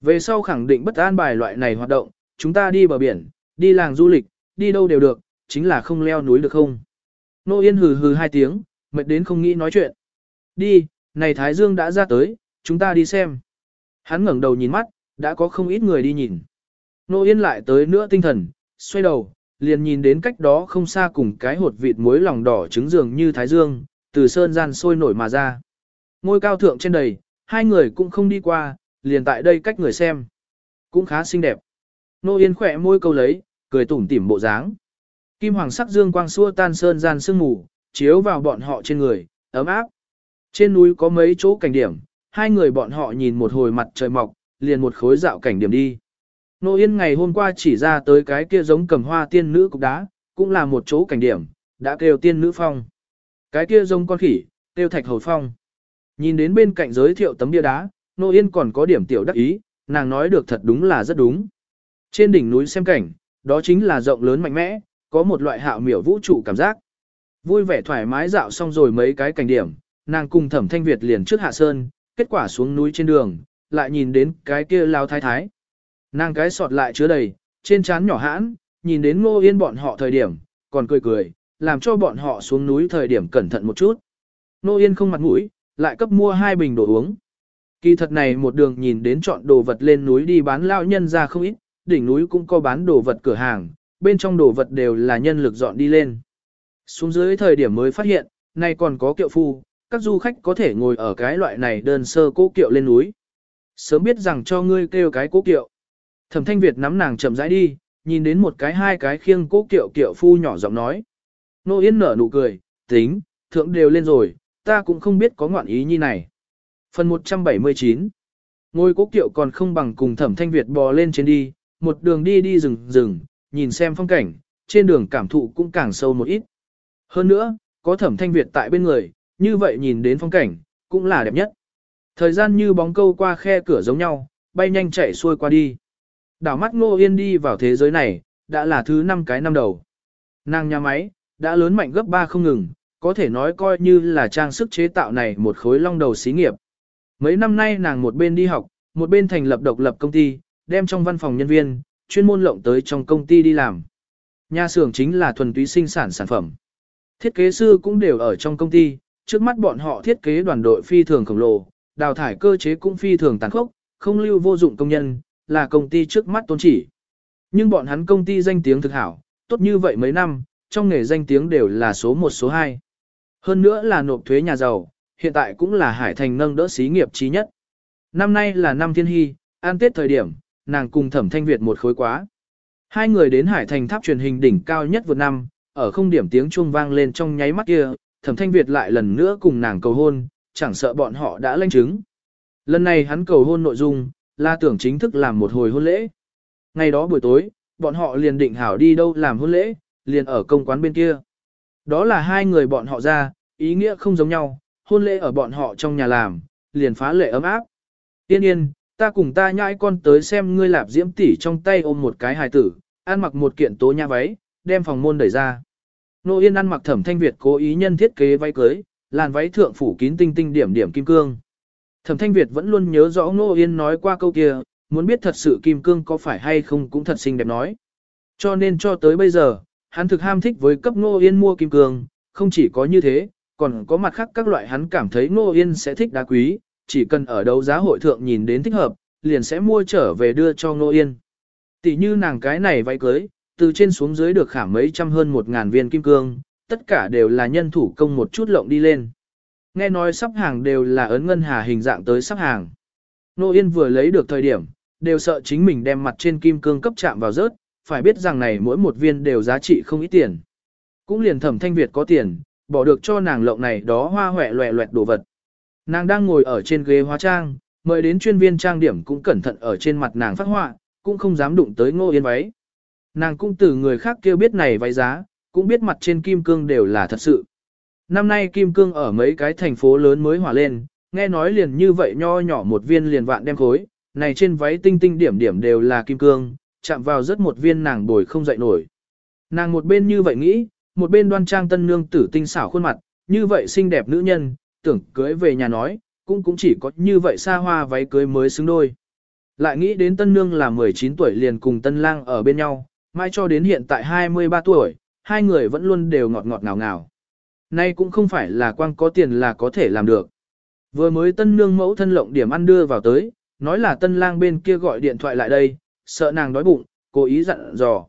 Speaker 1: Về sau khẳng định bất an bài loại này hoạt động, chúng ta đi bờ biển, đi làng du lịch, đi đâu đều được, chính là không leo núi được không. Nô Yên hừ hừ hai tiếng, mệt đến không nghĩ nói chuyện. Đi, này Thái Dương đã ra tới, chúng ta đi xem. Hắn ngẩng đầu nhìn mắt, đã có không ít người đi nhìn. Nô Yên lại tới nữa tinh thần, xoay đầu, liền nhìn đến cách đó không xa cùng cái hột vịt muối lòng đỏ trứng dường như Thái Dương, từ sơn gian sôi nổi mà ra. Ngôi cao thượng trên đầy, hai người cũng không đi qua, liền tại đây cách người xem. Cũng khá xinh đẹp. Nô Yên khỏe môi câu lấy, cười tủm tỉm bộ dáng. Kim hoàng sắc dương quang xua tan sơn gian sương mù, chiếu vào bọn họ trên người, ấm áp. Trên núi có mấy chỗ cảnh điểm, hai người bọn họ nhìn một hồi mặt trời mọc, liền một khối dạo cảnh điểm đi. Nô Yên ngày hôm qua chỉ ra tới cái kia giống cầm hoa tiên nữ cục đá, cũng là một chỗ cảnh điểm, đã kêu tiên nữ phong. Cái kia giống con khỉ, kêu thạch hồi phong. Nhìn đến bên cạnh giới thiệu tấm bia đá, Nô Yên còn có điểm tiểu đắc ý, nàng nói được thật đúng là rất đúng. Trên đỉnh núi xem cảnh, đó chính là rộng lớn mạnh mẽ, có một loại hạo miểu vũ trụ cảm giác. Vui vẻ thoải mái dạo xong rồi mấy cái cảnh điểm, nàng cùng thẩm thanh Việt liền trước hạ sơn, kết quả xuống núi trên đường, lại nhìn đến cái kia lao thái thái. Nàng cái sọt lại chứa đầy, trên trán nhỏ hãn, nhìn đến ngô yên bọn họ thời điểm, còn cười cười, làm cho bọn họ xuống núi thời điểm cẩn thận một chút. Ngô yên không mặt mũi, lại cấp mua hai bình đồ uống. Kỳ thật này một đường nhìn đến chọn đồ vật lên núi đi bán lao nhân ra không ít, đỉnh núi cũng có bán đồ vật cửa hàng, bên trong đồ vật đều là nhân lực dọn đi lên. Xuống dưới thời điểm mới phát hiện, nay còn có kiệu phu, các du khách có thể ngồi ở cái loại này đơn sơ cố kiệu lên núi. Sớm biết rằng cho ngươi kêu cái cố kiệu. Thẩm thanh Việt nắm nàng chậm rãi đi, nhìn đến một cái hai cái khiêng cố kiệu kiệu phu nhỏ giọng nói. Nô Yên nở nụ cười, tính, thượng đều lên rồi, ta cũng không biết có ngoạn ý như này. Phần 179 Ngôi cố kiệu còn không bằng cùng thẩm thanh Việt bò lên trên đi, một đường đi đi rừng rừng, nhìn xem phong cảnh, trên đường cảm thụ cũng càng sâu một ít. Hơn nữa, có thẩm thanh Việt tại bên người, như vậy nhìn đến phong cảnh, cũng là đẹp nhất. Thời gian như bóng câu qua khe cửa giống nhau, bay nhanh chạy xuôi qua đi. Đảo mắt Ngô Yên đi vào thế giới này, đã là thứ năm cái năm đầu. Nàng nhà máy, đã lớn mạnh gấp 3 không ngừng, có thể nói coi như là trang sức chế tạo này một khối long đầu xí nghiệp. Mấy năm nay nàng một bên đi học, một bên thành lập độc lập công ty, đem trong văn phòng nhân viên, chuyên môn lộng tới trong công ty đi làm. Nhà xưởng chính là thuần túy sinh sản sản phẩm. Thiết kế sư cũng đều ở trong công ty, trước mắt bọn họ thiết kế đoàn đội phi thường khổng lồ, đào thải cơ chế cũng phi thường tàn khốc, không lưu vô dụng công nhân, là công ty trước mắt tôn chỉ. Nhưng bọn hắn công ty danh tiếng thực hảo, tốt như vậy mấy năm, trong nghề danh tiếng đều là số 1 số 2. Hơn nữa là nộp thuế nhà giàu, hiện tại cũng là Hải Thành nâng đỡ xí nghiệp trí nhất. Năm nay là năm thiên hy, an tết thời điểm, nàng cùng thẩm thanh Việt một khối quá. Hai người đến Hải Thành tháp truyền hình đỉnh cao nhất vượt năm, ở không điểm tiếng chuông vang lên trong nháy mắt kia, thẩm thanh Việt lại lần nữa cùng nàng cầu hôn, chẳng sợ bọn họ đã lanh chứng. Lần này hắn cầu hôn nội dung, là tưởng chính thức làm một hồi hôn lễ. Ngày đó buổi tối, bọn họ liền định hảo đi đâu làm hôn lễ, liền ở công quán bên kia. Đó là hai người bọn họ ra, ý nghĩa không giống nhau, hôn lễ ở bọn họ trong nhà làm, liền phá lệ ấm áp. Tiên yên, ta cùng ta nhãi con tới xem ngươi lạp diễm tỷ trong tay ôm một cái hài tử, ăn mặc một kiện tố nha váy, đem phòng môn đẩy ra. Nô Yên ăn mặc thẩm thanh Việt cố ý nhân thiết kế váy cưới, làn váy thượng phủ kín tinh tinh điểm điểm kim cương. Thẩm thanh Việt vẫn luôn nhớ rõ Nô Yên nói qua câu kia, muốn biết thật sự kim cương có phải hay không cũng thật xinh đẹp nói. Cho nên cho tới bây giờ, hắn thực ham thích với cấp Nô Yên mua kim cương, không chỉ có như thế, còn có mặt khác các loại hắn cảm thấy Nô Yên sẽ thích đá quý, chỉ cần ở đấu giá hội thượng nhìn đến thích hợp, liền sẽ mua trở về đưa cho Nô Yên. Tỷ như nàng cái này váy cưới, từ trên xuống dưới được khảm mấy trăm hơn một ngàn viên kim cương, tất cả đều là nhân thủ công một chút lộng đi lên. Nghe nói sắp hàng đều là ấn ngân hà hình dạng tới sắp hàng. Nô Yên vừa lấy được thời điểm, đều sợ chính mình đem mặt trên kim cương cấp chạm vào rớt, phải biết rằng này mỗi một viên đều giá trị không ít tiền. Cũng liền thẩm thanh Việt có tiền, bỏ được cho nàng lộng này đó hoa hòe loẹ loẹt đồ vật. Nàng đang ngồi ở trên ghế hóa trang, mời đến chuyên viên trang điểm cũng cẩn thận ở trên mặt nàng phát họa, cũng không dám đụng tới ngô yên váy. Nàng cũng từ người khác kêu biết này váy giá, cũng biết mặt trên kim cương đều là thật sự. Năm nay kim cương ở mấy cái thành phố lớn mới hỏa lên, nghe nói liền như vậy nho nhỏ một viên liền vạn đem khối, này trên váy tinh tinh điểm điểm đều là kim cương, chạm vào rất một viên nàng bồi không dậy nổi. Nàng một bên như vậy nghĩ, một bên đoan trang tân nương tử tinh xảo khuôn mặt, như vậy xinh đẹp nữ nhân, tưởng cưới về nhà nói, cũng cũng chỉ có như vậy xa hoa váy cưới mới xứng đôi. Lại nghĩ đến tân nương là 19 tuổi liền cùng tân lang ở bên nhau, mai cho đến hiện tại 23 tuổi, hai người vẫn luôn đều ngọt ngọt ngào ngào. Nay cũng không phải là quang có tiền là có thể làm được. Vừa mới tân nương mẫu thân lộng điểm ăn đưa vào tới, nói là tân lang bên kia gọi điện thoại lại đây, sợ nàng đói bụng, cố ý dặn dò.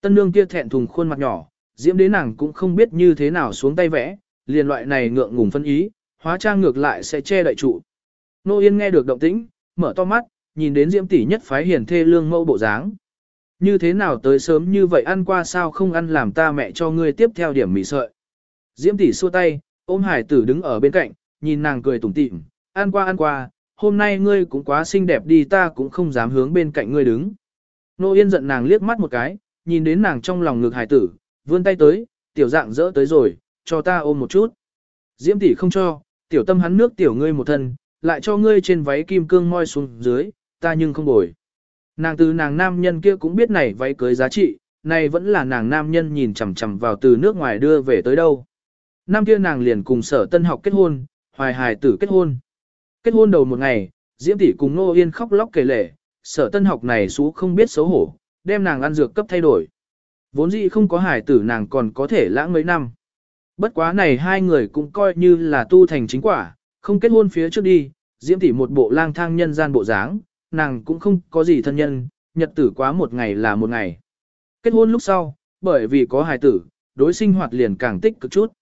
Speaker 1: Tân nương kia thẹn thùng khuôn mặt nhỏ, diễm đến nàng cũng không biết như thế nào xuống tay vẽ, liền loại này ngượng ngùng phân ý, hóa trang ngược lại sẽ che đậy trụ. Nô Yên nghe được động tĩnh, mở to mắt, nhìn đến diễm tỷ nhất phái hiền thê lương mẫu bộ dáng. Như thế nào tới sớm như vậy ăn qua sao không ăn làm ta mẹ cho ngươi tiếp theo điểm mì sợi. Diễm tỷ xua tay, ôm hải tử đứng ở bên cạnh, nhìn nàng cười tủm tỉm, ăn qua ăn qua, hôm nay ngươi cũng quá xinh đẹp đi ta cũng không dám hướng bên cạnh ngươi đứng. Nô Yên giận nàng liếc mắt một cái, nhìn đến nàng trong lòng ngực hải tử, vươn tay tới, tiểu dạng dỡ tới rồi, cho ta ôm một chút. Diễm tỷ không cho, tiểu tâm hắn nước tiểu ngươi một thân, lại cho ngươi trên váy kim cương moi xuống dưới, ta nhưng không bồi. Nàng từ nàng nam nhân kia cũng biết này váy cưới giá trị, này vẫn là nàng nam nhân nhìn chằm chằm vào từ nước ngoài đưa về tới đâu. Năm kia nàng liền cùng sở tân học kết hôn, hoài hài tử kết hôn. Kết hôn đầu một ngày, Diễm tỷ cùng Nô Yên khóc lóc kể lể, sở tân học này xú không biết xấu hổ, đem nàng ăn dược cấp thay đổi. Vốn dĩ không có hài tử nàng còn có thể lãng mấy năm. Bất quá này hai người cũng coi như là tu thành chính quả, không kết hôn phía trước đi, Diễm tỷ một bộ lang thang nhân gian bộ dáng, nàng cũng không có gì thân nhân, nhật tử quá một ngày là một ngày. Kết hôn lúc sau, bởi vì có hài tử, đối sinh hoạt liền càng tích cực chút.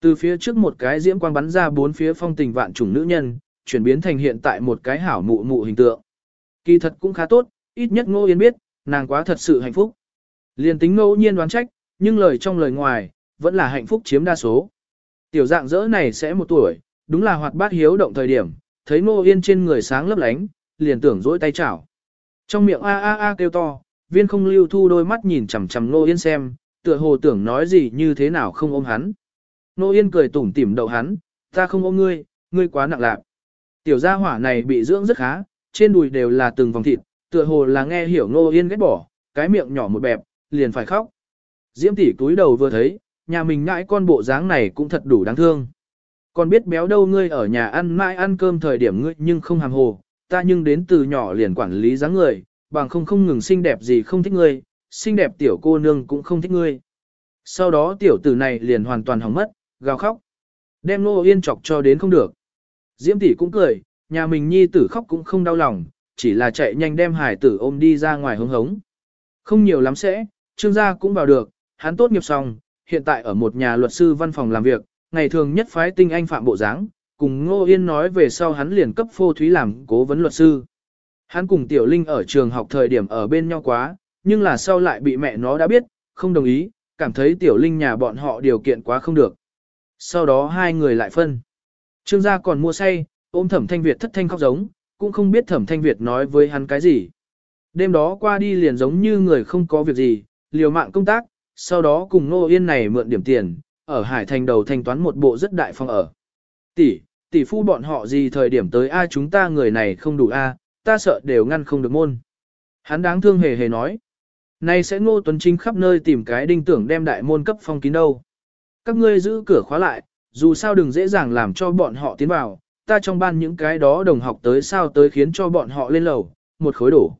Speaker 1: Từ phía trước một cái diễm quang bắn ra bốn phía phong tình vạn chủng nữ nhân, chuyển biến thành hiện tại một cái hảo mụ mụ hình tượng. Kỳ thật cũng khá tốt, ít nhất Ngô Yên biết, nàng quá thật sự hạnh phúc. Liền tính ngẫu nhiên đoán trách, nhưng lời trong lời ngoài, vẫn là hạnh phúc chiếm đa số. Tiểu dạng dỡ này sẽ một tuổi, đúng là hoạt bát hiếu động thời điểm, thấy Ngô Yên trên người sáng lấp lánh, liền tưởng dỗi tay chảo. Trong miệng a a a kêu to, viên không lưu thu đôi mắt nhìn chằm chằm Ngô Yên xem, tựa hồ tưởng nói gì như thế nào không ôm hắn. Ngô Yên cười tủm tỉm đậu hắn, ta không ôm ngươi, ngươi quá nặng lạc. Tiểu gia hỏa này bị dưỡng rất khá, trên đùi đều là từng vòng thịt, tựa hồ là nghe hiểu Ngô Yên ghét bỏ, cái miệng nhỏ một bẹp, liền phải khóc. Diễm tỷ túi đầu vừa thấy, nhà mình ngãi con bộ dáng này cũng thật đủ đáng thương. Còn biết béo đâu ngươi ở nhà ăn mãi ăn cơm thời điểm ngươi nhưng không hàm hồ, ta nhưng đến từ nhỏ liền quản lý dáng người, bằng không không ngừng xinh đẹp gì không thích ngươi, xinh đẹp tiểu cô nương cũng không thích ngươi. Sau đó tiểu tử này liền hoàn toàn hỏng mất, gào khóc. Đem Nô Yên chọc cho đến không được. Diễm tỷ cũng cười, nhà mình nhi tử khóc cũng không đau lòng, chỉ là chạy nhanh đem hải tử ôm đi ra ngoài hống hống. Không nhiều lắm sẽ, trương gia cũng vào được, hắn tốt nghiệp xong, hiện tại ở một nhà luật sư văn phòng làm việc, ngày thường nhất phái tinh anh phạm bộ dáng, cùng Ngô Yên nói về sau hắn liền cấp phô thúy làm cố vấn luật sư. Hắn cùng Tiểu Linh ở trường học thời điểm ở bên nhau quá, nhưng là sau lại bị mẹ nó đã biết, không đồng ý, cảm thấy Tiểu Linh nhà bọn họ điều kiện quá không được. Sau đó hai người lại phân. Trương gia còn mua say, ôm thẩm thanh Việt thất thanh khóc giống, cũng không biết thẩm thanh Việt nói với hắn cái gì. Đêm đó qua đi liền giống như người không có việc gì, liều mạng công tác, sau đó cùng Nô Yên này mượn điểm tiền, ở Hải Thành đầu thanh toán một bộ rất đại phòng ở. Tỷ, tỷ phu bọn họ gì thời điểm tới a chúng ta người này không đủ a, ta sợ đều ngăn không được môn. Hắn đáng thương hề hề nói. Này sẽ Ngô Tuấn Trinh khắp nơi tìm cái đinh tưởng đem đại môn cấp phong kín đâu. Các ngươi giữ cửa khóa lại, dù sao đừng dễ dàng làm cho bọn họ tiến vào, ta trong ban những cái đó đồng học tới sao tới khiến cho bọn họ lên lầu, một khối đổ.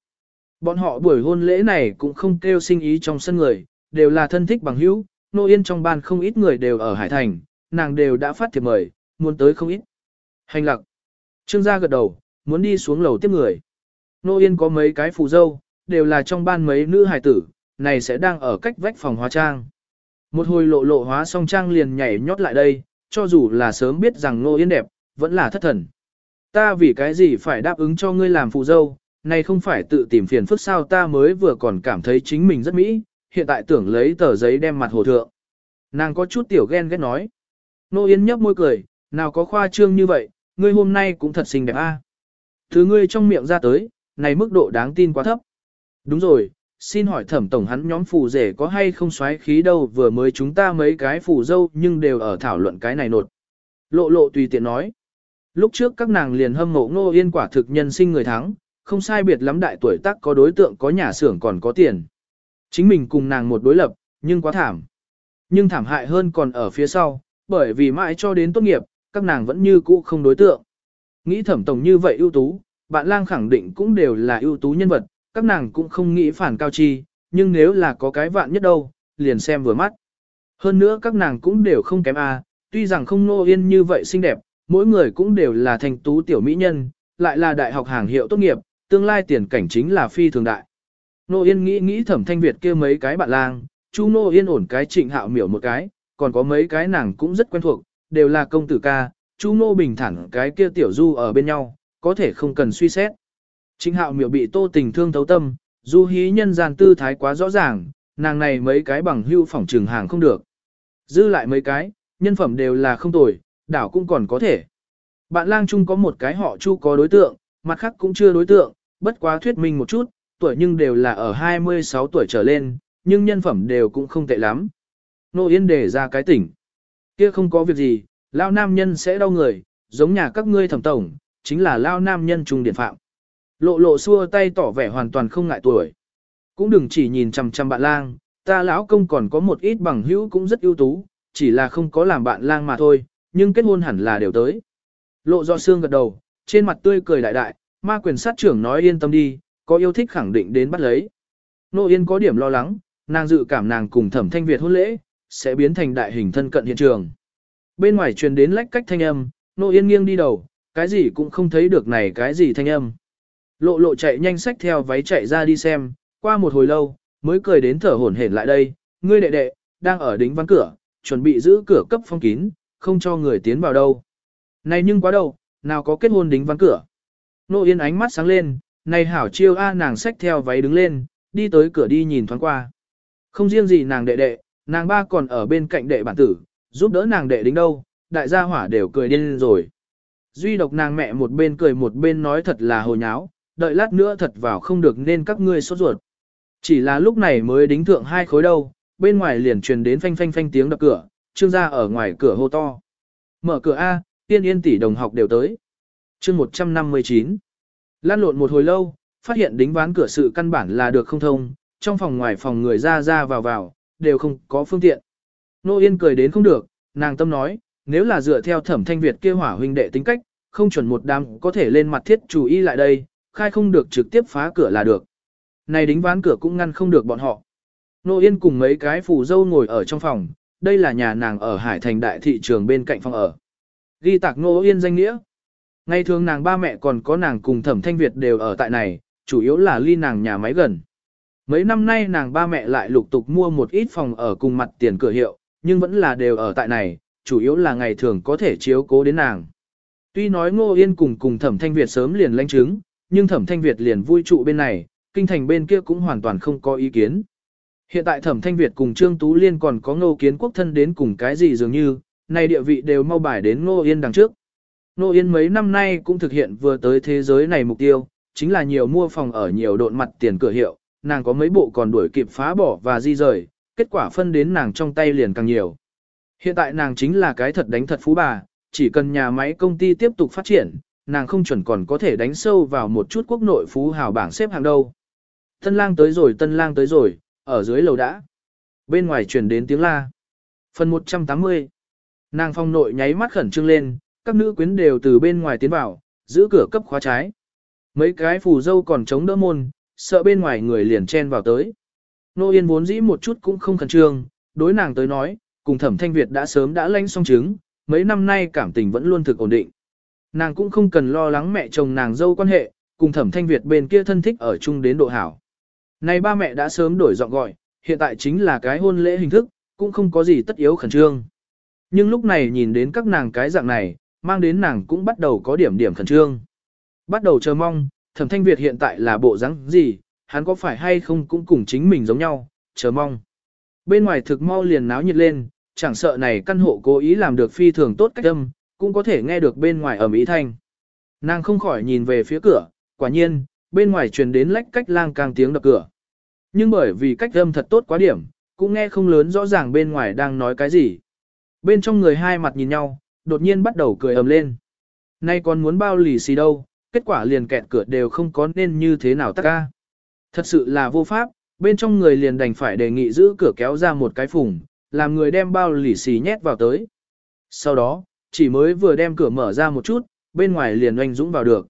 Speaker 1: Bọn họ buổi hôn lễ này cũng không kêu sinh ý trong sân người, đều là thân thích bằng hữu, nô yên trong ban không ít người đều ở Hải Thành, nàng đều đã phát thiệp mời, muốn tới không ít. Hành lặc. Trương gia gật đầu, muốn đi xuống lầu tiếp người. Nô yên có mấy cái phù dâu, đều là trong ban mấy nữ hài tử, này sẽ đang ở cách vách phòng hóa trang. Một hồi lộ lộ hóa song trang liền nhảy nhót lại đây, cho dù là sớm biết rằng nô yên đẹp, vẫn là thất thần. Ta vì cái gì phải đáp ứng cho ngươi làm phù dâu, này không phải tự tìm phiền phức sao ta mới vừa còn cảm thấy chính mình rất mỹ, hiện tại tưởng lấy tờ giấy đem mặt hồ thượng. Nàng có chút tiểu ghen ghét nói. Nô yến nhấp môi cười, nào có khoa trương như vậy, ngươi hôm nay cũng thật xinh đẹp a. Thứ ngươi trong miệng ra tới, này mức độ đáng tin quá thấp. Đúng rồi, xin hỏi thẩm tổng hắn nhóm phù rể có hay không xoáy khí đâu vừa mới chúng ta mấy cái phù dâu nhưng đều ở thảo luận cái này nột. Lộ lộ tùy tiện nói. Lúc trước các nàng liền hâm mộ ngô yên quả thực nhân sinh người thắng, không sai biệt lắm đại tuổi tác có đối tượng có nhà xưởng còn có tiền. Chính mình cùng nàng một đối lập, nhưng quá thảm. Nhưng thảm hại hơn còn ở phía sau, bởi vì mãi cho đến tốt nghiệp, các nàng vẫn như cũ không đối tượng. Nghĩ thẩm tổng như vậy ưu tú, bạn lang khẳng định cũng đều là ưu tú nhân vật, các nàng cũng không nghĩ phản cao chi, nhưng nếu là có cái vạn nhất đâu, liền xem vừa mắt. Hơn nữa các nàng cũng đều không kém a, tuy rằng không nô yên như vậy xinh đẹp, mỗi người cũng đều là thành tú tiểu mỹ nhân, lại là đại học hàng hiệu tốt nghiệp, tương lai tiền cảnh chính là phi thường đại. Nô Yên nghĩ nghĩ thẩm thanh Việt kia mấy cái bạn lang, chú Nô Yên ổn cái trịnh hạo miểu một cái, còn có mấy cái nàng cũng rất quen thuộc, đều là công tử ca, chú Nô bình thẳng cái kia tiểu du ở bên nhau, có thể không cần suy xét. Trịnh hạo miểu bị tô tình thương thấu tâm, du hí nhân gian tư thái quá rõ ràng, nàng này mấy cái bằng hưu phỏng trường hàng không được. Dư lại mấy cái, nhân phẩm đều là không tồi, đảo cũng còn có thể. Bạn lang chung có một cái họ chu có đối tượng, mặt khác cũng chưa đối tượng, bất quá thuyết minh một chút, tuổi nhưng đều là ở 26 tuổi trở lên, nhưng nhân phẩm đều cũng không tệ lắm. Nô Yên đề ra cái tỉnh. Kia không có việc gì, lao nam nhân sẽ đau người, giống nhà các ngươi thẩm tổng, chính là lao nam nhân trung điển phạm. Lộ lộ xua tay tỏ vẻ hoàn toàn không ngại tuổi. Cũng đừng chỉ nhìn chằm chằm bạn lang, ta lão công còn có một ít bằng hữu cũng rất ưu tú, chỉ là không có làm bạn lang mà thôi, nhưng kết hôn hẳn là đều tới. Lộ do xương gật đầu, trên mặt tươi cười đại đại, ma quyền sát trưởng nói yên tâm đi, có yêu thích khẳng định đến bắt lấy. Nô Yên có điểm lo lắng, nàng dự cảm nàng cùng thẩm thanh Việt hôn lễ, sẽ biến thành đại hình thân cận hiện trường. Bên ngoài truyền đến lách cách thanh âm, Nô Yên nghiêng đi đầu, cái gì cũng không thấy được này cái gì thanh âm. Lộ lộ chạy nhanh sách theo váy chạy ra đi xem, qua một hồi lâu, mới cười đến thở hổn hển lại đây, ngươi đệ đệ, đang ở đính ván cửa, chuẩn bị giữ cửa cấp phong kín, không cho người tiến vào đâu. Này nhưng quá đâu, nào có kết hôn đính ván cửa. Nô Yên ánh mắt sáng lên, này hảo chiêu a nàng xách theo váy đứng lên, đi tới cửa đi nhìn thoáng qua. Không riêng gì nàng đệ đệ, nàng ba còn ở bên cạnh đệ bản tử, giúp đỡ nàng đệ đính đâu, đại gia hỏa đều cười điên rồi. Duy độc nàng mẹ một bên cười một bên nói thật là hồ nháo, đợi lát nữa thật vào không được nên các ngươi sốt ruột. Chỉ là lúc này mới đính thượng hai khối đâu, bên ngoài liền truyền đến phanh phanh phanh tiếng đập cửa, trương gia ở ngoài cửa hô to. Mở cửa A, tiên yên tỷ đồng học đều tới. chương 159. Lan lộn một hồi lâu, phát hiện đính ván cửa sự căn bản là được không thông, trong phòng ngoài phòng người ra ra vào vào, đều không có phương tiện. Nô Yên cười đến không được, nàng tâm nói, nếu là dựa theo thẩm thanh Việt kia hỏa huynh đệ tính cách, không chuẩn một đám có thể lên mặt thiết chủ y lại đây, khai không được trực tiếp phá cửa là được. Này đính ván cửa cũng ngăn không được bọn họ. Nô Yên cùng mấy cái phù dâu ngồi ở trong phòng, đây là nhà nàng ở Hải Thành đại thị trường bên cạnh phòng ở. Ghi tạc Nô Yên danh nghĩa. Ngày thường nàng ba mẹ còn có nàng cùng thẩm thanh Việt đều ở tại này, chủ yếu là ly nàng nhà máy gần. Mấy năm nay nàng ba mẹ lại lục tục mua một ít phòng ở cùng mặt tiền cửa hiệu, nhưng vẫn là đều ở tại này, chủ yếu là ngày thường có thể chiếu cố đến nàng. Tuy nói Ngô Yên cùng cùng Thẩm Thanh Việt sớm liền lãnh chứng, nhưng Thẩm Thanh Việt liền vui trụ bên này, kinh thành bên kia cũng hoàn toàn không có ý kiến. Hiện tại Thẩm Thanh Việt cùng Trương Tú Liên còn có Ngô Kiến Quốc thân đến cùng cái gì dường như, này địa vị đều mau bài đến Ngô Yên đằng trước. Nô Yên mấy năm nay cũng thực hiện vừa tới thế giới này mục tiêu, chính là nhiều mua phòng ở nhiều độn mặt tiền cửa hiệu, nàng có mấy bộ còn đuổi kịp phá bỏ và di rời, kết quả phân đến nàng trong tay liền càng nhiều. Hiện tại nàng chính là cái thật đánh thật phú bà, chỉ cần nhà máy công ty tiếp tục phát triển, nàng không chuẩn còn có thể đánh sâu vào một chút quốc nội phú hào bảng xếp hàng đâu. Tân lang tới rồi tân lang tới rồi, ở dưới lầu đã. Bên ngoài truyền đến tiếng la. Phần 180. Nàng phong nội nháy mắt khẩn trương lên, các nữ quyến đều từ bên ngoài tiến vào, giữ cửa cấp khóa trái. Mấy cái phù dâu còn chống đỡ môn, sợ bên ngoài người liền chen vào tới. Nô Yên vốn dĩ một chút cũng không khẩn trương, đối nàng tới nói, cùng thẩm thanh Việt đã sớm đã lanh xong trứng, mấy năm nay cảm tình vẫn luôn thực ổn định. Nàng cũng không cần lo lắng mẹ chồng nàng dâu quan hệ, cùng thẩm thanh Việt bên kia thân thích ở chung đến độ hảo. Này ba mẹ đã sớm đổi giọng gọi, hiện tại chính là cái hôn lễ hình thức, cũng không có gì tất yếu khẩn trương. Nhưng lúc này nhìn đến các nàng cái dạng này, mang đến nàng cũng bắt đầu có điểm điểm khẩn trương. Bắt đầu chờ mong, thẩm thanh Việt hiện tại là bộ dáng gì, hắn có phải hay không cũng cùng chính mình giống nhau, chờ mong. Bên ngoài thực mau liền náo nhiệt lên, chẳng sợ này căn hộ cố ý làm được phi thường tốt cách âm, cũng có thể nghe được bên ngoài ở mỹ thanh. Nàng không khỏi nhìn về phía cửa, quả nhiên, bên ngoài truyền đến lách cách lang càng tiếng đập cửa. Nhưng bởi vì cách âm thật tốt quá điểm, cũng nghe không lớn rõ ràng bên ngoài đang nói cái gì. Bên trong người hai mặt nhìn nhau, đột nhiên bắt đầu cười ầm lên. Nay còn muốn bao lì xì đâu, kết quả liền kẹt cửa đều không có nên như thế nào tắc ca. Thật sự là vô pháp, bên trong người liền đành phải đề nghị giữ cửa kéo ra một cái phùng, làm người đem bao lì xì nhét vào tới. Sau đó, chỉ mới vừa đem cửa mở ra một chút, bên ngoài liền oanh dũng vào được.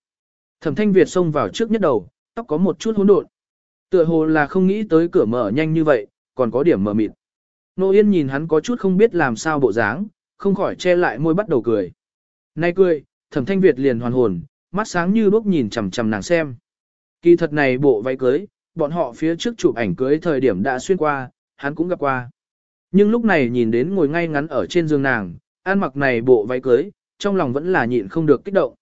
Speaker 1: Thẩm thanh Việt xông vào trước nhất đầu, tóc có một chút hỗn độn. Tựa hồ là không nghĩ tới cửa mở nhanh như vậy, còn có điểm mở mịt. Nô Yên nhìn hắn có chút không biết làm sao bộ dáng, không khỏi che lại môi bắt đầu cười. Nay cười, thẩm thanh Việt liền hoàn hồn, mắt sáng như đuốc nhìn chầm chầm nàng xem. Kỳ thật này bộ váy cưới, bọn họ phía trước chụp ảnh cưới thời điểm đã xuyên qua, hắn cũng gặp qua. Nhưng lúc này nhìn đến ngồi ngay ngắn ở trên giường nàng, ăn mặc này bộ váy cưới, trong lòng vẫn là nhịn không được kích động.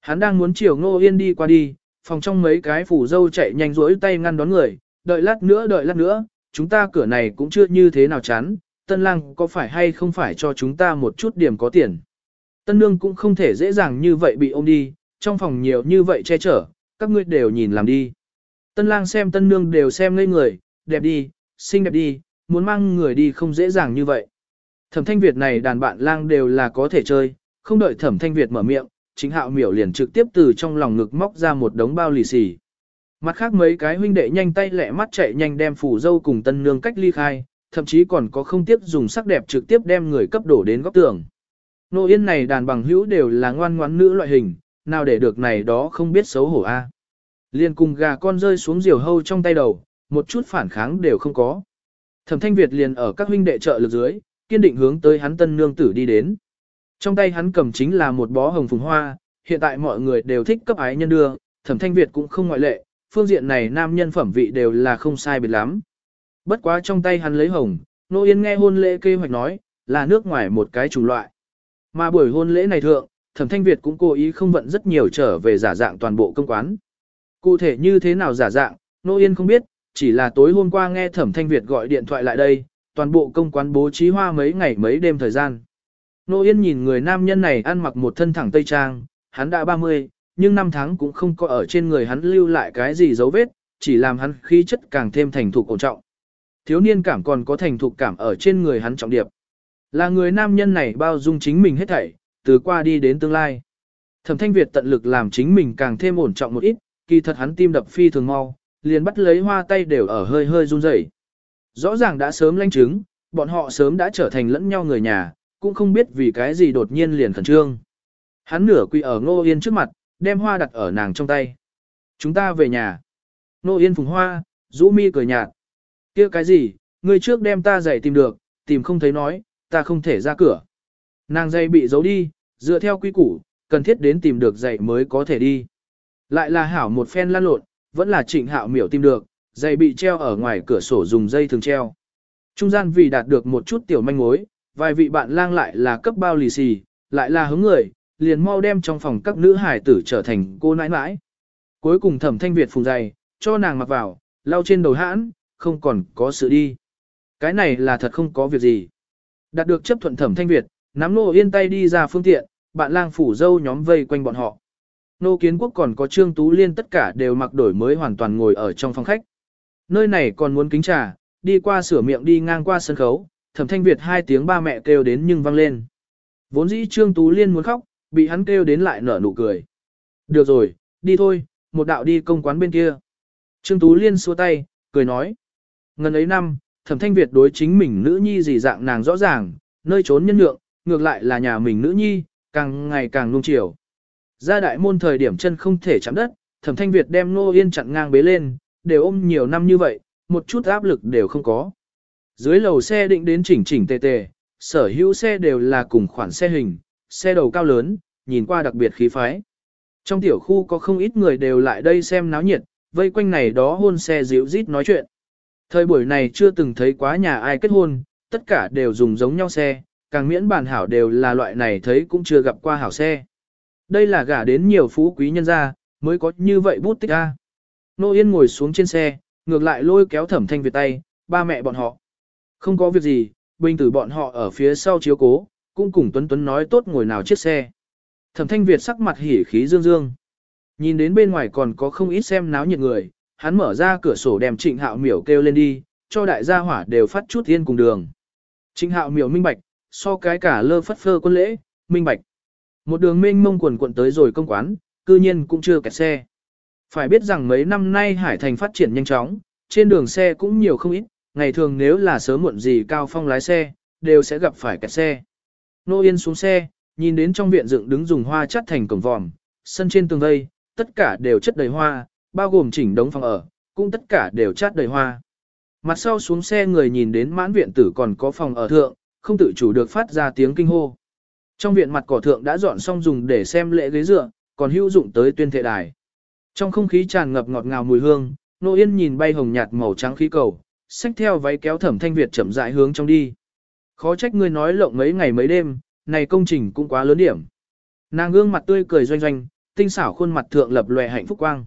Speaker 1: Hắn đang muốn chiều Ngô Yên đi qua đi, phòng trong mấy cái phủ dâu chạy nhanh rỗi tay ngăn đón người, đợi lát nữa đợi lát nữa, chúng ta cửa này cũng chưa như thế nào chán, tân lang có phải hay không phải cho chúng ta một chút điểm có tiền. Tân nương cũng không thể dễ dàng như vậy bị ôm đi, trong phòng nhiều như vậy che chở, các ngươi đều nhìn làm đi. Tân lang xem tân nương đều xem ngây người, đẹp đi, xinh đẹp đi, muốn mang người đi không dễ dàng như vậy. Thẩm thanh Việt này đàn bạn lang đều là có thể chơi, không đợi thẩm thanh Việt mở miệng, chính hạo miểu liền trực tiếp từ trong lòng ngực móc ra một đống bao lì xì. Mặt khác mấy cái huynh đệ nhanh tay lẹ mắt chạy nhanh đem phủ dâu cùng tân nương cách ly khai, thậm chí còn có không tiếp dùng sắc đẹp trực tiếp đem người cấp đổ đến góc tường. Nô yên này đàn bằng hữu đều là ngoan ngoãn nữ loại hình, nào để được này đó không biết xấu hổ a. À. Liên cùng gà con rơi xuống diều hâu trong tay đầu, một chút phản kháng đều không có. Thẩm Thanh Việt liền ở các huynh đệ trợ lực dưới, kiên định hướng tới hắn tân nương tử đi đến. Trong tay hắn cầm chính là một bó hồng phùng hoa, hiện tại mọi người đều thích cấp ái nhân đưa, Thẩm Thanh Việt cũng không ngoại lệ, phương diện này nam nhân phẩm vị đều là không sai biệt lắm. Bất quá trong tay hắn lấy hồng, Nô Yên nghe hôn lễ kế hoạch nói, là nước ngoài một cái chủng loại. Mà buổi hôn lễ này thượng, Thẩm Thanh Việt cũng cố ý không vận rất nhiều trở về giả dạng toàn bộ công quán. Cụ thể như thế nào giả dạng, Nô Yên không biết, chỉ là tối hôm qua nghe Thẩm Thanh Việt gọi điện thoại lại đây, toàn bộ công quán bố trí hoa mấy ngày mấy đêm thời gian. Nô Yên nhìn người nam nhân này ăn mặc một thân thẳng tây trang, hắn đã 30, nhưng năm tháng cũng không có ở trên người hắn lưu lại cái gì dấu vết, chỉ làm hắn khí chất càng thêm thành thục cổ trọng. Thiếu niên cảm còn có thành thục cảm ở trên người hắn trọng điệp. Là người nam nhân này bao dung chính mình hết thảy, từ qua đi đến tương lai. Thẩm Thanh Việt tận lực làm chính mình càng thêm ổn trọng một ít, kỳ thật hắn tim đập phi thường mau, liền bắt lấy hoa tay đều ở hơi hơi run rẩy. Rõ ràng đã sớm lanh chứng, bọn họ sớm đã trở thành lẫn nhau người nhà, cũng không biết vì cái gì đột nhiên liền khẩn trương. Hắn nửa quỳ ở Ngô Yên trước mặt, đem hoa đặt ở nàng trong tay. Chúng ta về nhà. Ngô Yên phùng hoa, rũ mi cười nhạt kia cái gì, người trước đem ta giày tìm được, tìm không thấy nói, ta không thể ra cửa. Nàng dây bị giấu đi, dựa theo quy củ, cần thiết đến tìm được giày mới có thể đi. Lại là hảo một phen lăn lộn, vẫn là trịnh hạo miểu tìm được, dây bị treo ở ngoài cửa sổ dùng dây thường treo. Trung gian vì đạt được một chút tiểu manh mối, vài vị bạn lang lại là cấp bao lì xì, lại là hứng người, liền mau đem trong phòng các nữ hải tử trở thành cô nãi nãi. Cuối cùng thẩm thanh Việt phùng giày, cho nàng mặc vào, lau trên đầu hãn, không còn có sự đi. Cái này là thật không có việc gì. Đạt được chấp thuận thẩm thanh Việt, nắm nô yên tay đi ra phương tiện, bạn lang phủ dâu nhóm vây quanh bọn họ. Nô kiến quốc còn có trương tú liên tất cả đều mặc đổi mới hoàn toàn ngồi ở trong phòng khách. Nơi này còn muốn kính trà, đi qua sửa miệng đi ngang qua sân khấu, thẩm thanh Việt hai tiếng ba mẹ kêu đến nhưng vang lên. Vốn dĩ trương tú liên muốn khóc, bị hắn kêu đến lại nở nụ cười. Được rồi, đi thôi, một đạo đi công quán bên kia. Trương Tú Liên xua tay, cười nói. Ngần ấy năm, thẩm thanh Việt đối chính mình nữ nhi gì dạng nàng rõ ràng, nơi trốn nhân lượng, ngược lại là nhà mình nữ nhi, càng ngày càng nung chiều. Ra đại môn thời điểm chân không thể chạm đất, thẩm thanh Việt đem Nô Yên chặn ngang bế lên, đều ôm nhiều năm như vậy, một chút áp lực đều không có. Dưới lầu xe định đến chỉnh chỉnh tề tề, sở hữu xe đều là cùng khoản xe hình, xe đầu cao lớn, nhìn qua đặc biệt khí phái. Trong tiểu khu có không ít người đều lại đây xem náo nhiệt, vây quanh này đó hôn xe dịu rít nói chuyện. Thời buổi này chưa từng thấy quá nhà ai kết hôn, tất cả đều dùng giống nhau xe, càng miễn bản hảo đều là loại này thấy cũng chưa gặp qua hảo xe. Đây là gả đến nhiều phú quý nhân gia, mới có như vậy bút tích a. Nô Yên ngồi xuống trên xe, ngược lại lôi kéo thẩm thanh Việt tay, ba mẹ bọn họ. Không có việc gì, bình tử bọn họ ở phía sau chiếu cố, cũng cùng Tuấn Tuấn nói tốt ngồi nào chiếc xe. Thẩm thanh Việt sắc mặt hỉ khí dương dương. Nhìn đến bên ngoài còn có không ít xem náo nhiệt người, hắn mở ra cửa sổ đem trịnh hạo miểu kêu lên đi, cho đại gia hỏa đều phát chút thiên cùng đường. Trịnh hạo miểu minh bạch, so cái cả lơ phất phơ quân lễ, minh bạch. Một đường mênh mông quần quận tới rồi công quán, cư nhiên cũng chưa kẹt xe. Phải biết rằng mấy năm nay Hải Thành phát triển nhanh chóng, trên đường xe cũng nhiều không ít, ngày thường nếu là sớm muộn gì cao phong lái xe, đều sẽ gặp phải kẹt xe. Nô Yên xuống xe, nhìn đến trong viện dựng đứng dùng hoa chất thành cổng vòm, sân trên tường vây, tất cả đều chất đầy hoa, bao gồm chỉnh đống phòng ở, cũng tất cả đều chát đầy hoa. Mặt sau xuống xe người nhìn đến mãn viện tử còn có phòng ở thượng, không tự chủ được phát ra tiếng kinh hô. Trong viện mặt cỏ thượng đã dọn xong dùng để xem lễ ghế dựa, còn hữu dụng tới tuyên thệ đài. Trong không khí tràn ngập ngọt ngào mùi hương, Nô Yên nhìn bay hồng nhạt màu trắng khí cầu, xách theo váy kéo Thẩm Thanh Việt chậm rãi hướng trong đi. Khó trách ngươi nói lộng mấy ngày mấy đêm, này công trình cũng quá lớn điểm. Nàng gương mặt tươi cười doanh doanh, tinh xảo khuôn mặt thượng lập lòe hạnh phúc quang.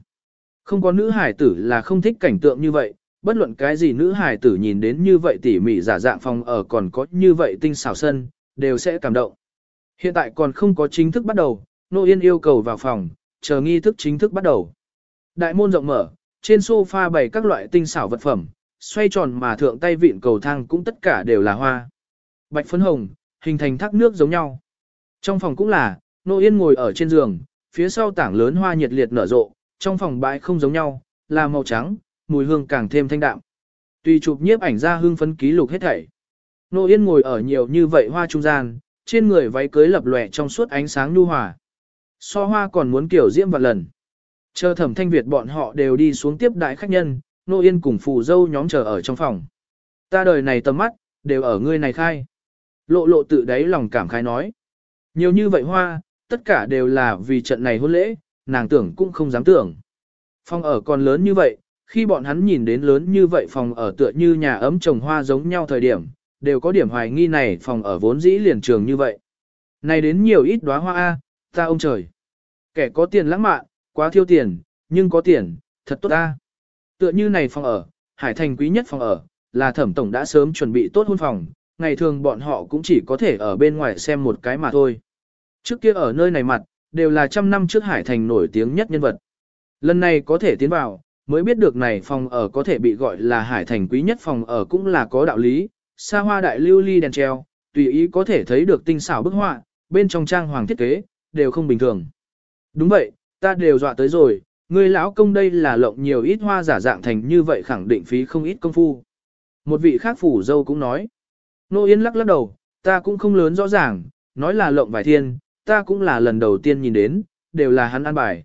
Speaker 1: Không có nữ hải tử là không thích cảnh tượng như vậy, bất luận cái gì nữ hải tử nhìn đến như vậy tỉ mỉ giả dạng phòng ở còn có như vậy tinh xảo sân, đều sẽ cảm động. Hiện tại còn không có chính thức bắt đầu, Nô Yên yêu cầu vào phòng, chờ nghi thức chính thức bắt đầu. Đại môn rộng mở, trên sofa bày các loại tinh xảo vật phẩm, xoay tròn mà thượng tay vịn cầu thang cũng tất cả đều là hoa. Bạch phấn hồng, hình thành thác nước giống nhau. Trong phòng cũng là, Nô Yên ngồi ở trên giường, phía sau tảng lớn hoa nhiệt liệt nở rộ, trong phòng bãi không giống nhau, là màu trắng, mùi hương càng thêm thanh đạm. Tùy chụp nhiếp ảnh ra hương phấn ký lục hết thảy. Nô Yên ngồi ở nhiều như vậy hoa trung gian, trên người váy cưới lập lòe trong suốt ánh sáng nhu hòa. So hoa còn muốn kiểu diễm vạn lần. Chờ thẩm thanh Việt bọn họ đều đi xuống tiếp đại khách nhân, Nô Yên cùng phù dâu nhóm chờ ở trong phòng. Ta đời này tầm mắt, đều ở ngươi này khai. Lộ lộ tự đáy lòng cảm khai nói. Nhiều như vậy hoa, tất cả đều là vì trận này hôn lễ, nàng tưởng cũng không dám tưởng. Phòng ở còn lớn như vậy, khi bọn hắn nhìn đến lớn như vậy phòng ở tựa như nhà ấm trồng hoa giống nhau thời điểm, đều có điểm hoài nghi này phòng ở vốn dĩ liền trường như vậy. Này đến nhiều ít đóa hoa A, ta ông trời. Kẻ có tiền lãng mạn, quá thiêu tiền, nhưng có tiền, thật tốt A. Tựa như này phòng ở, Hải Thành quý nhất phòng ở, là thẩm tổng đã sớm chuẩn bị tốt hôn phòng, ngày thường bọn họ cũng chỉ có thể ở bên ngoài xem một cái mà thôi. Trước kia ở nơi này mặt, đều là trăm năm trước Hải Thành nổi tiếng nhất nhân vật. Lần này có thể tiến vào, mới biết được này phòng ở có thể bị gọi là Hải Thành quý nhất phòng ở cũng là có đạo lý, xa hoa đại lưu ly đèn treo, tùy ý có thể thấy được tinh xảo bức họa, bên trong trang hoàng thiết kế, đều không bình thường. Đúng vậy, ta đều dọa tới rồi, người lão công đây là lộng nhiều ít hoa giả dạng thành như vậy khẳng định phí không ít công phu. Một vị khác phủ dâu cũng nói. Nô Yên lắc lắc đầu, ta cũng không lớn rõ ràng, nói là lộng vài thiên, ta cũng là lần đầu tiên nhìn đến, đều là hắn ăn bài.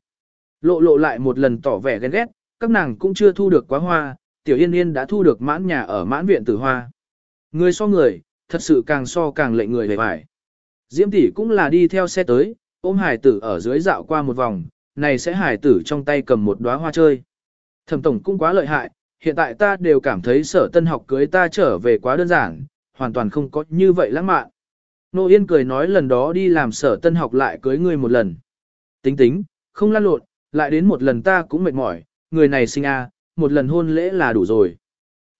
Speaker 1: Lộ lộ lại một lần tỏ vẻ ghen ghét, các nàng cũng chưa thu được quá hoa, tiểu yên yên đã thu được mãn nhà ở mãn viện tử hoa. Người so người, thật sự càng so càng lệnh người về vải. Diễm tỷ cũng là đi theo xe tới, ôm hải tử ở dưới dạo qua một vòng, này sẽ hải tử trong tay cầm một đóa hoa chơi. Thẩm tổng cũng quá lợi hại, hiện tại ta đều cảm thấy sở tân học cưới ta trở về quá đơn giản, hoàn toàn không có như vậy lãng mạn. Nô Yên cười nói lần đó đi làm sở tân học lại cưới ngươi một lần. Tính tính, không lan lộn, lại đến một lần ta cũng mệt mỏi, người này sinh a à, một lần hôn lễ là đủ rồi.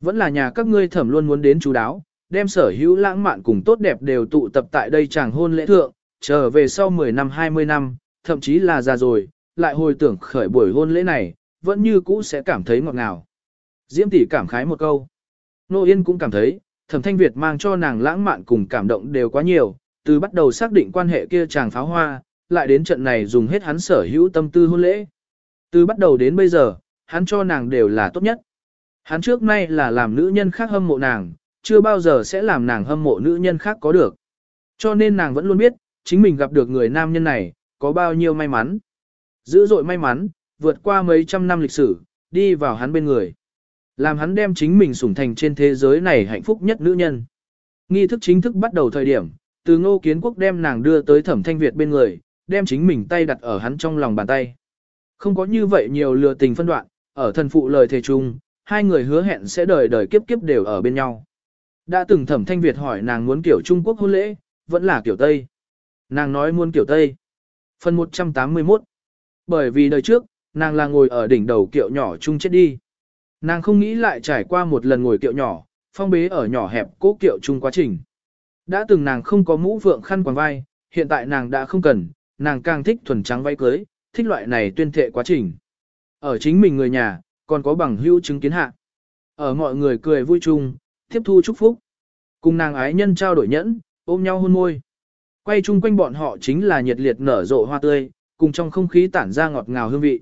Speaker 1: Vẫn là nhà các ngươi thẩm luôn muốn đến chú đáo, đem sở hữu lãng mạn cùng tốt đẹp đều tụ tập tại đây chàng hôn lễ thượng, trở về sau 10 năm 20 năm, thậm chí là già rồi, lại hồi tưởng khởi buổi hôn lễ này, vẫn như cũ sẽ cảm thấy ngọt ngào. Diễm tỷ cảm khái một câu. Nô Yên cũng cảm thấy, thẩm thanh Việt mang cho nàng lãng mạn cùng cảm động đều quá nhiều, từ bắt đầu xác định quan hệ kia chàng pháo hoa, lại đến trận này dùng hết hắn sở hữu tâm tư hôn lễ. Từ bắt đầu đến bây giờ, hắn cho nàng đều là tốt nhất. Hắn trước nay là làm nữ nhân khác hâm mộ nàng, chưa bao giờ sẽ làm nàng hâm mộ nữ nhân khác có được. Cho nên nàng vẫn luôn biết, chính mình gặp được người nam nhân này, có bao nhiêu may mắn. Dữ dội may mắn, vượt qua mấy trăm năm lịch sử, đi vào hắn bên người. Làm hắn đem chính mình sủng thành trên thế giới này hạnh phúc nhất nữ nhân. Nghi thức chính thức bắt đầu thời điểm, từ ngô kiến quốc đem nàng đưa tới thẩm thanh Việt bên người, đem chính mình tay đặt ở hắn trong lòng bàn tay. Không có như vậy nhiều lừa tình phân đoạn, ở thần phụ lời thề chung, hai người hứa hẹn sẽ đời đời kiếp kiếp đều ở bên nhau. Đã từng thẩm thanh Việt hỏi nàng muốn kiểu Trung Quốc hôn lễ, vẫn là kiểu Tây. Nàng nói muốn kiểu Tây. Phần 181 Bởi vì đời trước, nàng là ngồi ở đỉnh đầu kiệu nhỏ chung chết đi. Nàng không nghĩ lại trải qua một lần ngồi kiệu nhỏ, phong bế ở nhỏ hẹp cố kiệu chung quá trình. Đã từng nàng không có mũ vượng khăn quàng vai, hiện tại nàng đã không cần, nàng càng thích thuần trắng váy cưới, thích loại này tuyên thệ quá trình. Ở chính mình người nhà, còn có bằng hữu chứng kiến hạ. Ở mọi người cười vui chung, tiếp thu chúc phúc. Cùng nàng ái nhân trao đổi nhẫn, ôm nhau hôn môi. Quay chung quanh bọn họ chính là nhiệt liệt nở rộ hoa tươi, cùng trong không khí tản ra ngọt ngào hương vị.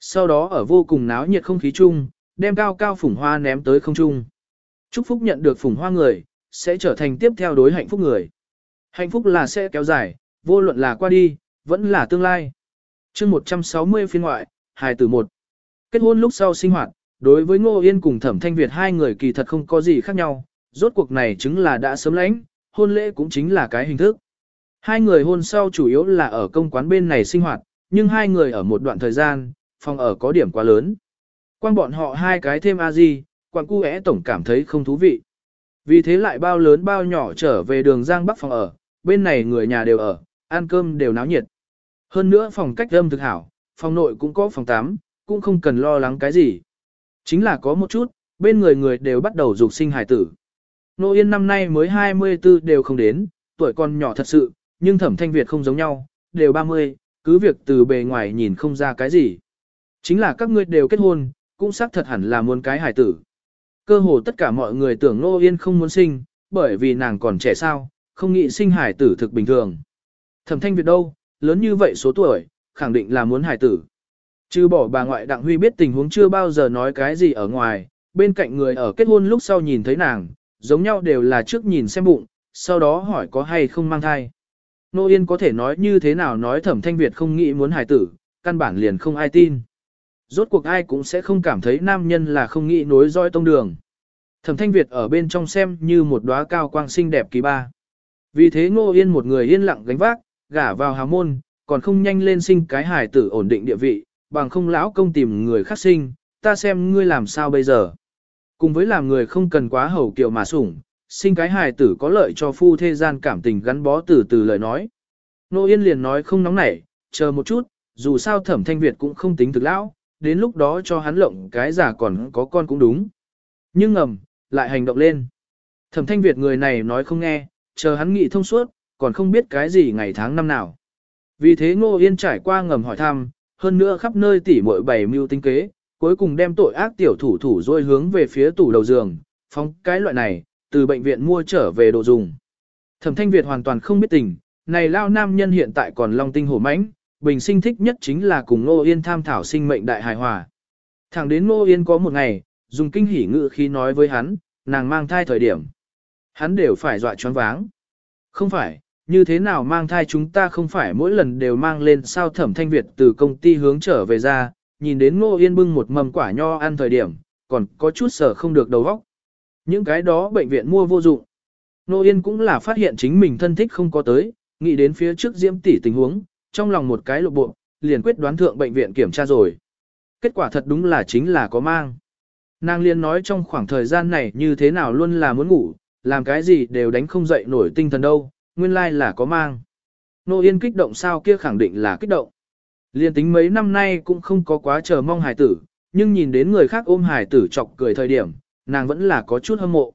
Speaker 1: Sau đó ở vô cùng náo nhiệt không khí chung, đem cao cao phủng hoa ném tới không trung. Chúc phúc nhận được phủng hoa người, sẽ trở thành tiếp theo đối hạnh phúc người. Hạnh phúc là sẽ kéo dài, vô luận là qua đi, vẫn là tương lai. chương 160 phiên ngoại, hài tử một. Kết hôn lúc sau sinh hoạt, đối với Ngô Yên cùng Thẩm Thanh Việt hai người kỳ thật không có gì khác nhau, rốt cuộc này chứng là đã sớm lãnh, hôn lễ cũng chính là cái hình thức. Hai người hôn sau chủ yếu là ở công quán bên này sinh hoạt, nhưng hai người ở một đoạn thời gian, phòng ở có điểm quá lớn. Quan bọn họ hai cái thêm a di, quan cu é tổng cảm thấy không thú vị. Vì thế lại bao lớn bao nhỏ trở về đường Giang Bắc phòng ở, bên này người nhà đều ở, ăn cơm đều náo nhiệt. Hơn nữa phòng cách âm thực hảo, phòng nội cũng có phòng tắm, cũng không cần lo lắng cái gì. Chính là có một chút, bên người người đều bắt đầu dục sinh hải tử. Nô Yên năm nay mới 24 đều không đến, tuổi còn nhỏ thật sự, nhưng thẩm thanh Việt không giống nhau, đều 30, cứ việc từ bề ngoài nhìn không ra cái gì. Chính là các ngươi đều kết hôn, cũng xác thật hẳn là muốn cái hài tử. Cơ hồ tất cả mọi người tưởng Nô Yên không muốn sinh, bởi vì nàng còn trẻ sao, không nghĩ sinh hài tử thực bình thường. Thẩm thanh Việt đâu, lớn như vậy số tuổi, khẳng định là muốn hài tử. Chứ bỏ bà ngoại Đặng Huy biết tình huống chưa bao giờ nói cái gì ở ngoài, bên cạnh người ở kết hôn lúc sau nhìn thấy nàng, giống nhau đều là trước nhìn xem bụng, sau đó hỏi có hay không mang thai. Nô Yên có thể nói như thế nào nói thẩm thanh Việt không nghĩ muốn hài tử, căn bản liền không ai tin. Rốt cuộc ai cũng sẽ không cảm thấy nam nhân là không nghĩ nối roi tông đường. Thẩm thanh Việt ở bên trong xem như một đóa cao quang xinh đẹp kỳ ba. Vì thế Ngô Yên một người yên lặng gánh vác, gả vào hào môn, còn không nhanh lên sinh cái hài tử ổn định địa vị, bằng không lão công tìm người khác sinh, ta xem ngươi làm sao bây giờ. Cùng với làm người không cần quá hầu kiều mà sủng, sinh cái hài tử có lợi cho phu thế gian cảm tình gắn bó từ từ lời nói. Ngô Yên liền nói không nóng nảy, chờ một chút, dù sao thẩm thanh Việt cũng không tính thực lão, đến lúc đó cho hắn lộng cái giả còn có con cũng đúng. Nhưng ngầm, lại hành động lên. Thẩm thanh Việt người này nói không nghe, chờ hắn nghĩ thông suốt, còn không biết cái gì ngày tháng năm nào. Vì thế Ngô Yên trải qua ngầm hỏi thăm, hơn nữa khắp nơi tỉ muội bày mưu tinh kế, cuối cùng đem tội ác tiểu thủ thủ dôi hướng về phía tủ đầu giường, phóng cái loại này, từ bệnh viện mua trở về đồ dùng. Thẩm Thanh Việt hoàn toàn không biết tình, này lao nam nhân hiện tại còn long tinh hổ mãnh, bình sinh thích nhất chính là cùng Nô Yên tham thảo sinh mệnh đại hài hòa. Thẳng đến Nô Yên có một ngày, dùng kinh hỉ ngự khi nói với hắn, nàng mang thai thời điểm. Hắn đều phải dọa choáng váng. Không phải, như thế nào mang thai chúng ta không phải mỗi lần đều mang lên sao thẩm thanh Việt từ công ty hướng trở về ra, nhìn đến Ngô Yên bưng một mầm quả nho ăn thời điểm, còn có chút sở không được đầu óc. Những cái đó bệnh viện mua vô dụng. Ngô Yên cũng là phát hiện chính mình thân thích không có tới, nghĩ đến phía trước diễm tỷ tình huống, trong lòng một cái lộ bộ, liền quyết đoán thượng bệnh viện kiểm tra rồi. Kết quả thật đúng là chính là có mang. Nàng liền nói trong khoảng thời gian này như thế nào luôn là muốn ngủ, làm cái gì đều đánh không dậy nổi tinh thần đâu, nguyên lai là có mang. Nô Yên kích động sao kia khẳng định là kích động. Liên tính mấy năm nay cũng không có quá chờ mong hải tử, nhưng nhìn đến người khác ôm hải tử chọc cười thời điểm, nàng vẫn là có chút hâm mộ.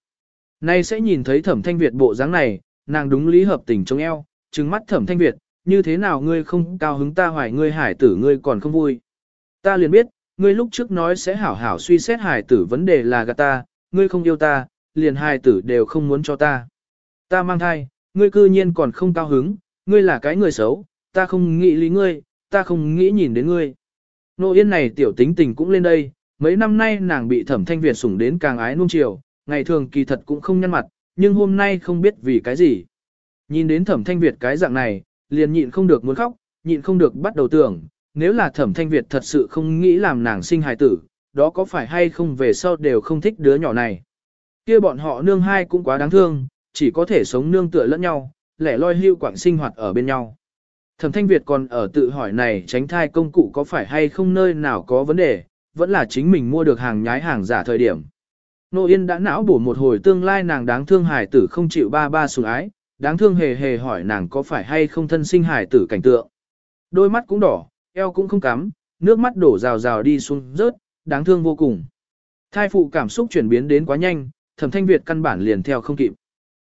Speaker 1: Nay sẽ nhìn thấy thẩm thanh Việt bộ dáng này, nàng đúng lý hợp tình trong eo, trừng mắt thẩm thanh Việt, như thế nào ngươi không cao hứng ta hoài ngươi hải tử ngươi còn không vui. Ta liền biết, ngươi lúc trước nói sẽ hảo hảo suy xét hải tử vấn đề là gạt ta, ngươi không yêu ta, liền hải tử đều không muốn cho ta. Ta mang thai, ngươi cư nhiên còn không cao hứng, ngươi là cái người xấu, ta không nghĩ lý ngươi, ta không nghĩ nhìn đến ngươi. Nô yên này tiểu tính tình cũng lên đây, mấy năm nay nàng bị thẩm thanh Việt sủng đến càng ái nuông chiều, ngày thường kỳ thật cũng không nhăn mặt, nhưng hôm nay không biết vì cái gì. Nhìn đến thẩm thanh Việt cái dạng này, liền nhịn không được muốn khóc, nhịn không được bắt đầu tưởng, nếu là thẩm thanh Việt thật sự không nghĩ làm nàng sinh hài tử, đó có phải hay không về sau đều không thích đứa nhỏ này. kia bọn họ nương hai cũng quá đáng thương, chỉ có thể sống nương tựa lẫn nhau, lẻ loi hưu quảng sinh hoạt ở bên nhau. Thẩm thanh Việt còn ở tự hỏi này tránh thai công cụ có phải hay không nơi nào có vấn đề, vẫn là chính mình mua được hàng nhái hàng giả thời điểm. Nô Yên đã não bổ một hồi tương lai nàng đáng thương hài tử không chịu ba ba sủng ái, đáng thương hề hề hỏi nàng có phải hay không thân sinh hải tử cảnh tượng. Đôi mắt cũng đỏ, eo cũng không cắm, nước mắt đổ rào rào đi xuống rớt, đáng thương vô cùng. Thai phụ cảm xúc chuyển biến đến quá nhanh, thẩm thanh Việt căn bản liền theo không kịp.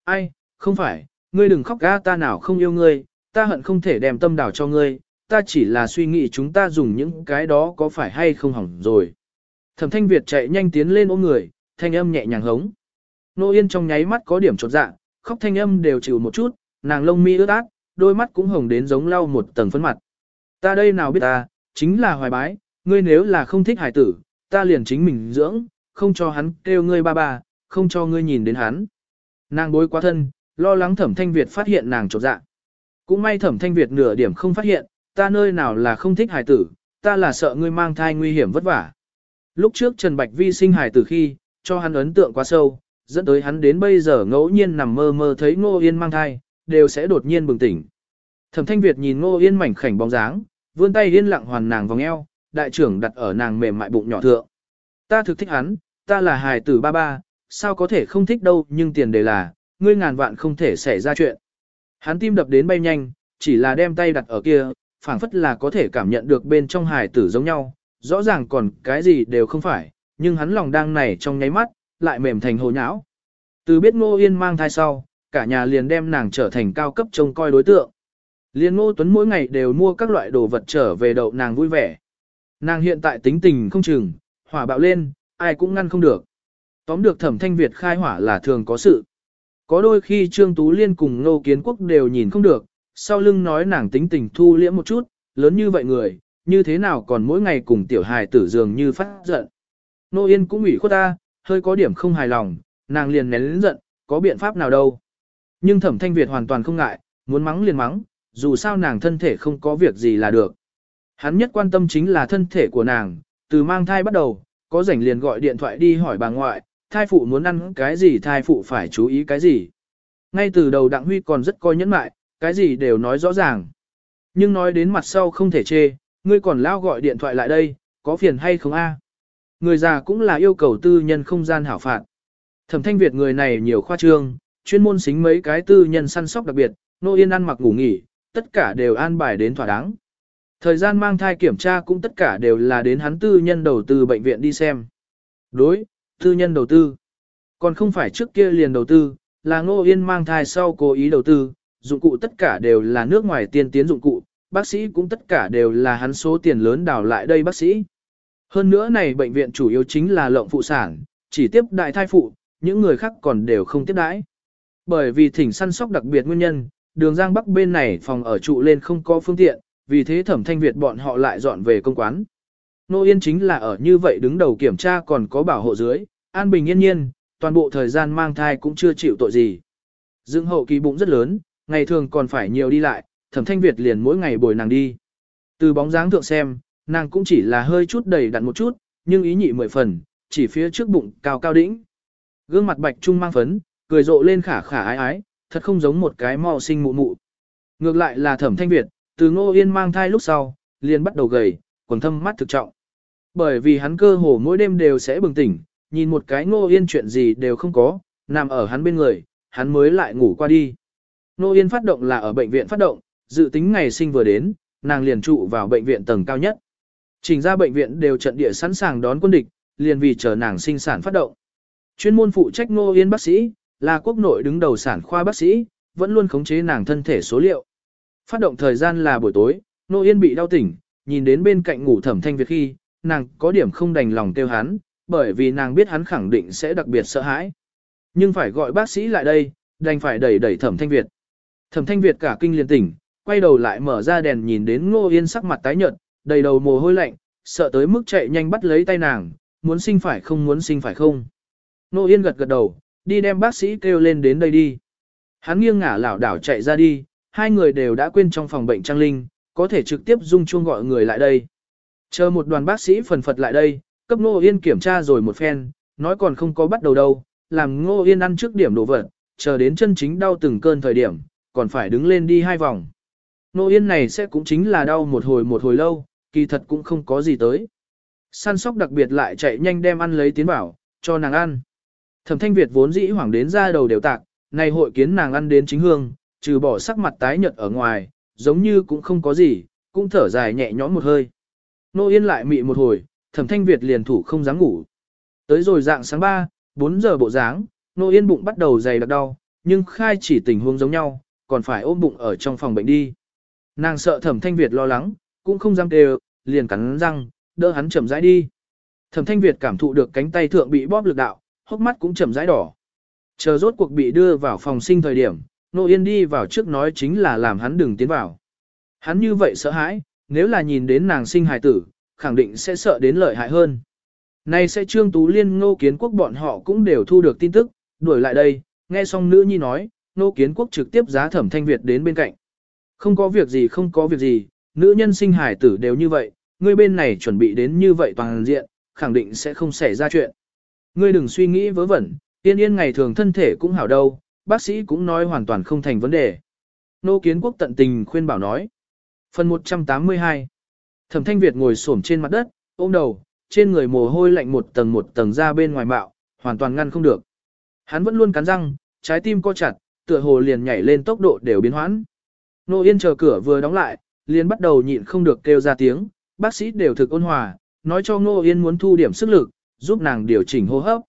Speaker 1: Ai, không phải, ngươi đừng khóc ga ta nào không yêu ngươi, ta hận không thể đem tâm đảo cho ngươi, ta chỉ là suy nghĩ chúng ta dùng những cái đó có phải hay không hỏng rồi. Thẩm thanh Việt chạy nhanh tiến lên ôm người, thanh âm nhẹ nhàng hống. Nô Yên trong nháy mắt có điểm chột dạ, khóc thanh âm đều chịu một chút, nàng lông mi ướt át, đôi mắt cũng hồng đến giống lau một tầng phấn mặt. Ta đây nào biết ta, chính là hoài bái, ngươi nếu là không thích hải tử, ta liền chính mình dưỡng, không cho hắn kêu ngươi ba ba, không cho ngươi nhìn đến hắn. Nàng bối quá thân, lo lắng thẩm thanh Việt phát hiện nàng trột dạ. Cũng may thẩm thanh Việt nửa điểm không phát hiện, ta nơi nào là không thích hải tử, ta là sợ ngươi mang thai nguy hiểm vất vả. Lúc trước Trần Bạch Vi sinh hải tử khi, cho hắn ấn tượng quá sâu, dẫn tới hắn đến bây giờ ngẫu nhiên nằm mơ mơ thấy Ngô Yên mang thai, đều sẽ đột nhiên bừng tỉnh. Thẩm Thanh Việt nhìn Ngô Yên mảnh khảnh bóng dáng, vươn tay yên lặng hoàn nàng vòng eo, đại trưởng đặt ở nàng mềm mại bụng nhỏ thượng. Ta thực thích hắn, ta là hài tử ba ba, sao có thể không thích đâu, nhưng tiền đề là, ngươi ngàn vạn không thể xảy ra chuyện. Hắn tim đập đến bay nhanh, chỉ là đem tay đặt ở kia, phảng phất là có thể cảm nhận được bên trong hài tử giống nhau, rõ ràng còn cái gì đều không phải, nhưng hắn lòng đang này trong nháy mắt, lại mềm thành hồ nháo. Từ biết Ngô Yên mang thai sau, cả nhà liền đem nàng trở thành cao cấp trông coi đối tượng. Liên Ngô Tuấn mỗi ngày đều mua các loại đồ vật trở về đậu nàng vui vẻ. Nàng hiện tại tính tình không chừng, hỏa bạo lên, ai cũng ngăn không được. Tóm được thẩm thanh Việt khai hỏa là thường có sự. Có đôi khi Trương Tú Liên cùng Ngô Kiến Quốc đều nhìn không được, sau lưng nói nàng tính tình thu liễm một chút, lớn như vậy người, như thế nào còn mỗi ngày cùng tiểu hài tử dường như phát giận. Nô Yên cũng ủy khuất ta, hơi có điểm không hài lòng, nàng liền nén lĩnh giận, có biện pháp nào đâu. Nhưng thẩm thanh Việt hoàn toàn không ngại, muốn mắng liền mắng, dù sao nàng thân thể không có việc gì là được. Hắn nhất quan tâm chính là thân thể của nàng, từ mang thai bắt đầu, có rảnh liền gọi điện thoại đi hỏi bà ngoại, thai phụ muốn ăn cái gì thai phụ phải chú ý cái gì. Ngay từ đầu Đặng Huy còn rất coi nhẫn mại, cái gì đều nói rõ ràng. Nhưng nói đến mặt sau không thể chê, ngươi còn lao gọi điện thoại lại đây, có phiền hay không a? Người già cũng là yêu cầu tư nhân không gian hảo phạt. Thẩm thanh Việt người này nhiều khoa trương, chuyên môn xính mấy cái tư nhân săn sóc đặc biệt, nô yên ăn mặc ngủ nghỉ, tất cả đều an bài đến thỏa đáng. Thời gian mang thai kiểm tra cũng tất cả đều là đến hắn tư nhân đầu tư bệnh viện đi xem. Đối, tư nhân đầu tư. Còn không phải trước kia liền đầu tư, là ngô yên mang thai sau cố ý đầu tư, dụng cụ tất cả đều là nước ngoài tiên tiến dụng cụ, bác sĩ cũng tất cả đều là hắn số tiền lớn đào lại đây bác sĩ. Hơn nữa này bệnh viện chủ yếu chính là lộng phụ sản, chỉ tiếp đại thai phụ, những người khác còn đều không tiếp đãi. Bởi vì thỉnh săn sóc đặc biệt nguyên nhân, đường Giang Bắc bên này phòng ở trụ lên không có phương tiện, vì thế thẩm thanh Việt bọn họ lại dọn về công quán. Nô Yên chính là ở như vậy đứng đầu kiểm tra còn có bảo hộ dưới, an bình yên nhiên, toàn bộ thời gian mang thai cũng chưa chịu tội gì. Dương hậu kỳ bụng rất lớn, ngày thường còn phải nhiều đi lại, thẩm thanh Việt liền mỗi ngày bồi nàng đi. Từ bóng dáng thượng xem, nàng cũng chỉ là hơi chút đầy đặn một chút, nhưng ý nhị mười phần, chỉ phía trước bụng cao cao đỉnh Gương mặt bạch trung mang phấn, cười rộ lên khả khả ái ái, thật không giống một cái mau sinh mụ mụ. Ngược lại là thẩm thanh Việt, từ ngô yên mang thai lúc sau, liền bắt đầu gầy, quần thâm mắt thực trọng. Bởi vì hắn cơ hồ mỗi đêm đều sẽ bừng tỉnh, nhìn một cái ngô yên chuyện gì đều không có, nằm ở hắn bên người, hắn mới lại ngủ qua đi. ngô Yên phát động là ở bệnh viện phát động, dự tính ngày sinh vừa đến, nàng liền trụ vào bệnh viện tầng cao nhất. Trình ra bệnh viện đều trận địa sẵn sàng đón quân địch, liền vì chờ nàng sinh sản phát động. Chuyên môn phụ trách Ngô Yên bác sĩ, là quốc nội đứng đầu sản khoa bác sĩ, vẫn luôn khống chế nàng thân thể số liệu. Phát động thời gian là buổi tối, Ngô Yên bị đau tỉnh, nhìn đến bên cạnh ngủ thẩm thanh Việt khi, nàng có điểm không đành lòng tiêu hắn, bởi vì nàng biết hắn khẳng định sẽ đặc biệt sợ hãi. Nhưng phải gọi bác sĩ lại đây, đành phải đẩy đẩy thẩm thanh Việt. Thẩm thanh Việt cả kinh liền tỉnh, quay đầu lại mở ra đèn nhìn đến Ngô Yên sắc mặt tái nhợt, đầy đầu mồ hôi lạnh, sợ tới mức chạy nhanh bắt lấy tay nàng, muốn sinh phải không muốn sinh phải không. Ngô Yên gật gật đầu, đi đem bác sĩ kêu lên đến đây đi. Hắn nghiêng ngả lảo đảo chạy ra đi, hai người đều đã quên trong phòng bệnh trang linh, có thể trực tiếp dung chuông gọi người lại đây. Chờ một đoàn bác sĩ phần phật lại đây, cấp Ngô Yên kiểm tra rồi một phen, nói còn không có bắt đầu đâu, làm Ngô Yên ăn trước điểm đồ vật, chờ đến chân chính đau từng cơn thời điểm, còn phải đứng lên đi hai vòng. Ngô Yên này sẽ cũng chính là đau một hồi một hồi lâu, kỳ thật cũng không có gì tới. Săn sóc đặc biệt lại chạy nhanh đem ăn lấy tiến bảo, cho nàng ăn. Thẩm thanh Việt vốn dĩ hoảng đến ra đầu đều tạc, này hội kiến nàng ăn đến chính hương, trừ bỏ sắc mặt tái nhợt ở ngoài, giống như cũng không có gì, cũng thở dài nhẹ nhõm một hơi. Nô Yên lại mị một hồi, thẩm thanh Việt liền thủ không dám ngủ. Tới rồi dạng sáng 3, 4 giờ bộ dáng, Nô Yên bụng bắt đầu dày đặc đau, nhưng khai chỉ tình huống giống nhau, còn phải ôm bụng ở trong phòng bệnh đi. Nàng sợ thẩm thanh Việt lo lắng, cũng không dám đều, liền cắn răng, đỡ hắn chậm rãi đi. Thẩm thanh Việt cảm thụ được cánh tay thượng bị bóp lực đạo, hốc mắt cũng chậm rãi đỏ. Chờ rốt cuộc bị đưa vào phòng sinh thời điểm, Nô Yên đi vào trước nói chính là làm hắn đừng tiến vào. Hắn như vậy sợ hãi, nếu là nhìn đến nàng sinh hài tử, khẳng định sẽ sợ đến lợi hại hơn. Nay sẽ Trương Tú Liên Ngô Kiến Quốc bọn họ cũng đều thu được tin tức, đuổi lại đây, nghe xong nữ nhi nói, Ngô Kiến Quốc trực tiếp giá thẩm thanh Việt đến bên cạnh. Không có việc gì không có việc gì, nữ nhân sinh hải tử đều như vậy, ngươi bên này chuẩn bị đến như vậy toàn diện, khẳng định sẽ không xảy ra chuyện. Ngươi đừng suy nghĩ vớ vẩn, yên yên ngày thường thân thể cũng hảo đâu, bác sĩ cũng nói hoàn toàn không thành vấn đề. Nô Kiến Quốc tận tình khuyên bảo nói. Phần 182 Thẩm Thanh Việt ngồi xổm trên mặt đất, ôm đầu, trên người mồ hôi lạnh một tầng một tầng ra bên ngoài mạo, hoàn toàn ngăn không được. Hắn vẫn luôn cắn răng, trái tim co chặt, tựa hồ liền nhảy lên tốc độ đều biến hoãn. Nô Yên chờ cửa vừa đóng lại, liền bắt đầu nhịn không được kêu ra tiếng, bác sĩ đều thực ôn hòa, nói cho Nô Yên muốn thu điểm sức lực, giúp nàng điều chỉnh hô hấp.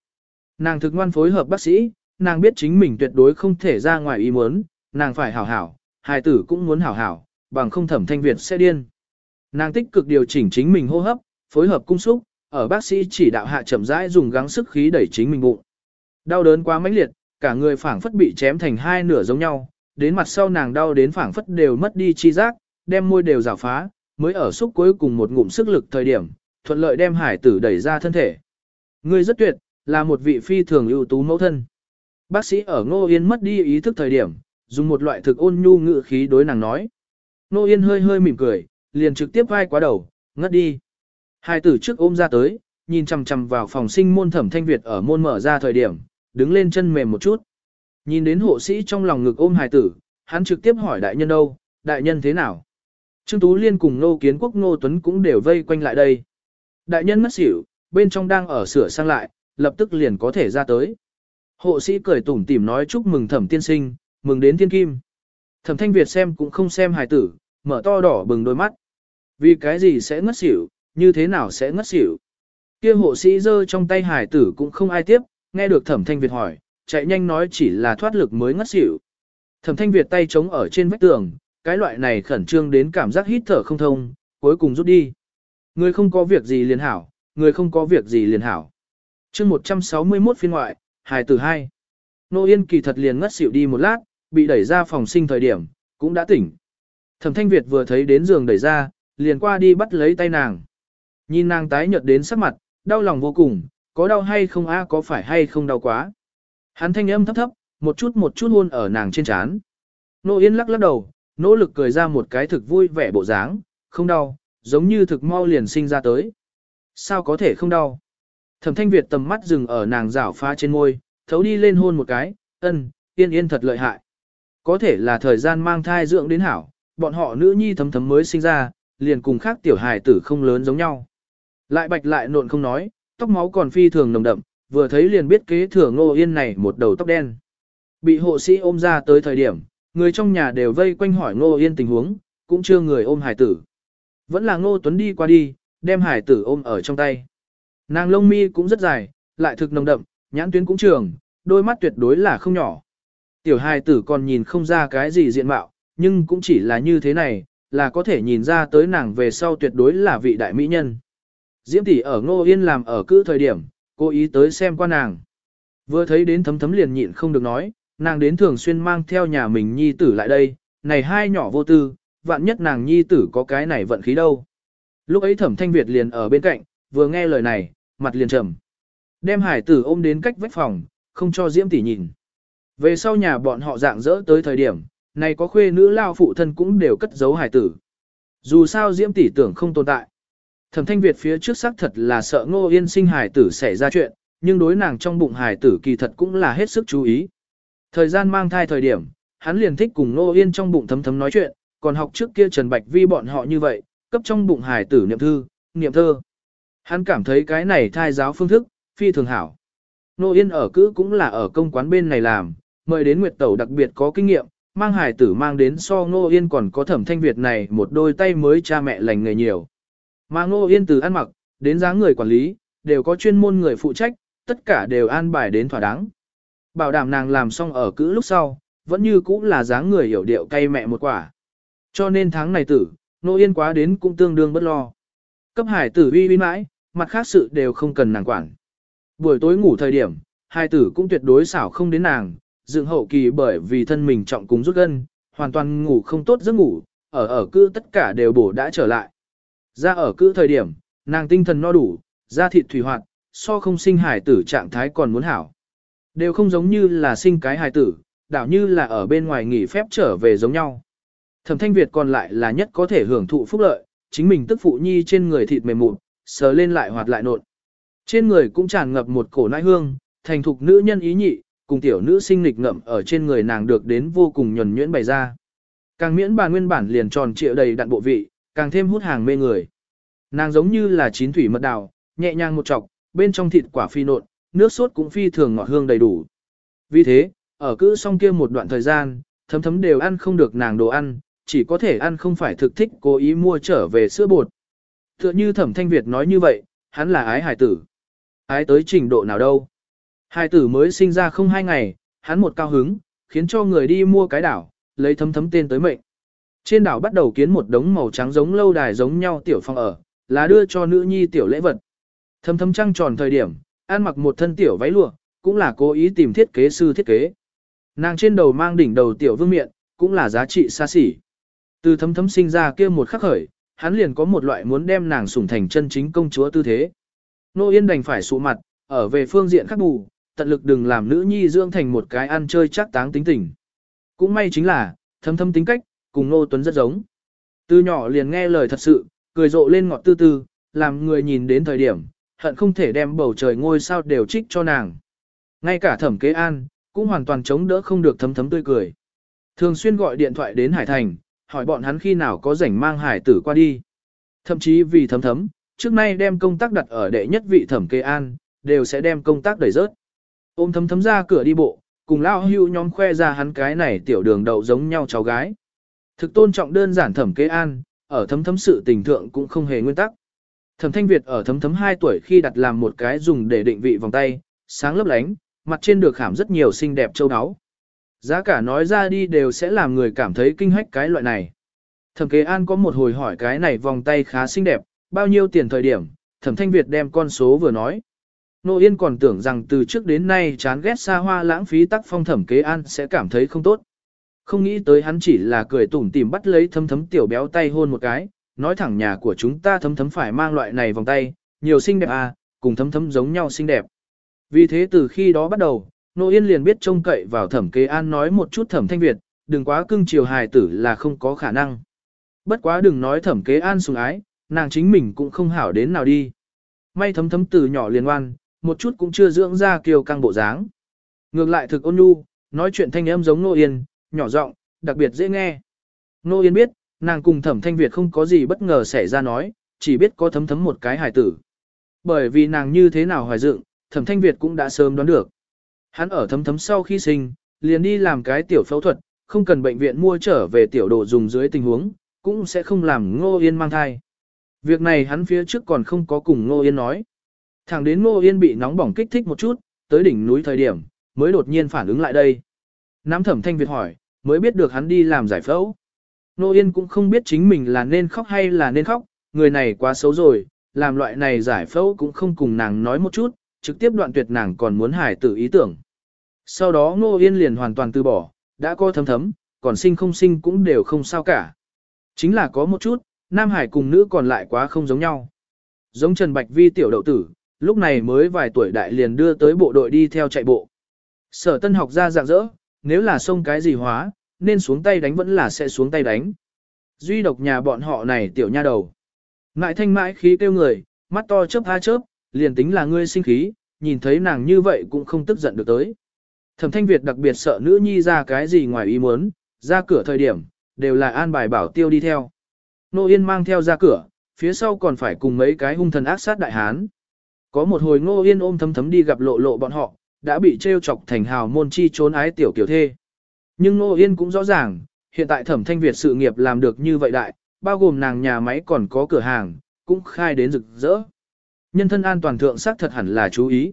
Speaker 1: Nàng thực ngoan phối hợp bác sĩ, nàng biết chính mình tuyệt đối không thể ra ngoài ý muốn, nàng phải hảo hảo, hài tử cũng muốn hảo hảo, bằng không thẩm thanh Việt sẽ điên. Nàng tích cực điều chỉnh chính mình hô hấp, phối hợp cung xúc, ở bác sĩ chỉ đạo hạ chậm rãi dùng gắng sức khí đẩy chính mình bụng. Đau đớn quá mãnh liệt, cả người phảng phất bị chém thành hai nửa giống nhau, đến mặt sau nàng đau đến phảng phất đều mất đi chi giác, đem môi đều rào phá, mới ở xúc cuối cùng một ngụm sức lực thời điểm, thuận lợi đem hải tử đẩy ra thân thể. Ngươi rất tuyệt, là một vị phi thường ưu tú mẫu thân. Bác sĩ ở Ngô Yên mất đi ý thức thời điểm, dùng một loại thực ôn nhu ngự khí đối nàng nói. Ngô Yên hơi hơi mỉm cười, liền trực tiếp vai quá đầu, ngất đi. Hai tử trước ôm ra tới, nhìn chằm chằm vào phòng sinh môn thẩm thanh Việt ở môn mở ra thời điểm, đứng lên chân mềm một chút. Nhìn đến hộ sĩ trong lòng ngực ôm hài tử, hắn trực tiếp hỏi đại nhân đâu, đại nhân thế nào? Trương Tú Liên cùng Nô Kiến Quốc Nô Tuấn cũng đều vây quanh lại đây. Đại nhân mất xỉu, bên trong đang ở sửa sang lại, lập tức liền có thể ra tới. Hộ sĩ cười tủm tỉm nói chúc mừng thẩm tiên sinh, mừng đến thiên kim. Thẩm thanh Việt xem cũng không xem hài tử, mở to đỏ bừng đôi mắt. Vì cái gì sẽ ngất xỉu, như thế nào sẽ ngất xỉu. Kia hộ sĩ giơ trong tay hài tử cũng không ai tiếp, nghe được thẩm thanh Việt hỏi, chạy nhanh nói chỉ là thoát lực mới ngất xỉu. Thẩm thanh Việt tay chống ở trên vách tường, cái loại này khẩn trương đến cảm giác hít thở không thông, cuối cùng rút đi. Người không có việc gì liền hảo, người không có việc gì liền hảo. chương 161 phiên ngoại, hài tử hai. Nô Yên kỳ thật liền ngất xỉu đi một lát, bị đẩy ra phòng sinh thời điểm, cũng đã tỉnh. Thẩm Thanh Việt vừa thấy đến giường đẩy ra, liền qua đi bắt lấy tay nàng. Nhìn nàng tái nhợt đến sắc mặt, đau lòng vô cùng, có đau hay không a có phải hay không đau quá. Hắn thanh âm thấp thấp, một chút một chút hôn ở nàng trên trán. Nô Yên lắc lắc đầu, nỗ lực cười ra một cái thực vui vẻ bộ dáng, không đau, giống như thực mau liền sinh ra tới. Sao có thể không đau? Thẩm thanh Việt tầm mắt dừng ở nàng rảo phá trên môi, thấu đi lên hôn một cái, ân, yên yên thật lợi hại. Có thể là thời gian mang thai dưỡng đến hảo, bọn họ nữ nhi thấm thấm mới sinh ra, liền cùng khác tiểu hài tử không lớn giống nhau. Lại bạch lại nộn không nói, tóc máu còn phi thường nồng đậm, vừa thấy liền biết kế thừa ngô yên này một đầu tóc đen. Bị hộ sĩ ôm ra tới thời điểm, người trong nhà đều vây quanh hỏi Ngô Yên tình huống, cũng chưa người ôm hải tử. Vẫn là Ngô Tuấn đi qua đi, đem hải tử ôm ở trong tay. Nàng lông mi cũng rất dài, lại thực nồng đậm, nhãn tuyến cũng trường, đôi mắt tuyệt đối là không nhỏ. Tiểu hài tử còn nhìn không ra cái gì diện mạo, nhưng cũng chỉ là như thế này, là có thể nhìn ra tới nàng về sau tuyệt đối là vị đại mỹ nhân. Diễm tỷ ở Ngô Yên làm ở cứ thời điểm, cố ý tới xem qua nàng. Vừa thấy đến thấm thấm liền nhịn không được nói, nàng đến thường xuyên mang theo nhà mình nhi tử lại đây, này hai nhỏ vô tư, vạn nhất nàng nhi tử có cái này vận khí đâu. Lúc ấy thẩm thanh Việt liền ở bên cạnh, vừa nghe lời này, mặt liền trầm. Đem hải tử ôm đến cách vách phòng, không cho Diễm tỷ nhìn. Về sau nhà bọn họ dạng dỡ tới thời điểm, này có khuê nữ lao phụ thân cũng đều cất giấu hải tử. Dù sao Diễm tỷ tưởng không tồn tại. Thẩm Thanh Việt phía trước xác thật là sợ Ngô Yên sinh hải tử xảy ra chuyện, nhưng đối nàng trong bụng hải tử kỳ thật cũng là hết sức chú ý. Thời gian mang thai thời điểm, hắn liền thích cùng nô Yên trong bụng thấm thấm nói chuyện, còn học trước kia Trần Bạch Vi bọn họ như vậy, cấp trong bụng hải tử niệm thư, niệm thơ. Hắn cảm thấy cái này thai giáo phương thức, phi thường hảo. Nô Yên ở cữ cũng là ở công quán bên này làm, mời đến Nguyệt Tẩu đặc biệt có kinh nghiệm, mang hải tử mang đến so Nô Yên còn có thẩm thanh Việt này một đôi tay mới cha mẹ lành người nhiều. Mà Nô Yên từ ăn mặc, đến dáng người quản lý, đều có chuyên môn người phụ trách, tất cả đều an bài đến thỏa đáng. Bảo đảm nàng làm xong ở cữ lúc sau, vẫn như cũ là dáng người hiểu điệu cay mẹ một quả. Cho nên tháng này tử, Nô Yên quá đến cũng tương đương bất lo. Cấp hải tử uy uy mãi, mặt khác sự đều không cần nàng quản. Buổi tối ngủ thời điểm, hai tử cũng tuyệt đối xảo không đến nàng, dựng hậu kỳ bởi vì thân mình trọng cúng rút gân, hoàn toàn ngủ không tốt giấc ngủ, ở ở cư tất cả đều bổ đã trở lại. Ra ở cư thời điểm, nàng tinh thần no đủ, da thịt thủy hoạt, so không sinh hải tử trạng thái còn muốn hảo. Đều không giống như là sinh cái hài tử, đảo như là ở bên ngoài nghỉ phép trở về giống nhau. Thẩm thanh Việt còn lại là nhất có thể hưởng thụ phúc lợi, chính mình tức phụ nhi trên người thịt mềm mụn, sờ lên lại hoạt lại nộn. Trên người cũng tràn ngập một cổ nãi hương, thành thục nữ nhân ý nhị, cùng tiểu nữ sinh nghịch ngậm ở trên người nàng được đến vô cùng nhuần nhuyễn bày ra. Càng miễn bà nguyên bản liền tròn trịa đầy đặn bộ vị, càng thêm hút hàng mê người. Nàng giống như là chín thủy mật đào, nhẹ nhàng một chọc, bên trong thịt quả phi nộn, nước sốt cũng phi thường ngọt hương đầy đủ. Vì thế, ở cứ xong kia một đoạn thời gian, thấm thấm đều ăn không được nàng đồ ăn, chỉ có thể ăn không phải thực thích cố ý mua trở về sữa bột. Tựa như thẩm thanh Việt nói như vậy, hắn là ái hải tử. Ái tới trình độ nào đâu. Hải tử mới sinh ra không hai ngày, hắn một cao hứng, khiến cho người đi mua cái đảo, lấy thấm thấm tên tới mệnh. Trên đảo bắt đầu kiến một đống màu trắng giống lâu đài giống nhau tiểu phong ở, là đưa cho nữ nhi tiểu lễ vật. Thấm thấm trăng tròn thời điểm, ăn mặc một thân tiểu váy lụa, cũng là cố ý tìm thiết kế sư thiết kế. Nàng trên đầu mang đỉnh đầu tiểu vương miện, cũng là giá trị xa xỉ. Từ thấm thấm sinh ra kia một khắc khởi, hắn liền có một loại muốn đem nàng sủng thành chân chính công chúa tư thế. Nô Yên đành phải sụ mặt, ở về phương diện khắc bù, tận lực đừng làm nữ nhi dưỡng thành một cái ăn chơi chắc táng tính tình. Cũng may chính là, thấm thấm tính cách, cùng Nô Tuấn rất giống. Từ nhỏ liền nghe lời thật sự, cười rộ lên ngọt tư tư, làm người nhìn đến thời điểm, hận không thể đem bầu trời ngôi sao đều trích cho nàng. Ngay cả thẩm kế an, cũng hoàn toàn chống đỡ không được thấm thấm tươi cười. Thường xuyên gọi điện thoại đến Hải Thành, hỏi bọn hắn khi nào có rảnh mang hải tử qua đi. Thậm chí vì thấm thấm, trước nay đem công tác đặt ở đệ nhất vị thẩm kế an, đều sẽ đem công tác đẩy rớt. Ôm thấm thấm ra cửa đi bộ, cùng lao hưu nhóm khoe ra hắn cái này tiểu đường đậu giống nhau cháu gái. Thực tôn trọng đơn giản thẩm kế an, ở thấm thấm sự tình thượng cũng không hề nguyên tắc. Thẩm thanh Việt ở thấm thấm 2 tuổi khi đặt làm một cái dùng để định vị vòng tay, sáng lấp lánh, mặt trên được khảm rất nhiều xinh đẹp châu áo. Giá cả nói ra đi đều sẽ làm người cảm thấy kinh hách cái loại này. Thẩm kế an có một hồi hỏi cái này vòng tay khá xinh đẹp, bao nhiêu tiền thời điểm, thẩm thanh Việt đem con số vừa nói. Nô Yên còn tưởng rằng từ trước đến nay chán ghét xa hoa lãng phí tắc phong thẩm kế an sẽ cảm thấy không tốt. Không nghĩ tới hắn chỉ là cười tủm tìm bắt lấy thấm thấm tiểu béo tay hôn một cái, nói thẳng nhà của chúng ta thấm thấm phải mang loại này vòng tay, nhiều xinh đẹp à, cùng thấm thấm giống nhau xinh đẹp. Vì thế từ khi đó bắt đầu, Nô Yên liền biết trông cậy vào thẩm kế an nói một chút thẩm thanh Việt, đừng quá cưng chiều hài tử là không có khả năng. Bất quá đừng nói thẩm kế an sùng ái, nàng chính mình cũng không hảo đến nào đi. May thấm thấm từ nhỏ liền ngoan, một chút cũng chưa dưỡng ra kiều căng bộ dáng. Ngược lại thực ôn nhu, nói chuyện thanh âm giống Nô Yên, nhỏ giọng, đặc biệt dễ nghe. Nô Yên biết, nàng cùng thẩm thanh Việt không có gì bất ngờ xảy ra nói, chỉ biết có thấm thấm một cái hài tử. Bởi vì nàng như thế nào hoài dựng, thẩm thanh Việt cũng đã sớm đoán được. Hắn ở thấm thấm sau khi sinh, liền đi làm cái tiểu phẫu thuật, không cần bệnh viện mua trở về tiểu đồ dùng dưới tình huống, cũng sẽ không làm Ngô Yên mang thai. Việc này hắn phía trước còn không có cùng Ngô Yên nói. Thẳng đến Ngô Yên bị nóng bỏng kích thích một chút, tới đỉnh núi thời điểm, mới đột nhiên phản ứng lại đây. Nắm thẩm thanh Việt hỏi, mới biết được hắn đi làm giải phẫu. Nô Yên cũng không biết chính mình là nên khóc hay là nên khóc, người này quá xấu rồi, làm loại này giải phẫu cũng không cùng nàng nói một chút, trực tiếp đoạn tuyệt nàng còn muốn hải tử ý tưởng. Sau đó Ngô Yên liền hoàn toàn từ bỏ, đã có thấm thấm, còn sinh không sinh cũng đều không sao cả. Chính là có một chút, Nam Hải cùng nữ còn lại quá không giống nhau. Giống Trần Bạch Vi tiểu đậu tử, lúc này mới vài tuổi đại liền đưa tới bộ đội đi theo chạy bộ. Sở tân học ra dạng dỡ, nếu là xông cái gì hóa, nên xuống tay đánh vẫn là sẽ xuống tay đánh. Duy độc nhà bọn họ này tiểu nha đầu. Ngại thanh mãi khí kêu người, mắt to chớp tha chớp, liền tính là ngươi sinh khí, nhìn thấy nàng như vậy cũng không tức giận được tới. Thẩm thanh Việt đặc biệt sợ nữ nhi ra cái gì ngoài ý muốn, ra cửa thời điểm, đều là an bài bảo tiêu đi theo. Nô Yên mang theo ra cửa, phía sau còn phải cùng mấy cái hung thần ác sát đại hán. Có một hồi Ngô Yên ôm thấm thấm đi gặp lộ lộ bọn họ, đã bị trêu chọc thành hào môn chi trốn ái tiểu kiểu thê. Nhưng Ngô Yên cũng rõ ràng, hiện tại thẩm thanh Việt sự nghiệp làm được như vậy đại, bao gồm nàng nhà máy còn có cửa hàng, cũng khai đến rực rỡ. Nhân thân an toàn thượng sắc thật hẳn là chú ý.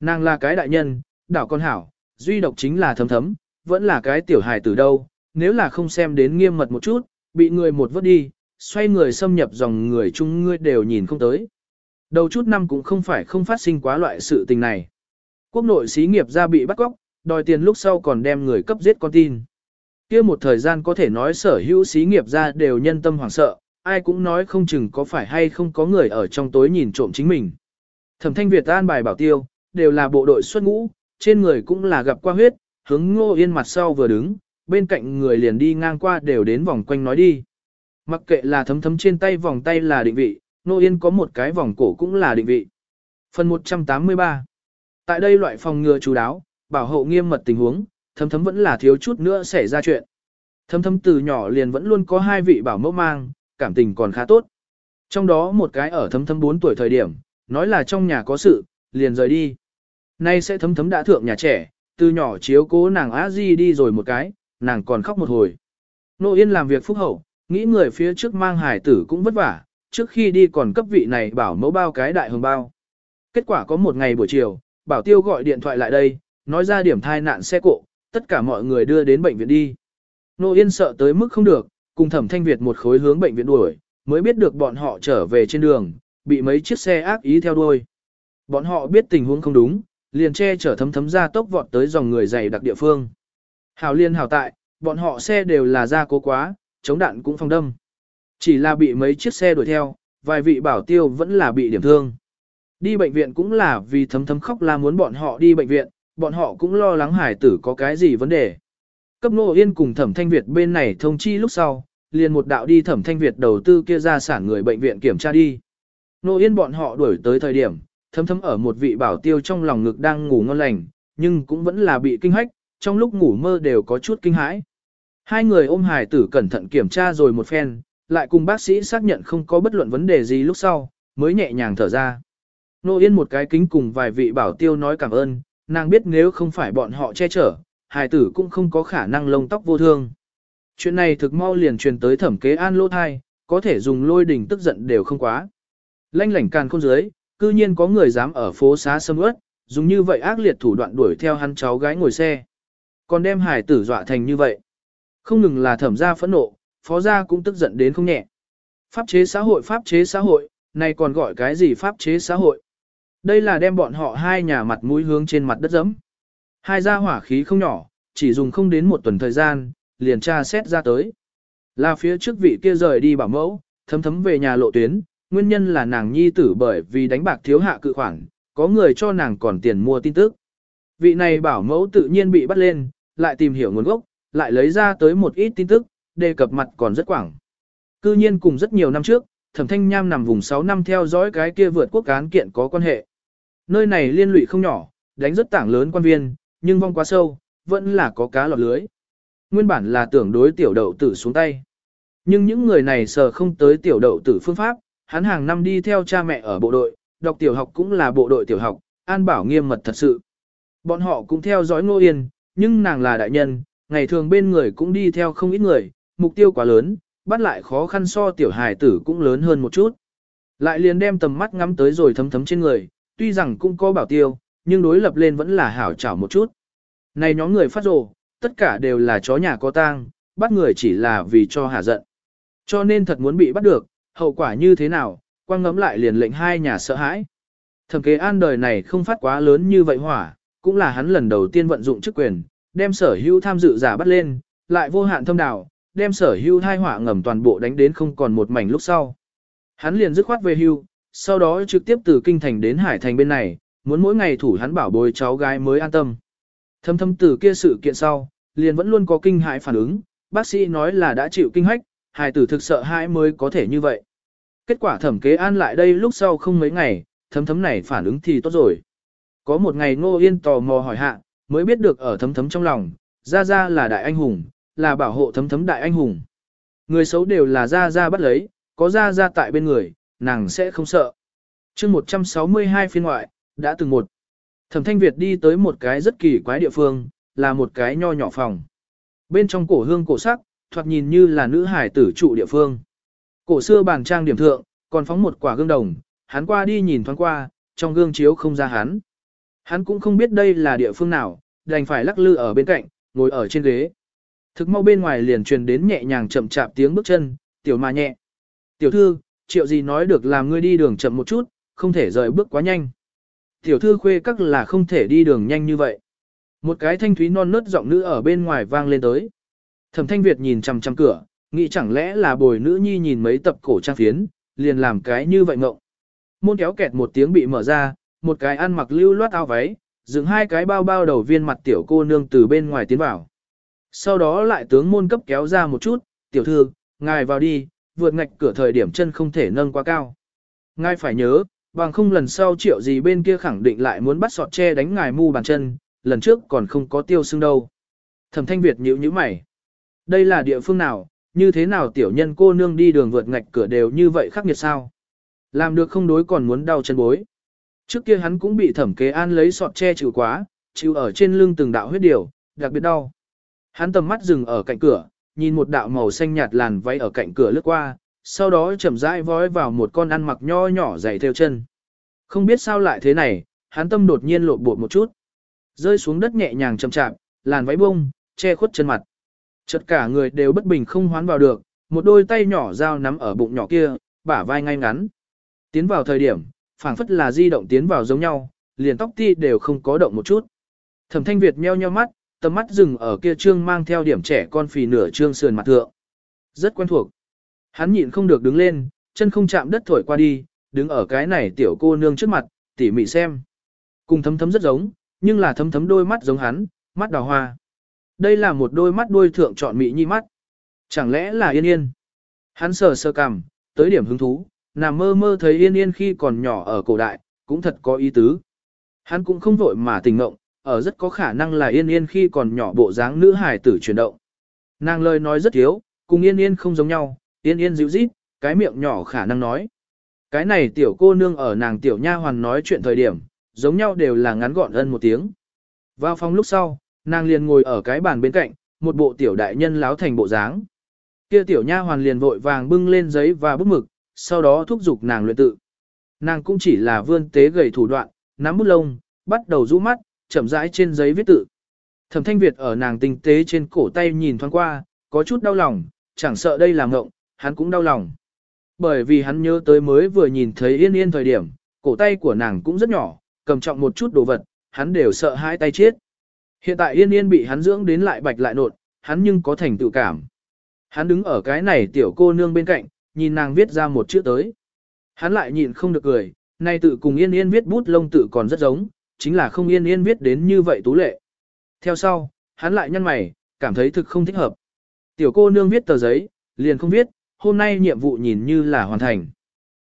Speaker 1: Nàng là cái đại nhân, đảo con hảo, duy độc chính là thấm thấm, vẫn là cái tiểu hài từ đâu, nếu là không xem đến nghiêm mật một chút, bị người một vớt đi, xoay người xâm nhập dòng người chung ngươi đều nhìn không tới. Đầu chút năm cũng không phải không phát sinh quá loại sự tình này. Quốc nội xí nghiệp ra bị bắt cóc, đòi tiền lúc sau còn đem người cấp giết con tin. kia một thời gian có thể nói sở hữu xí nghiệp ra đều nhân tâm hoảng sợ, ai cũng nói không chừng có phải hay không có người ở trong tối nhìn trộm chính mình. Thẩm thanh Việt an bài bảo tiêu, đều là bộ đội xuất ngũ, trên người cũng là gặp qua huyết, hướng ngô yên mặt sau vừa đứng, bên cạnh người liền đi ngang qua đều đến vòng quanh nói đi. Mặc kệ là thấm thấm trên tay vòng tay là định vị, Nô Yên có một cái vòng cổ cũng là định vị. Phần 183 Tại đây loại phòng ngừa chú đáo, bảo hộ nghiêm mật tình huống, thấm thấm vẫn là thiếu chút nữa xảy ra chuyện. Thấm thấm từ nhỏ liền vẫn luôn có hai vị bảo mẫu mang, cảm tình còn khá tốt. Trong đó một cái ở thấm thấm 4 tuổi thời điểm, nói là trong nhà có sự, liền rời đi. Nay sẽ thấm thấm đã thượng nhà trẻ, từ nhỏ chiếu cố nàng á di đi rồi một cái, nàng còn khóc một hồi. Nô Yên làm việc phúc hậu, nghĩ người phía trước mang hải tử cũng vất vả, trước khi đi còn cấp vị này bảo mẫu bao cái đại hồng bao. Kết quả có một ngày buổi chiều, bảo tiêu gọi điện thoại lại đây, nói ra điểm thai nạn xe cộ, tất cả mọi người đưa đến bệnh viện đi. Nô Yên sợ tới mức không được, cùng thẩm thanh Việt một khối hướng bệnh viện đuổi, mới biết được bọn họ trở về trên đường, bị mấy chiếc xe ác ý theo đuôi. Bọn họ biết tình huống không đúng, liền che chở thấm thấm ra tốc vọt tới dòng người dày đặc địa phương. Hào liên hào tại, bọn họ xe đều là ra cố quá, chống đạn cũng phong đâm. Chỉ là bị mấy chiếc xe đuổi theo, vài vị bảo tiêu vẫn là bị điểm thương. Đi bệnh viện cũng là vì thấm thấm khóc là muốn bọn họ đi bệnh viện, bọn họ cũng lo lắng hải tử có cái gì vấn đề. Cấp nô yên cùng thẩm thanh Việt bên này thông chi lúc sau, liền một đạo đi thẩm thanh Việt đầu tư kia ra sản người bệnh viện kiểm tra đi. Nô yên bọn họ đuổi tới thời điểm, thấm thấm ở một vị bảo tiêu trong lòng ngực đang ngủ ngon lành, nhưng cũng vẫn là bị kinh hách, trong lúc ngủ mơ đều có chút kinh hãi. Hai người ôm hải tử cẩn thận kiểm tra rồi một phen, lại cùng bác sĩ xác nhận không có bất luận vấn đề gì lúc sau, mới nhẹ nhàng thở ra. Nô Yên một cái kính cùng vài vị bảo tiêu nói cảm ơn, nàng biết nếu không phải bọn họ che chở, hài tử cũng không có khả năng lông tóc vô thương. Chuyện này thực mau liền truyền tới thẩm kế an lô thai, có thể dùng lôi đình tức giận đều không quá. Lanh lảnh càn không dưới, cư nhiên có người dám ở phố xá sâm ướt, dùng như vậy ác liệt thủ đoạn đuổi theo hắn cháu gái ngồi xe. Còn đem hài tử dọa thành như vậy. Không ngừng là thẩm gia phẫn nộ, phó gia cũng tức giận đến không nhẹ. Pháp chế xã hội pháp chế xã hội, này còn gọi cái gì pháp chế xã hội? Đây là đem bọn họ hai nhà mặt mũi hướng trên mặt đất dẫm. Hai gia hỏa khí không nhỏ, chỉ dùng không đến một tuần thời gian, liền tra xét ra tới. Là phía trước vị kia rời đi bảo mẫu, thấm thấm về nhà lộ tuyến, nguyên nhân là nàng nhi tử bởi vì đánh bạc thiếu hạ cự khoản, có người cho nàng còn tiền mua tin tức. Vị này bảo mẫu tự nhiên bị bắt lên, lại tìm hiểu nguồn gốc, lại lấy ra tới một ít tin tức, đề cập mặt còn rất quảng. Cư nhiên cùng rất nhiều năm trước, thẩm thanh nham nằm vùng 6 năm theo dõi cái kia vượt quốc cán kiện có quan hệ. Nơi này liên lụy không nhỏ, đánh rất tảng lớn quan viên, nhưng vong quá sâu, vẫn là có cá lọt lưới. Nguyên bản là tưởng đối tiểu đậu tử xuống tay. Nhưng những người này sờ không tới tiểu đậu tử phương pháp, hắn hàng năm đi theo cha mẹ ở bộ đội, đọc tiểu học cũng là bộ đội tiểu học, an bảo nghiêm mật thật sự. Bọn họ cũng theo dõi Ngô Yên, nhưng nàng là đại nhân, ngày thường bên người cũng đi theo không ít người, mục tiêu quá lớn, bắt lại khó khăn so tiểu hài tử cũng lớn hơn một chút. Lại liền đem tầm mắt ngắm tới rồi thấm thấm trên người, tuy rằng cũng có bảo tiêu, nhưng đối lập lên vẫn là hảo chảo một chút. Này nhóm người phát rồ, tất cả đều là chó nhà có tang, bắt người chỉ là vì cho hạ giận. Cho nên thật muốn bị bắt được, hậu quả như thế nào, quang ngấm lại liền lệnh hai nhà sợ hãi. Thẩm kế an đời này không phát quá lớn như vậy hỏa, cũng là hắn lần đầu tiên vận dụng chức quyền, đem sở hữu tham dự giả bắt lên, lại vô hạn thâm đảo, đem sở hữu thai hỏa ngầm toàn bộ đánh đến không còn một mảnh lúc sau. Hắn liền dứt khoát về hưu, sau đó trực tiếp từ kinh thành đến hải thành bên này, muốn mỗi ngày thủ hắn bảo bồi cháu gái mới an tâm. Thâm thâm từ kia sự kiện sau, liền vẫn luôn có kinh hại phản ứng, bác sĩ nói là đã chịu kinh hách, hài tử thực sợ hãi mới có thể như vậy. Kết quả thẩm kế an lại đây lúc sau không mấy ngày, thấm thấm này phản ứng thì tốt rồi. Có một ngày ngô yên tò mò hỏi hạ, mới biết được ở thấm thấm trong lòng, Gia Gia là đại anh hùng, là bảo hộ thấm thấm đại anh hùng. Người xấu đều là Gia Gia bắt lấy, có Gia Gia tại bên người, nàng sẽ không sợ. chương 162 phiên ngoại, đã từng một. Thẩm Thanh Việt đi tới một cái rất kỳ quái địa phương, là một cái nho nhỏ phòng. Bên trong cổ hương cổ sắc, thoạt nhìn như là nữ hải tử trụ địa phương. Cổ xưa bàn trang điểm thượng, còn phóng một quả gương đồng, hắn qua đi nhìn thoáng qua, trong gương chiếu không ra hắn. Hắn cũng không biết đây là địa phương nào, đành phải lắc lư ở bên cạnh, ngồi ở trên ghế. Thực mau bên ngoài liền truyền đến nhẹ nhàng chậm chạp tiếng bước chân, tiểu mà nhẹ. Tiểu thư, triệu gì nói được làm ngươi đi đường chậm một chút, không thể rời bước quá nhanh. Tiểu thư khuê các là không thể đi đường nhanh như vậy. Một cái thanh thúy non nớt giọng nữ ở bên ngoài vang lên tới. Thẩm thanh Việt nhìn chằm chằm cửa, nghĩ chẳng lẽ là bồi nữ nhi nhìn mấy tập cổ trang phiến, liền làm cái như vậy ngộng. Môn kéo kẹt một tiếng bị mở ra, một cái ăn mặc lưu loát áo váy, dựng hai cái bao bao đầu viên mặt tiểu cô nương từ bên ngoài tiến vào. Sau đó lại tướng môn cấp kéo ra một chút, tiểu thư, ngài vào đi, vượt ngạch cửa thời điểm chân không thể nâng quá cao. Ngài phải nhớ, bằng không lần sau triệu gì bên kia khẳng định lại muốn bắt sọt che đánh ngài mu bàn chân, lần trước còn không có tiêu xương đâu. Thẩm thanh Việt nhíu nhíu mày. Đây là địa phương nào, như thế nào tiểu nhân cô nương đi đường vượt ngạch cửa đều như vậy khắc nghiệt sao? Làm được không đối còn muốn đau chân bối. Trước kia hắn cũng bị thẩm kế an lấy sọt che chịu quá, chịu ở trên lưng từng đạo huyết điều, đặc biệt đau. Hắn tầm mắt dừng ở cạnh cửa, nhìn một đạo màu xanh nhạt làn váy ở cạnh cửa lướt qua, sau đó chậm rãi vói vào một con ăn mặc nho nhỏ dày theo chân. Không biết sao lại thế này, hắn tâm đột nhiên lộn bột một chút. Rơi xuống đất nhẹ nhàng chậm chạm, làn váy bông, che khuất chân mặt. Chợt cả người đều bất bình không hoán vào được, một đôi tay nhỏ dao nắm ở bụng nhỏ kia, bả vai ngay ngắn. Tiến vào thời điểm, phảng phất là di động tiến vào giống nhau, liền tóc ti đều không có động một chút. Thẩm Thanh Việt meo nheo mắt, tầm mắt dừng ở kia trương mang theo điểm trẻ con phì nửa trương sườn mặt thượng. Rất quen thuộc. Hắn nhịn không được đứng lên, chân không chạm đất thổi qua đi, đứng ở cái này tiểu cô nương trước mặt, tỉ mỉ xem. Cùng thấm thấm rất giống, nhưng là thấm thấm đôi mắt giống hắn, mắt đào hoa. Đây là một đôi mắt đuôi thượng chọn mỹ nhi mắt. Chẳng lẽ là yên yên? Hắn sờ sơ cằm, tới điểm hứng thú, nằm mơ mơ thấy yên yên khi còn nhỏ ở cổ đại, cũng thật có ý tứ. Hắn cũng không vội mà tình ngộng, ở rất có khả năng là yên yên khi còn nhỏ bộ dáng nữ hài tử chuyển động. Nàng lời nói rất thiếu, cùng yên yên không giống nhau, yên yên dịu rít, cái miệng nhỏ khả năng nói. Cái này tiểu cô nương ở nàng tiểu nha hoàn nói chuyện thời điểm, giống nhau đều là ngắn gọn ân một tiếng. Vào phòng lúc sau, nàng liền ngồi ở cái bàn bên cạnh, một bộ tiểu đại nhân láo thành bộ dáng. Kia tiểu nha hoàn liền vội vàng bưng lên giấy và bút mực, sau đó thúc giục nàng luyện tự. Nàng cũng chỉ là vươn tế gầy thủ đoạn, nắm bút lông, bắt đầu rũ mắt, chậm rãi trên giấy viết tự. Thẩm Thanh Việt ở nàng tinh tế trên cổ tay nhìn thoáng qua, có chút đau lòng, chẳng sợ đây là ngộng, hắn cũng đau lòng. Bởi vì hắn nhớ tới mới vừa nhìn thấy yên yên thời điểm, cổ tay của nàng cũng rất nhỏ, cầm trọng một chút đồ vật, hắn đều sợ hai tay chết. Hiện tại yên yên bị hắn dưỡng đến lại bạch lại nột, hắn nhưng có thành tựu cảm. Hắn đứng ở cái này tiểu cô nương bên cạnh, nhìn nàng viết ra một chữ tới. Hắn lại nhịn không được cười, nay tự cùng yên yên viết bút lông tự còn rất giống, chính là không yên yên viết đến như vậy tú lệ. Theo sau, hắn lại nhăn mày, cảm thấy thực không thích hợp. Tiểu cô nương viết tờ giấy, liền không viết, hôm nay nhiệm vụ nhìn như là hoàn thành.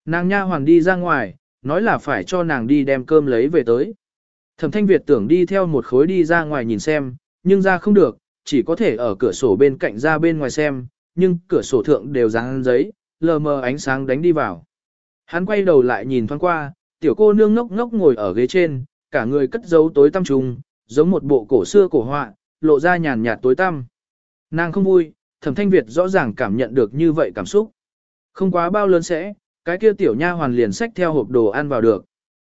Speaker 1: Nàng nha hoàng đi ra ngoài, nói là phải cho nàng đi đem cơm lấy về tới. Thẩm thanh Việt tưởng đi theo một khối đi ra ngoài nhìn xem, nhưng ra không được, chỉ có thể ở cửa sổ bên cạnh ra bên ngoài xem, nhưng cửa sổ thượng đều dán giấy, lờ mờ ánh sáng đánh đi vào. Hắn quay đầu lại nhìn thoáng qua, tiểu cô nương ngốc ngốc ngồi ở ghế trên, cả người cất giấu tối tăm trùng, giống một bộ cổ xưa cổ họa, lộ ra nhàn nhạt tối tăm. Nàng không vui, thẩm thanh Việt rõ ràng cảm nhận được như vậy cảm xúc. Không quá bao lớn sẽ, cái kia tiểu nha hoàn liền xách theo hộp đồ ăn vào được.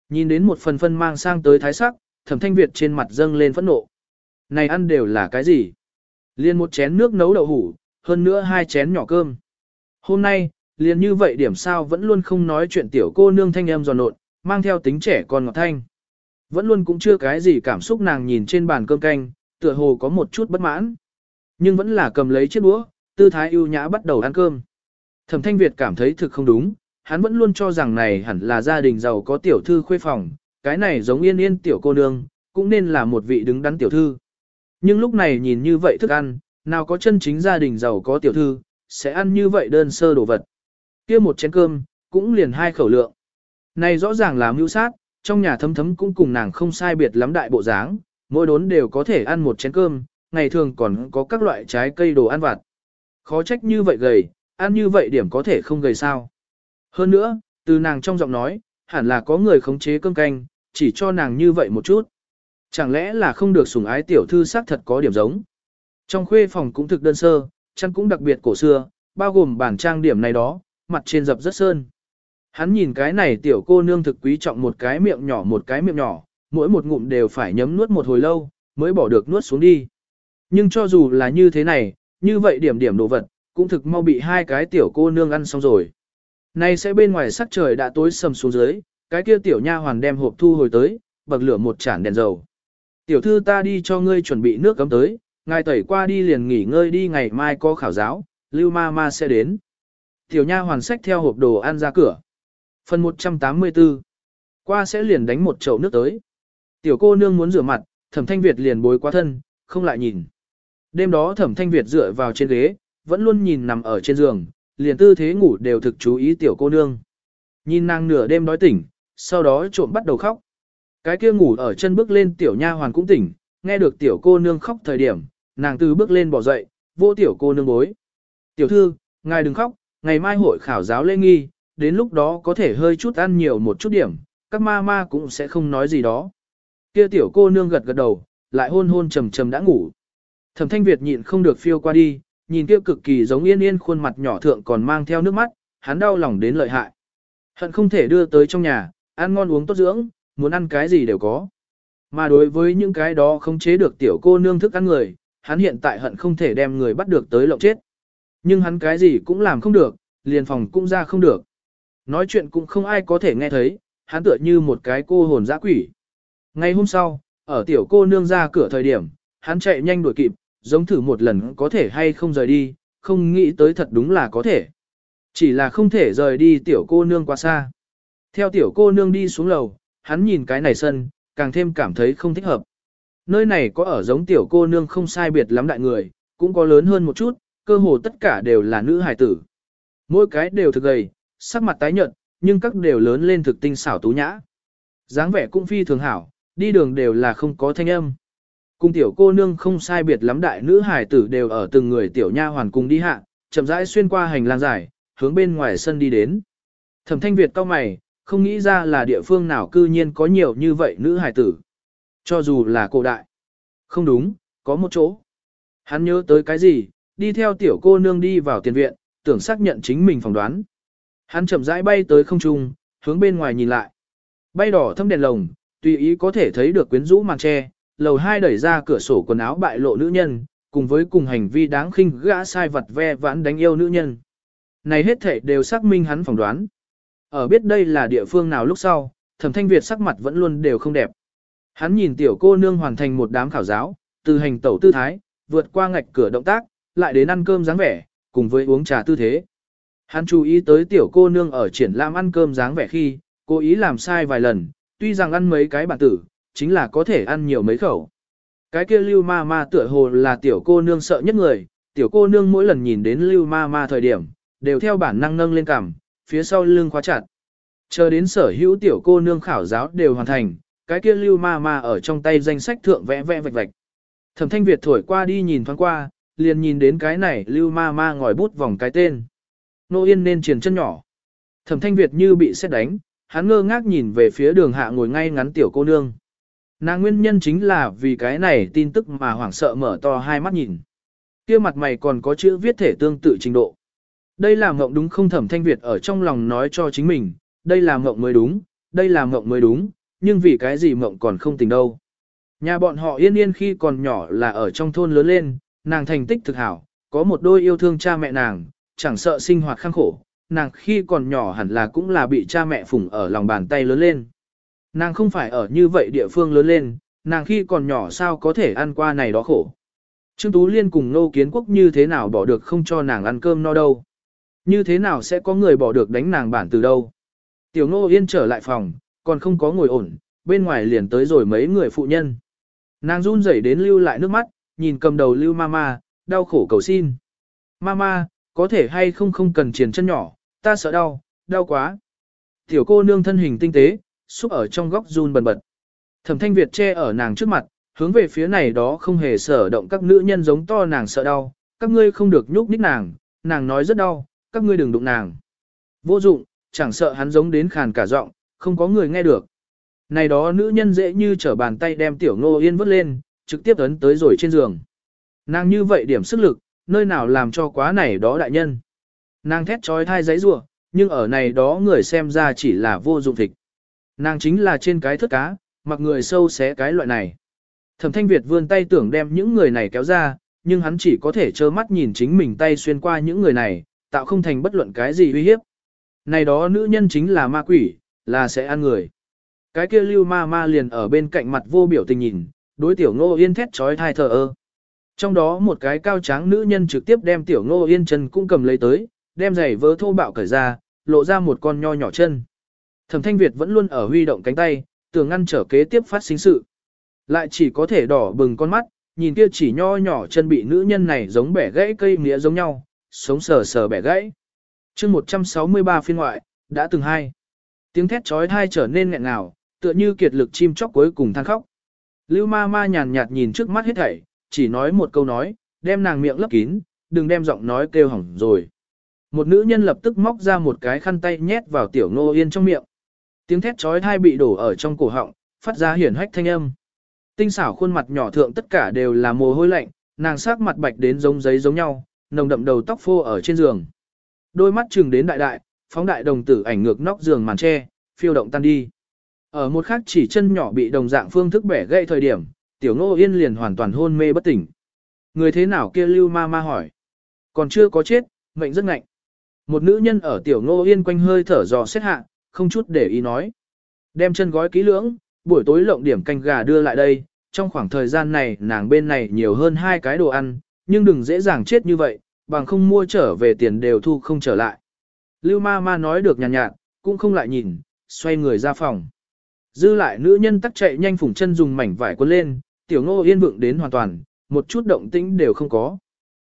Speaker 1: Nhìn đến một phần phân mang sang tới thái sắc, thẩm thanh Việt trên mặt dâng lên phẫn nộ. Này ăn đều là cái gì? Liên một chén nước nấu đậu hủ, hơn nữa hai chén nhỏ cơm. Hôm nay, liền như vậy điểm sao vẫn luôn không nói chuyện tiểu cô nương thanh em giòn nộn, mang theo tính trẻ con ngọt thanh. Vẫn luôn cũng chưa cái gì cảm xúc nàng nhìn trên bàn cơm canh, tựa hồ có một chút bất mãn. Nhưng vẫn là cầm lấy chiếc đũa, tư thái ưu nhã bắt đầu ăn cơm. Thẩm Thanh Việt cảm thấy thực không đúng, hắn vẫn luôn cho rằng này hẳn là gia đình giàu có tiểu thư khuê phòng, cái này giống yên yên tiểu cô nương, cũng nên là một vị đứng đắn tiểu thư. Nhưng lúc này nhìn như vậy thức ăn, nào có chân chính gia đình giàu có tiểu thư, sẽ ăn như vậy đơn sơ đồ vật. kia một chén cơm, cũng liền hai khẩu lượng. Này rõ ràng là mưu sát, trong nhà thấm thấm cũng cùng nàng không sai biệt lắm đại bộ dáng, mỗi đốn đều có thể ăn một chén cơm, ngày thường còn có các loại trái cây đồ ăn vặt. Khó trách như vậy gầy, ăn như vậy điểm có thể không gầy sao. Hơn nữa, từ nàng trong giọng nói, hẳn là có người khống chế cơm canh, chỉ cho nàng như vậy một chút. Chẳng lẽ là không được sủng ái tiểu thư xác thật có điểm giống. Trong khuê phòng cũng thực đơn sơ, chăn cũng đặc biệt cổ xưa, bao gồm bản trang điểm này đó, mặt trên dập rất sơn. Hắn nhìn cái này tiểu cô nương thực quý trọng một cái miệng nhỏ một cái miệng nhỏ, mỗi một ngụm đều phải nhấm nuốt một hồi lâu, mới bỏ được nuốt xuống đi. Nhưng cho dù là như thế này, như vậy điểm điểm đồ vật, cũng thực mau bị hai cái tiểu cô nương ăn xong rồi. Nay sẽ bên ngoài sắc trời đã tối sầm xuống dưới, cái kia tiểu nha hoàn đem hộp thu hồi tới, bậc lửa một chản đèn dầu. Tiểu thư ta đi cho ngươi chuẩn bị nước cấm tới, ngài tẩy qua đi liền nghỉ ngơi đi ngày mai có khảo giáo, lưu ma ma sẽ đến. Tiểu nha hoàn sách theo hộp đồ ăn ra cửa. Phần 184 Qua sẽ liền đánh một chậu nước tới. Tiểu cô nương muốn rửa mặt, thẩm thanh Việt liền bối qua thân, không lại nhìn. Đêm đó thẩm thanh Việt dựa vào trên ghế, vẫn luôn nhìn nằm ở trên giường, liền tư thế ngủ đều thực chú ý tiểu cô nương. Nhìn nàng nửa đêm đói tỉnh, sau đó trộm bắt đầu khóc. Cái kia ngủ ở chân bước lên tiểu nha hoàn cũng tỉnh, nghe được tiểu cô nương khóc thời điểm, nàng từ bước lên bỏ dậy, vô tiểu cô nương bối. Tiểu thư, ngài đừng khóc, ngày mai hội khảo giáo lễ nghi, đến lúc đó có thể hơi chút ăn nhiều một chút điểm, các ma ma cũng sẽ không nói gì đó. Kia tiểu cô nương gật gật đầu, lại hôn hôn trầm trầm đã ngủ. Thẩm thanh Việt nhịn không được phiêu qua đi, nhìn kia cực kỳ giống yên yên khuôn mặt nhỏ thượng còn mang theo nước mắt, hắn đau lòng đến lợi hại. Hận không thể đưa tới trong nhà, ăn ngon uống tốt dưỡng, muốn ăn cái gì đều có. Mà đối với những cái đó không chế được tiểu cô nương thức ăn người, hắn hiện tại hận không thể đem người bắt được tới lộng chết. Nhưng hắn cái gì cũng làm không được, liền phòng cũng ra không được. Nói chuyện cũng không ai có thể nghe thấy, hắn tựa như một cái cô hồn dã quỷ. Ngay hôm sau, ở tiểu cô nương ra cửa thời điểm, hắn chạy nhanh đuổi kịp, giống thử một lần có thể hay không rời đi, không nghĩ tới thật đúng là có thể. Chỉ là không thể rời đi tiểu cô nương quá xa. Theo tiểu cô nương đi xuống lầu, hắn nhìn cái này sân, càng thêm cảm thấy không thích hợp. Nơi này có ở giống tiểu cô nương không sai biệt lắm đại người, cũng có lớn hơn một chút, cơ hồ tất cả đều là nữ hài tử. Mỗi cái đều thực gầy, sắc mặt tái nhợt, nhưng các đều lớn lên thực tinh xảo tú nhã. dáng vẻ cũng phi thường hảo, đi đường đều là không có thanh âm. Cùng tiểu cô nương không sai biệt lắm đại nữ hài tử đều ở từng người tiểu nha hoàn cùng đi hạ, chậm rãi xuyên qua hành lang dài, hướng bên ngoài sân đi đến. Thẩm Thanh Việt cau mày, không nghĩ ra là địa phương nào cư nhiên có nhiều như vậy nữ hài tử. Cho dù là cổ đại. Không đúng, có một chỗ. Hắn nhớ tới cái gì, đi theo tiểu cô nương đi vào tiền viện, tưởng xác nhận chính mình phỏng đoán. Hắn chậm rãi bay tới không trung, hướng bên ngoài nhìn lại. Bay đỏ thâm đèn lồng, tùy ý có thể thấy được quyến rũ màn tre, lầu hai đẩy ra cửa sổ quần áo bại lộ nữ nhân, cùng với cùng hành vi đáng khinh gã sai vật ve vãn đánh yêu nữ nhân. Này hết thể đều xác minh hắn phỏng đoán. Ở biết đây là địa phương nào lúc sau, thẩm thanh Việt sắc mặt vẫn luôn đều không đẹp. Hắn nhìn tiểu cô nương hoàn thành một đám khảo giáo, từ hành tẩu tư thái, vượt qua ngạch cửa động tác, lại đến ăn cơm dáng vẻ, cùng với uống trà tư thế. Hắn chú ý tới tiểu cô nương ở triển lãm ăn cơm dáng vẻ khi, cố ý làm sai vài lần, tuy rằng ăn mấy cái bản tử, chính là có thể ăn nhiều mấy khẩu. Cái kia lưu ma ma tựa hồ là tiểu cô nương sợ nhất người, tiểu cô nương mỗi lần nhìn đến lưu ma ma thời điểm, đều theo bản năng nâng lên cằm, phía sau lưng khóa chặt. Chờ đến sở hữu tiểu cô nương khảo giáo đều hoàn thành, cái kia lưu ma ma ở trong tay danh sách thượng vẽ vẽ vạch vạch. Thẩm thanh Việt thổi qua đi nhìn thoáng qua, liền nhìn đến cái này lưu ma ma ngòi bút vòng cái tên. Nô Yên nên triển chân nhỏ. Thẩm thanh Việt như bị xét đánh, hắn ngơ ngác nhìn về phía đường hạ ngồi ngay ngắn tiểu cô nương. Nàng nguyên nhân chính là vì cái này tin tức mà hoảng sợ mở to hai mắt nhìn. kia mặt mày còn có chữ viết thể tương tự trình độ. Đây là mộng đúng không thẩm thanh Việt ở trong lòng nói cho chính mình, đây là mộng mới đúng, đây là mộng mới đúng, nhưng vì cái gì mộng còn không tình đâu. Nhà bọn họ yên yên khi còn nhỏ là ở trong thôn lớn lên, nàng thành tích thực hảo, có một đôi yêu thương cha mẹ nàng, chẳng sợ sinh hoạt khăng khổ, nàng khi còn nhỏ hẳn là cũng là bị cha mẹ phủng ở lòng bàn tay lớn lên. Nàng không phải ở như vậy địa phương lớn lên, nàng khi còn nhỏ sao có thể ăn qua này đó khổ. Trương Tú Liên cùng Nô Kiến Quốc như thế nào bỏ được không cho nàng ăn cơm no đâu. Như thế nào sẽ có người bỏ được đánh nàng bản từ đâu. Tiểu Nô Yên trở lại phòng, còn không có ngồi ổn, bên ngoài liền tới rồi mấy người phụ nhân. Nàng run rẩy đến lưu lại nước mắt, nhìn cầm đầu lưu mama, đau khổ cầu xin. Mama, có thể hay không không cần triển chân nhỏ, ta sợ đau, đau quá. Tiểu cô nương thân hình tinh tế, xúc ở trong góc run bần bật. Thẩm thanh Việt che ở nàng trước mặt, hướng về phía này đó không hề sở động các nữ nhân giống to nàng sợ đau, các ngươi không được nhúc nhích nàng, nàng nói rất đau, các ngươi đừng đụng nàng. Vô dụng, chẳng sợ hắn giống đến khàn cả giọng, không có người nghe được. Này đó nữ nhân dễ như trở bàn tay đem tiểu ngô yên vứt lên, trực tiếp ấn tới rồi trên giường. Nàng như vậy điểm sức lực, nơi nào làm cho quá này đó đại nhân. Nàng thét trói thai giấy rủa nhưng ở này đó người xem ra chỉ là vô dụng thịt. Nàng chính là trên cái thất cá, mặc người sâu xé cái loại này. Thẩm thanh Việt vươn tay tưởng đem những người này kéo ra, nhưng hắn chỉ có thể trơ mắt nhìn chính mình tay xuyên qua những người này, tạo không thành bất luận cái gì uy hiếp. Này đó nữ nhân chính là ma quỷ, là sẽ ăn người. Cái kia lưu ma ma liền ở bên cạnh mặt vô biểu tình nhìn, đối tiểu ngô yên thét trói thai thờ ơ. Trong đó một cái cao tráng nữ nhân trực tiếp đem tiểu ngô yên chân cũng cầm lấy tới, đem giày vớ thô bạo cởi ra, lộ ra một con nho nhỏ chân. Thẩm thanh Việt vẫn luôn ở huy động cánh tay, tưởng ngăn trở kế tiếp phát sinh sự. Lại chỉ có thể đỏ bừng con mắt, nhìn kia chỉ nho nhỏ chân bị nữ nhân này giống bẻ gãy cây mía giống nhau, sống sờ sờ bẻ gãy. chương 163 phiên ngoại, đã từng hai. Tiếng thét trói thai trở nên nghẹn ngào, tựa như kiệt lực chim chóc cuối cùng than khóc. Lưu ma ma nhàn nhạt nhìn trước mắt hết thảy, chỉ nói một câu nói, đem nàng miệng lấp kín, đừng đem giọng nói kêu hỏng rồi. Một nữ nhân lập tức móc ra một cái khăn tay nhét vào tiểu ngô yên trong miệng. Tiếng thét trói thai bị đổ ở trong cổ họng, phát ra hiển hách thanh âm. Tinh xảo khuôn mặt nhỏ thượng tất cả đều là mồ hôi lạnh, nàng sắc mặt bạch đến giống giấy giống nhau, nồng đậm đầu tóc phô ở trên giường. Đôi mắt trừng đến đại đại, phóng đại đồng tử ảnh ngược nóc giường màn tre, phiêu động tan đi. Ở một khắc chỉ chân nhỏ bị đồng dạng phương thức bẻ gãy thời điểm, tiểu ngô yên liền hoàn toàn hôn mê bất tỉnh. Người thế nào kia lưu ma ma hỏi. Còn chưa có chết, mệnh rất ngạnh. Một nữ nhân ở tiểu ngô yên quanh hơi thở dò xét hạ, không chút để ý nói. Đem chân gói kỹ lưỡng, buổi tối lộng điểm canh gà đưa lại đây, trong khoảng thời gian này nàng bên này nhiều hơn hai cái đồ ăn, nhưng đừng dễ dàng chết như vậy, bằng không mua trở về tiền đều thu không trở lại. Lưu ma ma nói được nhàn nhạt, nhạt, cũng không lại nhìn, xoay người ra phòng. Dư lại nữ nhân tắc chạy nhanh phủng chân dùng mảnh vải quấn lên, tiểu ngô yên vượng đến hoàn toàn, một chút động tĩnh đều không có.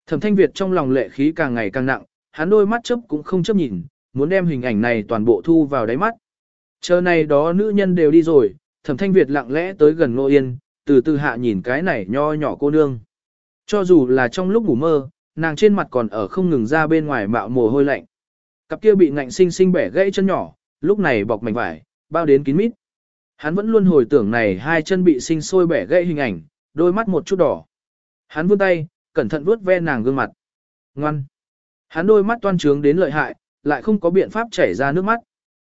Speaker 1: Thẩm thanh Việt trong lòng lệ khí càng ngày càng nặng, hắn đôi mắt chấp cũng không chấp nhìn, muốn đem hình ảnh này toàn bộ thu vào đáy mắt. Chờ này đó nữ nhân đều đi rồi, thẩm thanh Việt lặng lẽ tới gần Ngô Yên, từ từ hạ nhìn cái này nho nhỏ cô nương. Cho dù là trong lúc ngủ mơ, nàng trên mặt còn ở không ngừng ra bên ngoài mạo mồ hôi lạnh. Cặp kia bị ngạnh sinh sinh bẻ gãy chân nhỏ, lúc này bọc mảnh vải, bao đến kín mít. Hắn vẫn luôn hồi tưởng này hai chân bị sinh sôi bẻ gãy hình ảnh, đôi mắt một chút đỏ. Hắn vươn tay, cẩn thận vuốt ve nàng gương mặt. Ngoan. Hắn đôi mắt toan trướng đến lợi hại, lại không có biện pháp chảy ra nước mắt.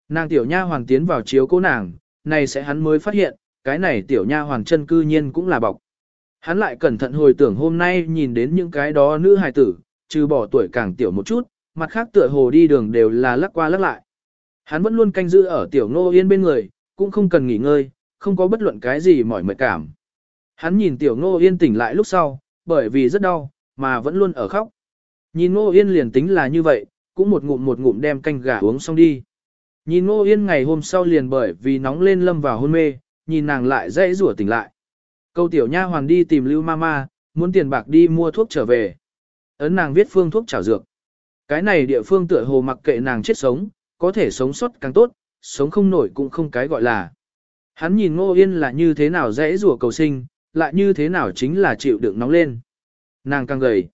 Speaker 1: Nàng tiểu nha hoàng tiến vào chiếu cố nàng, này sẽ hắn mới phát hiện, cái này tiểu nha hoàng chân cư nhiên cũng là bọc. Hắn lại cẩn thận hồi tưởng hôm nay nhìn đến những cái đó nữ hài tử, trừ bỏ tuổi càng tiểu một chút, mặt khác tựa hồ đi đường đều là lắc qua lắc lại. Hắn vẫn luôn canh giữ ở tiểu ngô yên bên người, cũng không cần nghỉ ngơi, không có bất luận cái gì mỏi mệt cảm. Hắn nhìn tiểu ngô yên tỉnh lại lúc sau, bởi vì rất đau, mà vẫn luôn ở khóc. Nhìn ngô yên liền tính là như vậy, cũng một ngụm một ngụm đem canh gà uống xong đi. Nhìn ngô yên ngày hôm sau liền bởi vì nóng lên lâm vào hôn mê, nhìn nàng lại dãy rủa tỉnh lại. Câu tiểu nha hoàn đi tìm lưu mama, muốn tiền bạc đi mua thuốc trở về. Ấn nàng viết phương thuốc trảo dược. Cái này địa phương tựa hồ mặc kệ nàng chết sống, có thể sống sót càng tốt, sống không nổi cũng không cái gọi là. Hắn nhìn Ngô Yên là như thế nào dễ rùa cầu sinh, lại như thế nào chính là chịu đựng nóng lên. Nàng càng gầy.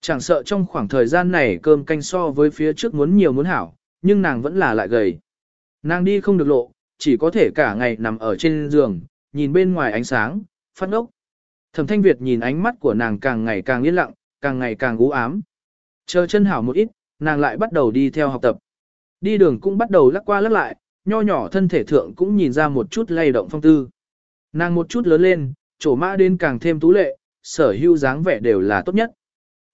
Speaker 1: Chẳng sợ trong khoảng thời gian này cơm canh so với phía trước muốn nhiều muốn hảo, nhưng nàng vẫn là lại gầy. Nàng đi không được lộ, chỉ có thể cả ngày nằm ở trên giường, nhìn bên ngoài ánh sáng, phát ốc. Thẩm Thanh Việt nhìn ánh mắt của nàng càng ngày càng yên lặng, càng ngày càng u ám. Chờ chân hảo một ít, nàng lại bắt đầu đi theo học tập. Đi đường cũng bắt đầu lắc qua lắc lại, nho nhỏ thân thể thượng cũng nhìn ra một chút lay động phong tư. Nàng một chút lớn lên, trổ mã đến càng thêm tú lệ, sở hữu dáng vẻ đều là tốt nhất.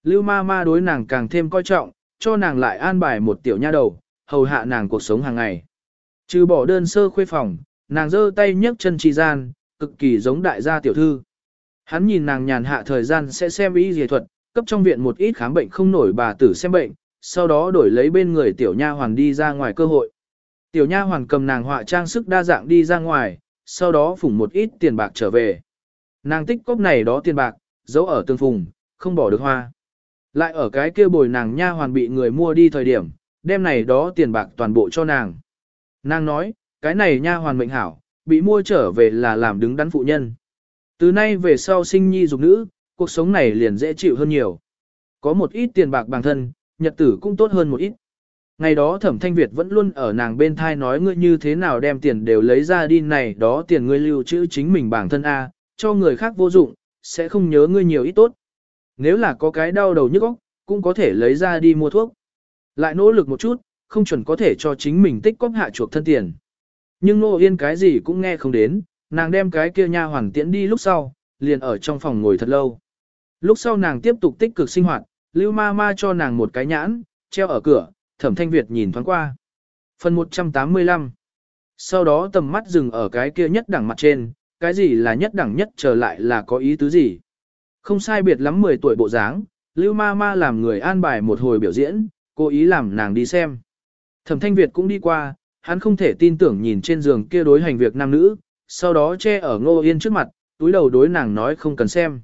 Speaker 1: Lưu ma ma đối nàng càng thêm coi trọng, cho nàng lại an bài một tiểu nha đầu, hầu hạ nàng cuộc sống hàng ngày. Trừ bỏ đơn sơ khuê phòng, nàng giơ tay nhấc chân trì gian, cực kỳ giống đại gia tiểu thư. Hắn nhìn nàng nhàn hạ thời gian sẽ xem y dề thuật, cấp trong viện một ít khám bệnh không nổi bà tử xem bệnh, sau đó đổi lấy bên người tiểu nha hoàn đi ra ngoài cơ hội. Tiểu nha hoàn cầm nàng họa trang sức đa dạng đi ra ngoài, sau đó phủng một ít tiền bạc trở về. Nàng tích cốc này đó tiền bạc, giấu ở tương phùng, không bỏ được hoa. Lại ở cái kia bồi nàng nha hoàn bị người mua đi thời điểm, đem này đó tiền bạc toàn bộ cho nàng. Nàng nói, cái này nha hoàn mệnh hảo, bị mua trở về là làm đứng đắn phụ nhân. Từ nay về sau sinh nhi dục nữ, cuộc sống này liền dễ chịu hơn nhiều. Có một ít tiền bạc bằng thân, nhật tử cũng tốt hơn một ít. Ngày đó thẩm thanh Việt vẫn luôn ở nàng bên thai nói ngươi như thế nào đem tiền đều lấy ra đi này đó tiền ngươi lưu trữ chính mình bản thân A, cho người khác vô dụng, sẽ không nhớ ngươi nhiều ít tốt. Nếu là có cái đau đầu nhức óc, cũng có thể lấy ra đi mua thuốc. Lại nỗ lực một chút, không chuẩn có thể cho chính mình tích cóp hạ chuộc thân tiền. Nhưng Nô Yên cái gì cũng nghe không đến, nàng đem cái kia nha hoàn tiễn đi lúc sau, liền ở trong phòng ngồi thật lâu. Lúc sau nàng tiếp tục tích cực sinh hoạt, Lưu Ma Ma cho nàng một cái nhãn, treo ở cửa, Thẩm Thanh Việt nhìn thoáng qua. Phần 185 Sau đó tầm mắt dừng ở cái kia nhất đẳng mặt trên, cái gì là nhất đẳng nhất trở lại là có ý tứ gì. Không sai biệt lắm 10 tuổi bộ dáng, Lưu Ma Ma làm người an bài một hồi biểu diễn, cố ý làm nàng đi xem. Thẩm Thanh Việt cũng đi qua, hắn không thể tin tưởng nhìn trên giường kia đối hành việc nam nữ, sau đó che ở Ngô Yên trước mặt, túi đầu đối nàng nói không cần xem.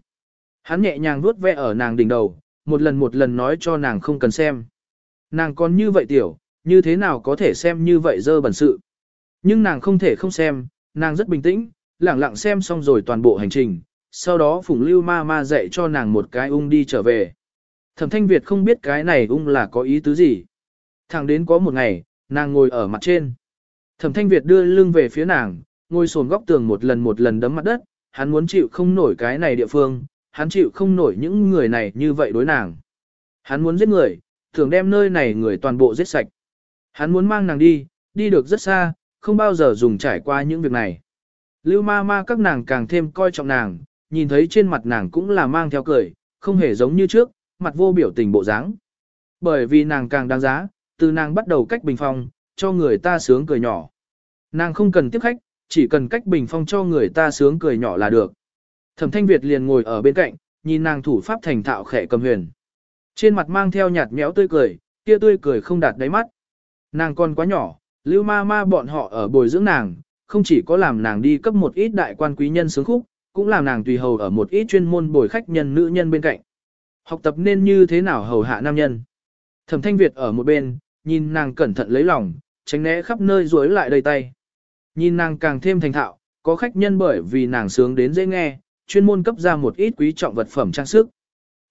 Speaker 1: Hắn nhẹ nhàng vuốt ve ở nàng đỉnh đầu, một lần một lần nói cho nàng không cần xem. Nàng còn như vậy tiểu, như thế nào có thể xem như vậy dơ bẩn sự. Nhưng nàng không thể không xem, nàng rất bình tĩnh, lặng lặng xem xong rồi toàn bộ hành trình, sau đó Phùng Lưu Ma Ma dạy cho nàng một cái ung đi trở về. Thẩm Thanh Việt không biết cái này ung là có ý tứ gì. Thẳng đến có một ngày, nàng ngồi ở mặt trên. Thẩm Thanh Việt đưa lưng về phía nàng, ngồi sồn góc tường một lần một lần đấm mặt đất, hắn muốn chịu không nổi cái này địa phương, hắn chịu không nổi những người này như vậy đối nàng. Hắn muốn giết người, thường đem nơi này người toàn bộ giết sạch. Hắn muốn mang nàng đi, đi được rất xa, không bao giờ dùng trải qua những việc này. Lưu ma ma các nàng càng thêm coi trọng nàng, nhìn thấy trên mặt nàng cũng là mang theo cười, không hề giống như trước, mặt vô biểu tình bộ dáng. Bởi vì nàng càng đáng giá, từ nàng bắt đầu cách bình phong, cho người ta sướng cười nhỏ. Nàng không cần tiếp khách, chỉ cần cách bình phong cho người ta sướng cười nhỏ là được. Thẩm Thanh Việt liền ngồi ở bên cạnh, nhìn nàng thủ pháp thành thạo khẽ cầm huyền. Trên mặt mang theo nhạt méo tươi cười, kia tươi cười không đạt đáy mắt. Nàng còn quá nhỏ, lưu ma ma bọn họ ở bồi dưỡng nàng, không chỉ có làm nàng đi cấp một ít đại quan quý nhân sướng khúc, cũng làm nàng tùy hầu ở một ít chuyên môn bồi khách nhân nữ nhân bên cạnh. Học tập nên như thế nào hầu hạ nam nhân. Thẩm Thanh Việt ở một bên, nhìn nàng cẩn thận lấy lòng, tránh né khắp nơi rối lại đầy tay. Nhìn nàng càng thêm thành thạo, có khách nhân bởi vì nàng sướng đến dễ nghe, chuyên môn cấp ra một ít quý trọng vật phẩm trang sức.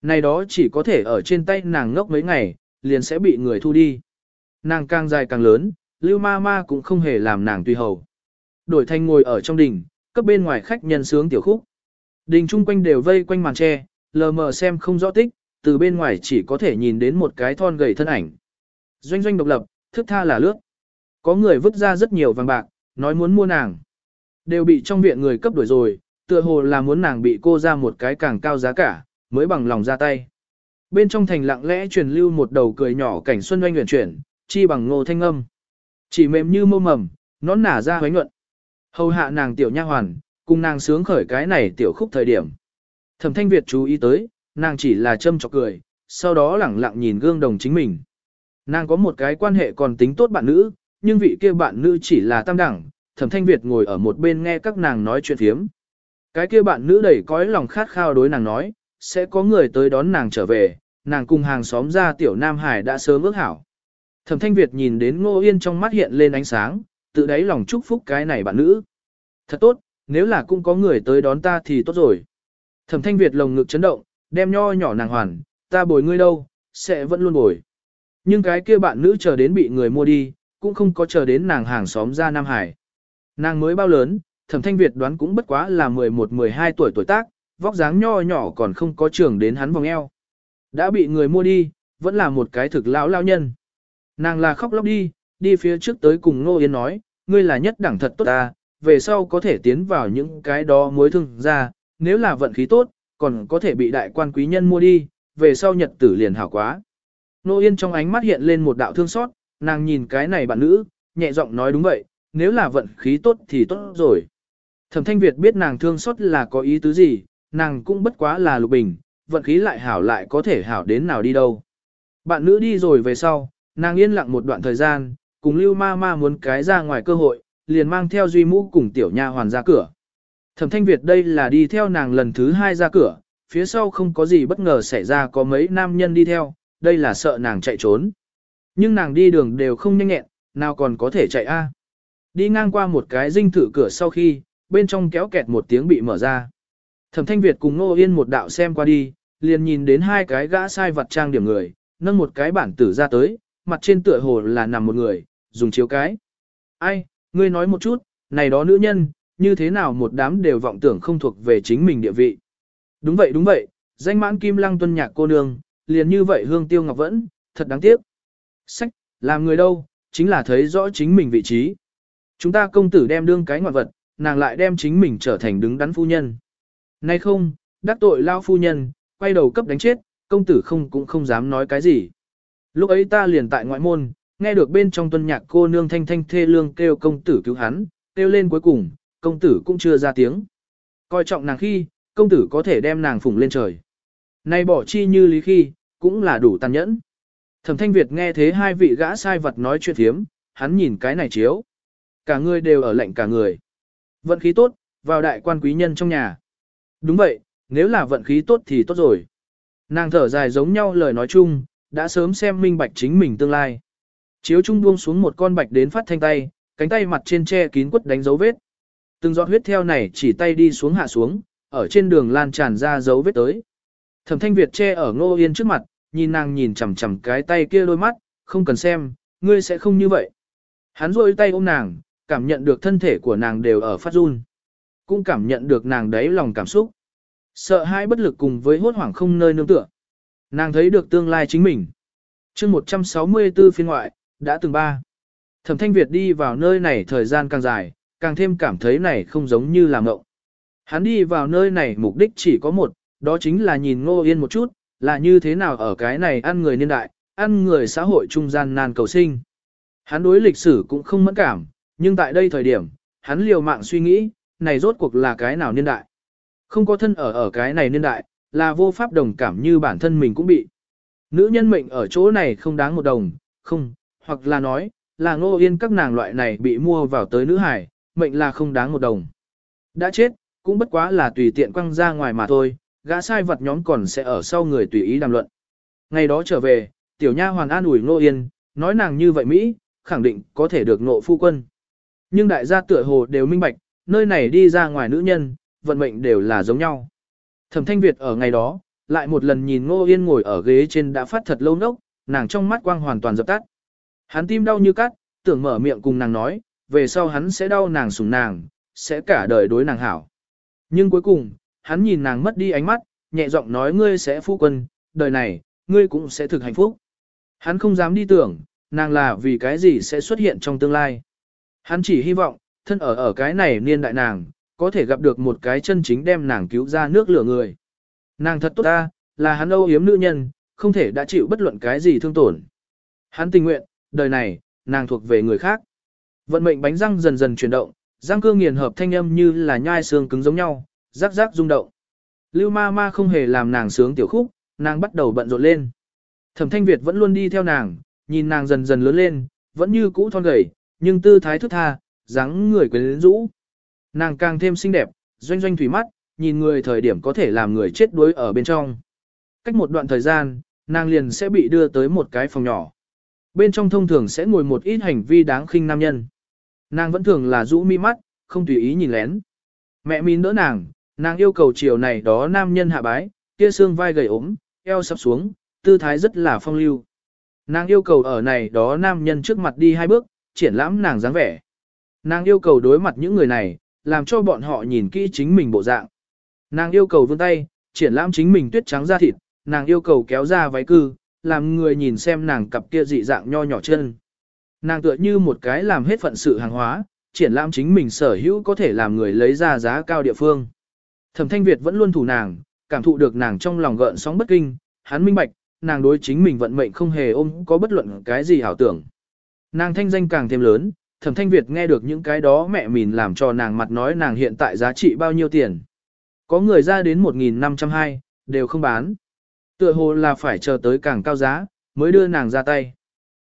Speaker 1: Này đó chỉ có thể ở trên tay nàng ngốc mấy ngày, liền sẽ bị người thu đi. Nàng càng dài càng lớn, lưu ma ma cũng không hề làm nàng tùy hầu. Đổi thanh ngồi ở trong đình, cấp bên ngoài khách nhân sướng tiểu khúc. Đình chung quanh đều vây quanh màn tre, lờ mờ xem không rõ tích, từ bên ngoài chỉ có thể nhìn đến một cái thon gầy thân ảnh. Doanh doanh độc lập, thức tha là lướt. Có người vứt ra rất nhiều vàng bạc, nói muốn mua nàng. Đều bị trong viện người cấp đuổi rồi, tựa hồ là muốn nàng bị cô ra một cái càng cao giá cả, mới bằng lòng ra tay. Bên trong thành lặng lẽ truyền lưu một đầu cười nhỏ cảnh xuân oanh huyền chuyển, chi bằng ngô thanh âm. Chỉ mềm như mâu mầm, nón nả ra hoánh nhuận. Hầu hạ nàng tiểu nha hoàn, cùng nàng sướng khởi cái này tiểu khúc thời điểm. Thẩm thanh Việt chú ý tới, nàng chỉ là châm chọc cười, sau đó lẳng lặng nhìn gương đồng chính mình. Nàng có một cái quan hệ còn tính tốt bạn nữ, nhưng vị kia bạn nữ chỉ là tam đẳng, thẩm thanh Việt ngồi ở một bên nghe các nàng nói chuyện phiếm. Cái kia bạn nữ đầy cõi lòng khát khao đối nàng nói, sẽ có người tới đón nàng trở về, nàng cùng hàng xóm ra tiểu Nam Hải đã sớm ước hảo. Thẩm thanh Việt nhìn đến ngô yên trong mắt hiện lên ánh sáng, tự đáy lòng chúc phúc cái này bạn nữ. Thật tốt, nếu là cũng có người tới đón ta thì tốt rồi. Thẩm thanh Việt lồng ngực chấn động, đem nho nhỏ nàng hoàn, ta bồi ngươi đâu, sẽ vẫn luôn bồi. Nhưng cái kia bạn nữ chờ đến bị người mua đi, cũng không có chờ đến nàng hàng xóm ra Nam Hải. Nàng mới bao lớn, thẩm thanh Việt đoán cũng bất quá là 11-12 tuổi tuổi tác, vóc dáng nho nhỏ còn không có trưởng đến hắn vòng eo. Đã bị người mua đi, vẫn là một cái thực lão lao nhân. Nàng là khóc lóc đi, đi phía trước tới cùng Ngô Yên nói, ngươi là nhất đẳng thật tốt ta, về sau có thể tiến vào những cái đó mối thương ra, nếu là vận khí tốt, còn có thể bị đại quan quý nhân mua đi, về sau nhật tử liền hảo quá. Nô Yên trong ánh mắt hiện lên một đạo thương xót, nàng nhìn cái này bạn nữ, nhẹ giọng nói đúng vậy, nếu là vận khí tốt thì tốt rồi. Thẩm Thanh Việt biết nàng thương xót là có ý tứ gì, nàng cũng bất quá là lục bình, vận khí lại hảo lại có thể hảo đến nào đi đâu. Bạn nữ đi rồi về sau, nàng yên lặng một đoạn thời gian, cùng Lưu Ma Ma muốn cái ra ngoài cơ hội, liền mang theo Duy Mũ cùng tiểu nha hoàn ra cửa. Thẩm Thanh Việt đây là đi theo nàng lần thứ hai ra cửa, phía sau không có gì bất ngờ xảy ra có mấy nam nhân đi theo, đây là sợ nàng chạy trốn. Nhưng nàng đi đường đều không nhanh nhẹn, nào còn có thể chạy a? Đi ngang qua một cái dinh thử cửa sau khi, bên trong kéo kẹt một tiếng bị mở ra. Thẩm Thanh Việt cùng Ngô Yên một đạo xem qua đi, liền nhìn đến hai cái gã sai vật trang điểm người, nâng một cái bản tử ra tới, mặt trên tựa hồ là nằm một người, dùng chiếu cái. Ai, ngươi nói một chút, này đó nữ nhân, như thế nào một đám đều vọng tưởng không thuộc về chính mình địa vị. Đúng vậy đúng vậy, danh mãn kim lăng tuân nhạc cô nương, liền như vậy hương tiêu ngọc vẫn, thật đáng tiếc. Sách, làm người đâu, chính là thấy rõ chính mình vị trí. Chúng ta công tử đem đương cái ngoại vật, nàng lại đem chính mình trở thành đứng đắn phu nhân. Nay không, đắc tội lao phu nhân, quay đầu cấp đánh chết, công tử không cũng không dám nói cái gì. Lúc ấy ta liền tại ngoại môn, nghe được bên trong tuân nhạc cô nương thanh thanh thê lương kêu công tử cứu hắn, kêu lên cuối cùng, công tử cũng chưa ra tiếng. Coi trọng nàng khi, công tử có thể đem nàng phủng lên trời. Nay bỏ chi như lý khi, cũng là đủ tàn nhẫn. Thẩm thanh Việt nghe thế hai vị gã sai vật nói chuyện thiếm, hắn nhìn cái này chiếu. Cả người đều ở lệnh cả người. Vận khí tốt, vào đại quan quý nhân trong nhà. Đúng vậy, nếu là vận khí tốt thì tốt rồi. Nàng thở dài giống nhau lời nói chung, đã sớm xem minh bạch chính mình tương lai. Chiếu trung buông xuống một con bạch đến phát thanh tay, cánh tay mặt trên che kín quất đánh dấu vết. Từng giọt huyết theo này chỉ tay đi xuống hạ xuống, ở trên đường lan tràn ra dấu vết tới. Thẩm thanh Việt che ở ngô yên trước mặt, nhìn nàng nhìn chằm chằm cái tay kia đôi mắt, không cần xem, ngươi sẽ không như vậy. Hắn rôi tay ôm nàng, cảm nhận được thân thể của nàng đều ở phát run. Cũng cảm nhận được nàng đấy lòng cảm xúc. Sợ hãi bất lực cùng với hốt hoảng không nơi nương tựa. Nàng thấy được tương lai chính mình. chương 164 phiên ngoại, đã từng ba. Thẩm thanh Việt đi vào nơi này thời gian càng dài, càng thêm cảm thấy này không giống như là ngộng. Hắn đi vào nơi này mục đích chỉ có một, đó chính là nhìn ngô yên một chút, là như thế nào ở cái này ăn người niên đại, ăn người xã hội trung gian nan cầu sinh. Hắn đối lịch sử cũng không mẫn cảm, nhưng tại đây thời điểm, hắn liều mạng suy nghĩ, này rốt cuộc là cái nào niên đại. Không có thân ở ở cái này niên đại, là vô pháp đồng cảm như bản thân mình cũng bị. Nữ nhân mệnh ở chỗ này không đáng một đồng, không, hoặc là nói, là ngô yên các nàng loại này bị mua vào tới nữ hải, mệnh là không đáng một đồng. Đã chết, cũng bất quá là tùy tiện quăng ra ngoài mà thôi, gã sai vật nhóm còn sẽ ở sau người tùy ý đàm luận. Ngày đó trở về, tiểu nha hoàn an ủi ngô yên, nói nàng như vậy Mỹ, khẳng định có thể được ngộ phu quân. Nhưng đại gia tựa hồ đều minh bạch, nơi này đi ra ngoài nữ nhân, vận mệnh đều là giống nhau. Thẩm thanh Việt ở ngày đó, lại một lần nhìn ngô yên ngồi ở ghế trên đã phát thật lâu nốc, nàng trong mắt quang hoàn toàn dập tắt. Hắn tim đau như cắt, tưởng mở miệng cùng nàng nói, về sau hắn sẽ đau nàng sủng nàng, sẽ cả đời đối nàng hảo. Nhưng cuối cùng, hắn nhìn nàng mất đi ánh mắt, nhẹ giọng nói ngươi sẽ phu quân, đời này, ngươi cũng sẽ thực hạnh phúc. Hắn không dám đi tưởng, nàng là vì cái gì sẽ xuất hiện trong tương lai. Hắn chỉ hy vọng, thân ở ở cái này niên đại nàng, có thể gặp được một cái chân chính đem nàng cứu ra nước lửa người. Nàng thật tốt ta, là hắn âu yếm nữ nhân, không thể đã chịu bất luận cái gì thương tổn. Hắn tình nguyện, đời này, nàng thuộc về người khác. Vận mệnh bánh răng dần dần chuyển động, răng cương nghiền hợp thanh âm như là nhai xương cứng giống nhau, rắc rắc rung động. Lưu ma ma không hề làm nàng sướng tiểu khúc, nàng bắt đầu bận rộn lên. Thẩm thanh Việt vẫn luôn đi theo nàng, nhìn nàng dần dần lớn lên, vẫn như cũ thon gầy, nhưng tư thái thức tha, dáng người quyến rũ. Nàng càng thêm xinh đẹp, doanh doanh thủy mắt, nhìn người thời điểm có thể làm người chết đuối ở bên trong. Cách một đoạn thời gian, nàng liền sẽ bị đưa tới một cái phòng nhỏ. Bên trong thông thường sẽ ngồi một ít hành vi đáng khinh nam nhân. Nàng vẫn thường là rũ mi mắt, không tùy ý nhìn lén. Mẹ mình đỡ nàng, nàng yêu cầu chiều này đó nam nhân hạ bái, kia xương vai gầy ốm, eo sắp xuống, tư thái rất là phong lưu. Nàng yêu cầu ở này đó nam nhân trước mặt đi hai bước, triển lãm nàng dáng vẻ. Nàng yêu cầu đối mặt những người này, làm cho bọn họ nhìn kỹ chính mình bộ dạng. Nàng yêu cầu vươn tay, triển lãm chính mình tuyết trắng da thịt, nàng yêu cầu kéo ra váy cư, làm người nhìn xem nàng cặp kia dị dạng nho nhỏ chân. Nàng tựa như một cái làm hết phận sự hàng hóa, triển lãm chính mình sở hữu có thể làm người lấy ra giá cao địa phương. Thẩm Thanh Việt vẫn luôn thủ nàng, cảm thụ được nàng trong lòng gợn sóng bất kinh, hắn minh bạch, nàng đối chính mình vận mệnh không hề ôm có bất luận cái gì hảo tưởng. Nàng thanh danh càng thêm lớn, Thẩm Thanh Việt nghe được những cái đó mẹ mình làm cho nàng mặt nói nàng hiện tại giá trị bao nhiêu tiền. Có người ra đến 1.502, đều không bán. Tựa hồ là phải chờ tới càng cao giá, mới đưa nàng ra tay.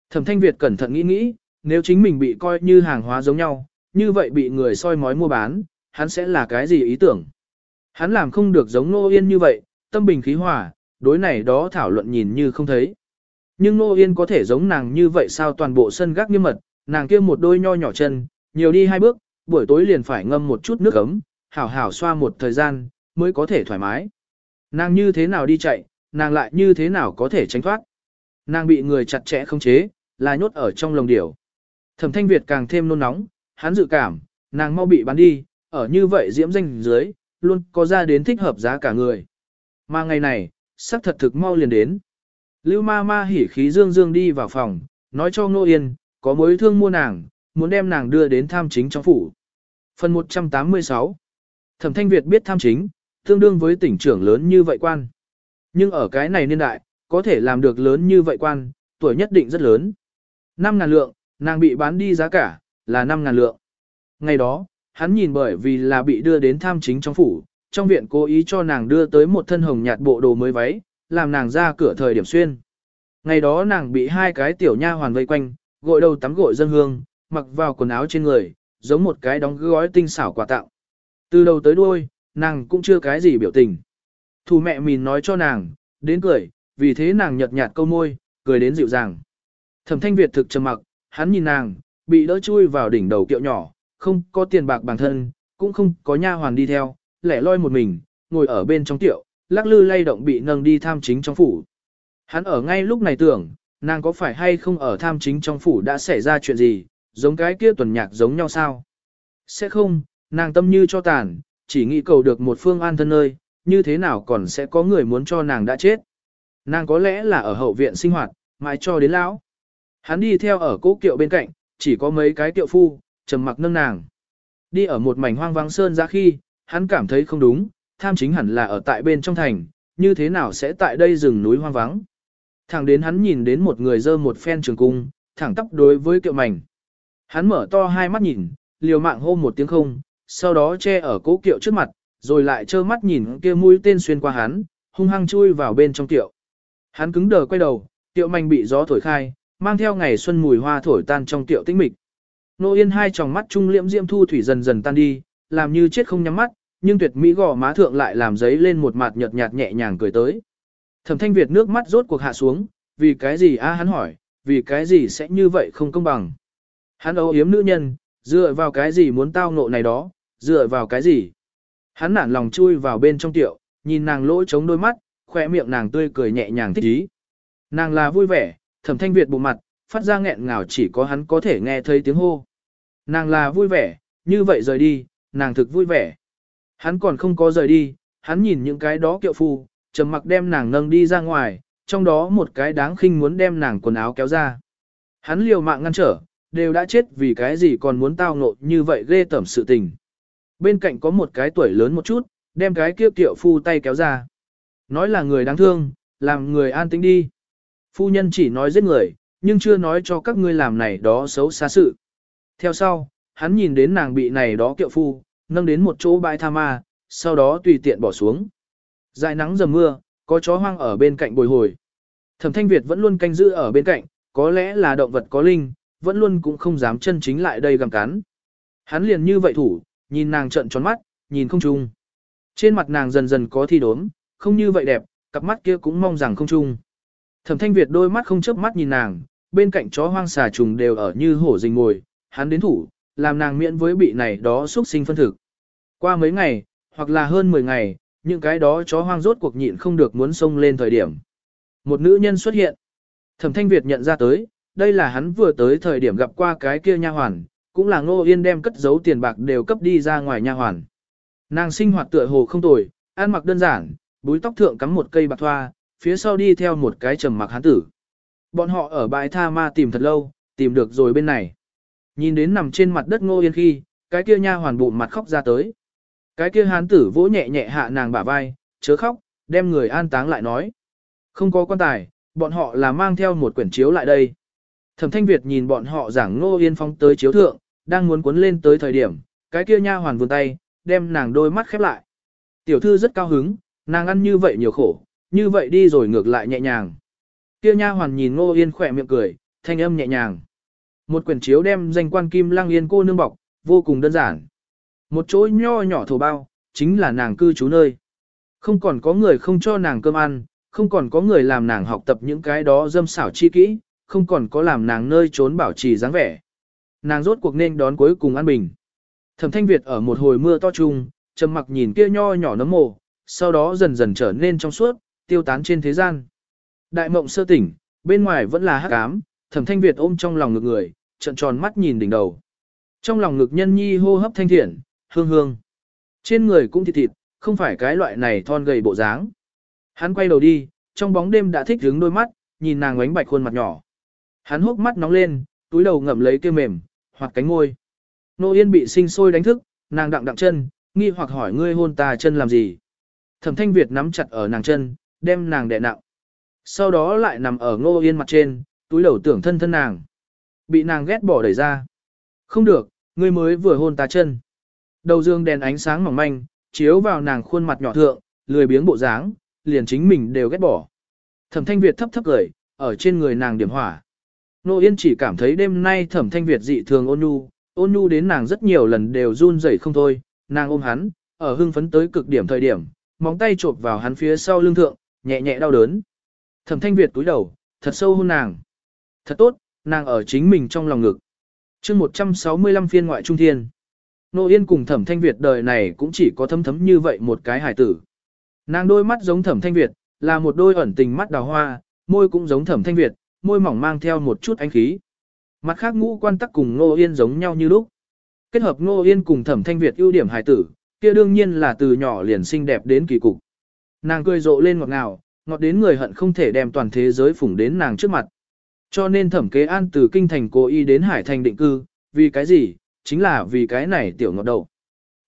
Speaker 1: Thẩm Thanh Việt cẩn thận nghĩ nghĩ, nếu chính mình bị coi như hàng hóa giống nhau, như vậy bị người soi mói mua bán, hắn sẽ là cái gì ý tưởng? Hắn làm không được giống Nô Yên như vậy, tâm bình khí hòa, đối này đó thảo luận nhìn như không thấy. Nhưng Nô Yên có thể giống nàng như vậy sao toàn bộ sân gác nghiêm mật, nàng kia một đôi nho nhỏ chân, nhiều đi hai bước, buổi tối liền phải ngâm một chút nước ấm, hảo hảo xoa một thời gian, mới có thể thoải mái. Nàng như thế nào đi chạy, nàng lại như thế nào có thể tránh thoát. Nàng bị người chặt chẽ không chế, là nhốt ở trong lồng điểu. Thẩm thanh Việt càng thêm nôn nóng, hắn dự cảm, nàng mau bị bán đi, ở như vậy diễm danh dưới, luôn có ra đến thích hợp giá cả người. Mà ngày này, sắc thật thực mau liền đến. Lưu ma ma hỉ khí dương dương đi vào phòng, nói cho Ngô Yên, có mối thương mua nàng, muốn đem nàng đưa đến tham chính trong phủ. Phần 186 Thẩm Thanh Việt biết tham chính, tương đương với tỉnh trưởng lớn như vậy quan. Nhưng ở cái này niên đại, có thể làm được lớn như vậy quan, tuổi nhất định rất lớn. 5 ngàn lượng, nàng bị bán đi giá cả, là 5 ngàn lượng. Ngày đó, hắn nhìn bởi vì là bị đưa đến tham chính trong phủ, trong viện cố ý cho nàng đưa tới một thân hồng nhạt bộ đồ mới váy, làm nàng ra cửa thời điểm xuyên. Ngày đó nàng bị hai cái tiểu nha hoàn vây quanh, gội đầu tắm gội dân hương, mặc vào quần áo trên người, giống một cái đóng gói tinh xảo quà tặng. Từ đầu tới đuôi, nàng cũng chưa cái gì biểu tình. Thù mẹ mình nói cho nàng, đến cười, vì thế nàng nhợt nhạt câu môi, cười đến dịu dàng. Thẩm thanh Việt thực trầm mặc, hắn nhìn nàng, bị đỡ chui vào đỉnh đầu kiệu nhỏ, không có tiền bạc bản thân, cũng không có nha hoàn đi theo, lẻ loi một mình, ngồi ở bên trong tiệu, lắc lư lay động bị nâng đi tham chính trong phủ. Hắn ở ngay lúc này tưởng, nàng có phải hay không ở tham chính trong phủ đã xảy ra chuyện gì, giống cái kia tuần nhạc giống nhau sao? Sẽ không, nàng tâm như cho tàn, chỉ nghĩ cầu được một phương an thân nơi, như thế nào còn sẽ có người muốn cho nàng đã chết. Nàng có lẽ là ở hậu viện sinh hoạt, mãi cho đến lão. Hắn đi theo ở cố kiệu bên cạnh, chỉ có mấy cái kiệu phu, trầm mặc nâng nàng. Đi ở một mảnh hoang vắng sơn ra khi, hắn cảm thấy không đúng, tham chính hẳn là ở tại bên trong thành, như thế nào sẽ tại đây rừng núi hoang vắng. Thẳng đến hắn nhìn đến một người dơ một phen trường cung, thẳng tắp đối với kiệu mảnh. Hắn mở to hai mắt nhìn, liều mạng hô một tiếng không, sau đó che ở cố kiệu trước mặt, rồi lại trơ mắt nhìn kia mũi tên xuyên qua hắn, hung hăng chui vào bên trong kiệu. Hắn cứng đờ quay đầu, kiệu mảnh bị gió thổi khai, mang theo ngày xuân mùi hoa thổi tan trong kiệu tĩnh mịch. Nô Yên hai tròng mắt trung liễm diễm thu thủy dần dần tan đi, làm như chết không nhắm mắt, nhưng tuyệt mỹ gò má thượng lại làm giấy lên một mặt nhợt nhạt nhẹ nhàng cười tới. Thẩm Thanh Việt nước mắt rốt cuộc hạ xuống, vì cái gì a hắn hỏi, vì cái gì sẽ như vậy không công bằng. Hắn ấu yếm nữ nhân, dựa vào cái gì muốn tao ngộ này đó, dựa vào cái gì. Hắn nản lòng chui vào bên trong tiệu, nhìn nàng lỗ trống đôi mắt, khỏe miệng nàng tươi cười nhẹ nhàng thích ý. Nàng là vui vẻ, thẩm thanh Việt bụng mặt, phát ra nghẹn ngào chỉ có hắn có thể nghe thấy tiếng hô. Nàng là vui vẻ, như vậy rời đi, nàng thực vui vẻ. Hắn còn không có rời đi, hắn nhìn những cái đó kiệu phu, trầm mặc đem nàng nâng đi ra ngoài, trong đó một cái đáng khinh muốn đem nàng quần áo kéo ra. Hắn liều mạng ngăn trở, đều đã chết vì cái gì còn muốn tao ngộ như vậy ghê tẩm sự tình. Bên cạnh có một cái tuổi lớn một chút, đem cái kia tiểu phu tay kéo ra. Nói là người đáng thương, làm người an tĩnh đi. Phu nhân chỉ nói giết người, nhưng chưa nói cho các ngươi làm này đó xấu xa sự. Theo sau, hắn nhìn đến nàng bị này đó kiệu phu, nâng đến một chỗ bãi tha ma, sau đó tùy tiện bỏ xuống. Dài nắng dầm mưa, có chó hoang ở bên cạnh bồi hồi. Thẩm Thanh Việt vẫn luôn canh giữ ở bên cạnh, có lẽ là động vật có linh, vẫn luôn cũng không dám chân chính lại đây gặm cắn. Hắn liền như vậy thủ, nhìn nàng trận tròn mắt, nhìn không chung. Trên mặt nàng dần dần có thi đốm, không như vậy đẹp, cặp mắt kia cũng mong rằng không chung. Thẩm Thanh Việt đôi mắt không chớp mắt nhìn nàng, bên cạnh chó hoang xà trùng đều ở như hổ rình ngồi, hắn đến thủ, làm nàng miễn với bị này đó xuất sinh phân thực. Qua mấy ngày, hoặc là hơn 10 ngày, những cái đó chó hoang rốt cuộc nhịn không được muốn xông lên thời điểm. Một nữ nhân xuất hiện. Thẩm Thanh Việt nhận ra tới, đây là hắn vừa tới thời điểm gặp qua cái kia nha hoàn, cũng là Ngô Yên đem cất giấu tiền bạc đều cấp đi ra ngoài nha hoàn. Nàng sinh hoạt tựa hồ không tồi, ăn mặc đơn giản, búi tóc thượng cắm một cây bạc thoa, phía sau đi theo một cái trầm mặc hán tử. Bọn họ ở bãi tha ma tìm thật lâu, tìm được rồi bên này. Nhìn đến nằm trên mặt đất Ngô Yên khi, cái kia nha hoàn bụng mặt khóc ra tới. Cái kia hán tử vỗ nhẹ nhẹ hạ nàng bả vai, chớ khóc, đem người an táng lại nói. Không có quan tài, bọn họ là mang theo một quyển chiếu lại đây. Thẩm Thanh Việt nhìn bọn họ giảng Ngô Yên Phong tới chiếu thượng, đang muốn cuốn lên tới thời điểm, cái kia nha hoàn vươn tay, đem nàng đôi mắt khép lại. Tiểu thư rất cao hứng, nàng ăn như vậy nhiều khổ, như vậy đi rồi ngược lại nhẹ nhàng. Kia nha hoàn nhìn Ngô Yên khỏe miệng cười, thanh âm nhẹ nhàng. Một quyển chiếu đem danh quan kim lăng yên cô nương bọc, vô cùng đơn giản. Một chỗ nho nhỏ thổ bao, chính là nàng cư trú nơi. Không còn có người không cho nàng cơm ăn, không còn có người làm nàng học tập những cái đó dâm xảo chi kỹ, không còn có làm nàng nơi trốn bảo trì dáng vẻ. Nàng rốt cuộc nên đón cuối cùng an bình. Thẩm Thanh Việt ở một hồi mưa to trung trầm mặc nhìn kia nho nhỏ nấm mồ, sau đó dần dần trở nên trong suốt, tiêu tán trên thế gian. Đại mộng sơ tỉnh, bên ngoài vẫn là hắc ám, Thẩm Thanh Việt ôm trong lòng ngực người, trận tròn mắt nhìn đỉnh đầu. Trong lòng ngực nhân nhi hô hấp thanh thiện, hương hương. Trên người cũng thịt thịt, không phải cái loại này thon gầy bộ dáng. Hắn quay đầu đi, trong bóng đêm đã thích đứng đôi mắt, nhìn nàng ánh bạch khuôn mặt nhỏ. Hắn hốc mắt nóng lên, túi đầu ngậm lấy kia mềm, hoặc cánh ngôi. Nô Yên bị sinh sôi đánh thức, nàng đặng đặng chân, nghi hoặc hỏi ngươi hôn ta chân làm gì. Thẩm Thanh Việt nắm chặt ở nàng chân, đem nàng đè nặng. Sau đó lại nằm ở Ngô Yên mặt trên, túi đầu tưởng thân thân nàng. Bị nàng ghét bỏ đẩy ra. Không được, ngươi mới vừa hôn ta chân. Đầu dương đèn ánh sáng mỏng manh, chiếu vào nàng khuôn mặt nhỏ thượng, lười biếng bộ dáng, liền chính mình đều ghét bỏ. Thẩm Thanh Việt thấp thấp cười, ở trên người nàng điểm hỏa. Nô Yên chỉ cảm thấy đêm nay Thẩm Thanh Việt dị thường ôn nhu, ôn nhu đến nàng rất nhiều lần đều run rẩy không thôi, nàng ôm hắn, ở hưng phấn tới cực điểm thời điểm, móng tay chộp vào hắn phía sau lưng thượng, nhẹ nhẹ đau đớn. Thẩm Thanh Việt túi đầu, thật sâu hôn nàng. Thật tốt, nàng ở chính mình trong lòng ngực. chương 165 phiên ngoại trung thiên. Nô Yên cùng Thẩm Thanh Việt đời này cũng chỉ có thấm thấm như vậy một cái hải tử. Nàng đôi mắt giống Thẩm Thanh Việt, là một đôi ẩn tình mắt đào hoa, môi cũng giống Thẩm Thanh Việt, môi mỏng mang theo một chút ánh khí. Mặt khác ngũ quan tắc cùng Nô Yên giống nhau như lúc. Kết hợp Nô Yên cùng Thẩm Thanh Việt ưu điểm hải tử, kia đương nhiên là từ nhỏ liền xinh đẹp đến kỳ cục. Nàng cười rộ lên ngọt ngào, ngọt đến người hận không thể đem toàn thế giới phủng đến nàng trước mặt. Cho nên thẩm kế an từ kinh thành cố y đến hải thành định cư, vì cái gì, chính là vì cái này tiểu ngọt đầu.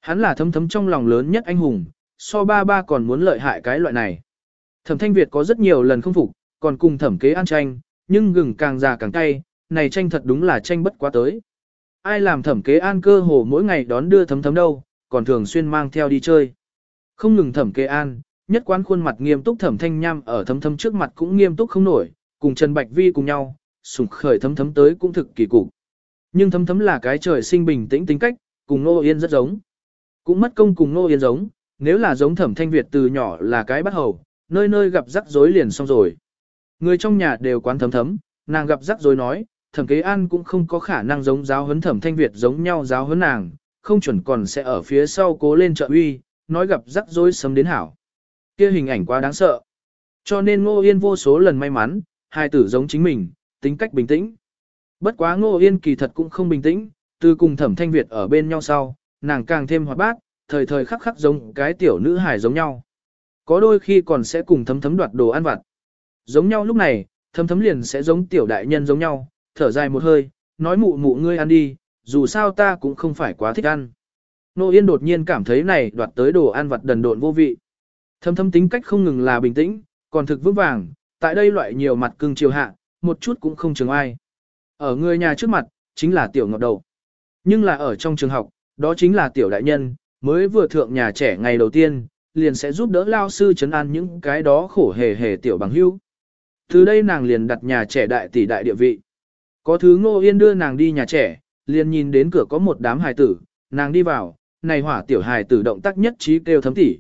Speaker 1: Hắn là thấm thấm trong lòng lớn nhất anh hùng, so ba ba còn muốn lợi hại cái loại này. Thẩm thanh Việt có rất nhiều lần không phục, còn cùng thẩm kế an tranh, nhưng gừng càng già càng cay, này tranh thật đúng là tranh bất quá tới. Ai làm thẩm kế an cơ hồ mỗi ngày đón đưa thấm thấm đâu, còn thường xuyên mang theo đi chơi. Không ngừng thẩm kế an, nhất quán khuôn mặt nghiêm túc thẩm thanh nham ở thấm thấm trước mặt cũng nghiêm túc không nổi, cùng Trần Bạch Vi cùng nhau, sùng khởi thấm thấm tới cũng thực kỳ cục. Nhưng thấm thấm là cái trời sinh bình tĩnh tính cách, cùng Nô Yên rất giống. Cũng mất công cùng Nô Yên giống, nếu là giống thẩm thanh Việt từ nhỏ là cái bắt hầu, nơi nơi gặp rắc rối liền xong rồi. Người trong nhà đều quán thấm thấm, nàng gặp rắc rối nói, thẩm kế an cũng không có khả năng giống giáo huấn thẩm thanh Việt giống nhau giáo huấn nàng, không chuẩn còn sẽ ở phía sau cố lên trợ uy, nói gặp rắc rối sớm đến hảo. kia hình ảnh quá đáng sợ. Cho nên Ngô Yên vô số lần may mắn, hai tử giống chính mình, tính cách bình tĩnh. Bất quá Ngô Yên kỳ thật cũng không bình tĩnh, từ cùng Thẩm Thanh Việt ở bên nhau sau, nàng càng thêm hoạt bát, thời thời khắc khắc giống cái tiểu nữ hài giống nhau. Có đôi khi còn sẽ cùng thấm thấm đoạt đồ ăn vặt. Giống nhau lúc này, thấm thấm liền sẽ giống tiểu đại nhân giống nhau, thở dài một hơi, nói mụ mụ ngươi ăn đi, dù sao ta cũng không phải quá thích ăn. Nô Yên đột nhiên cảm thấy này đoạt tới đồ ăn vặt đần độn vô vị. thấm thấm tính cách không ngừng là bình tĩnh, còn thực vững vàng, tại đây loại nhiều mặt cưng chiều hạ, một chút cũng không chừng ai. Ở người nhà trước mặt, chính là tiểu ngọt đầu. Nhưng là ở trong trường học, đó chính là tiểu đại nhân, mới vừa thượng nhà trẻ ngày đầu tiên, liền sẽ giúp đỡ lao sư chấn an những cái đó khổ hề hề tiểu bằng hữu. Từ đây nàng liền đặt nhà trẻ đại tỷ đại địa vị. Có thứ ngô yên đưa nàng đi nhà trẻ, liền nhìn đến cửa có một đám hài tử, nàng đi vào, này hỏa tiểu hài tử động tác nhất trí kêu thấm tỉ.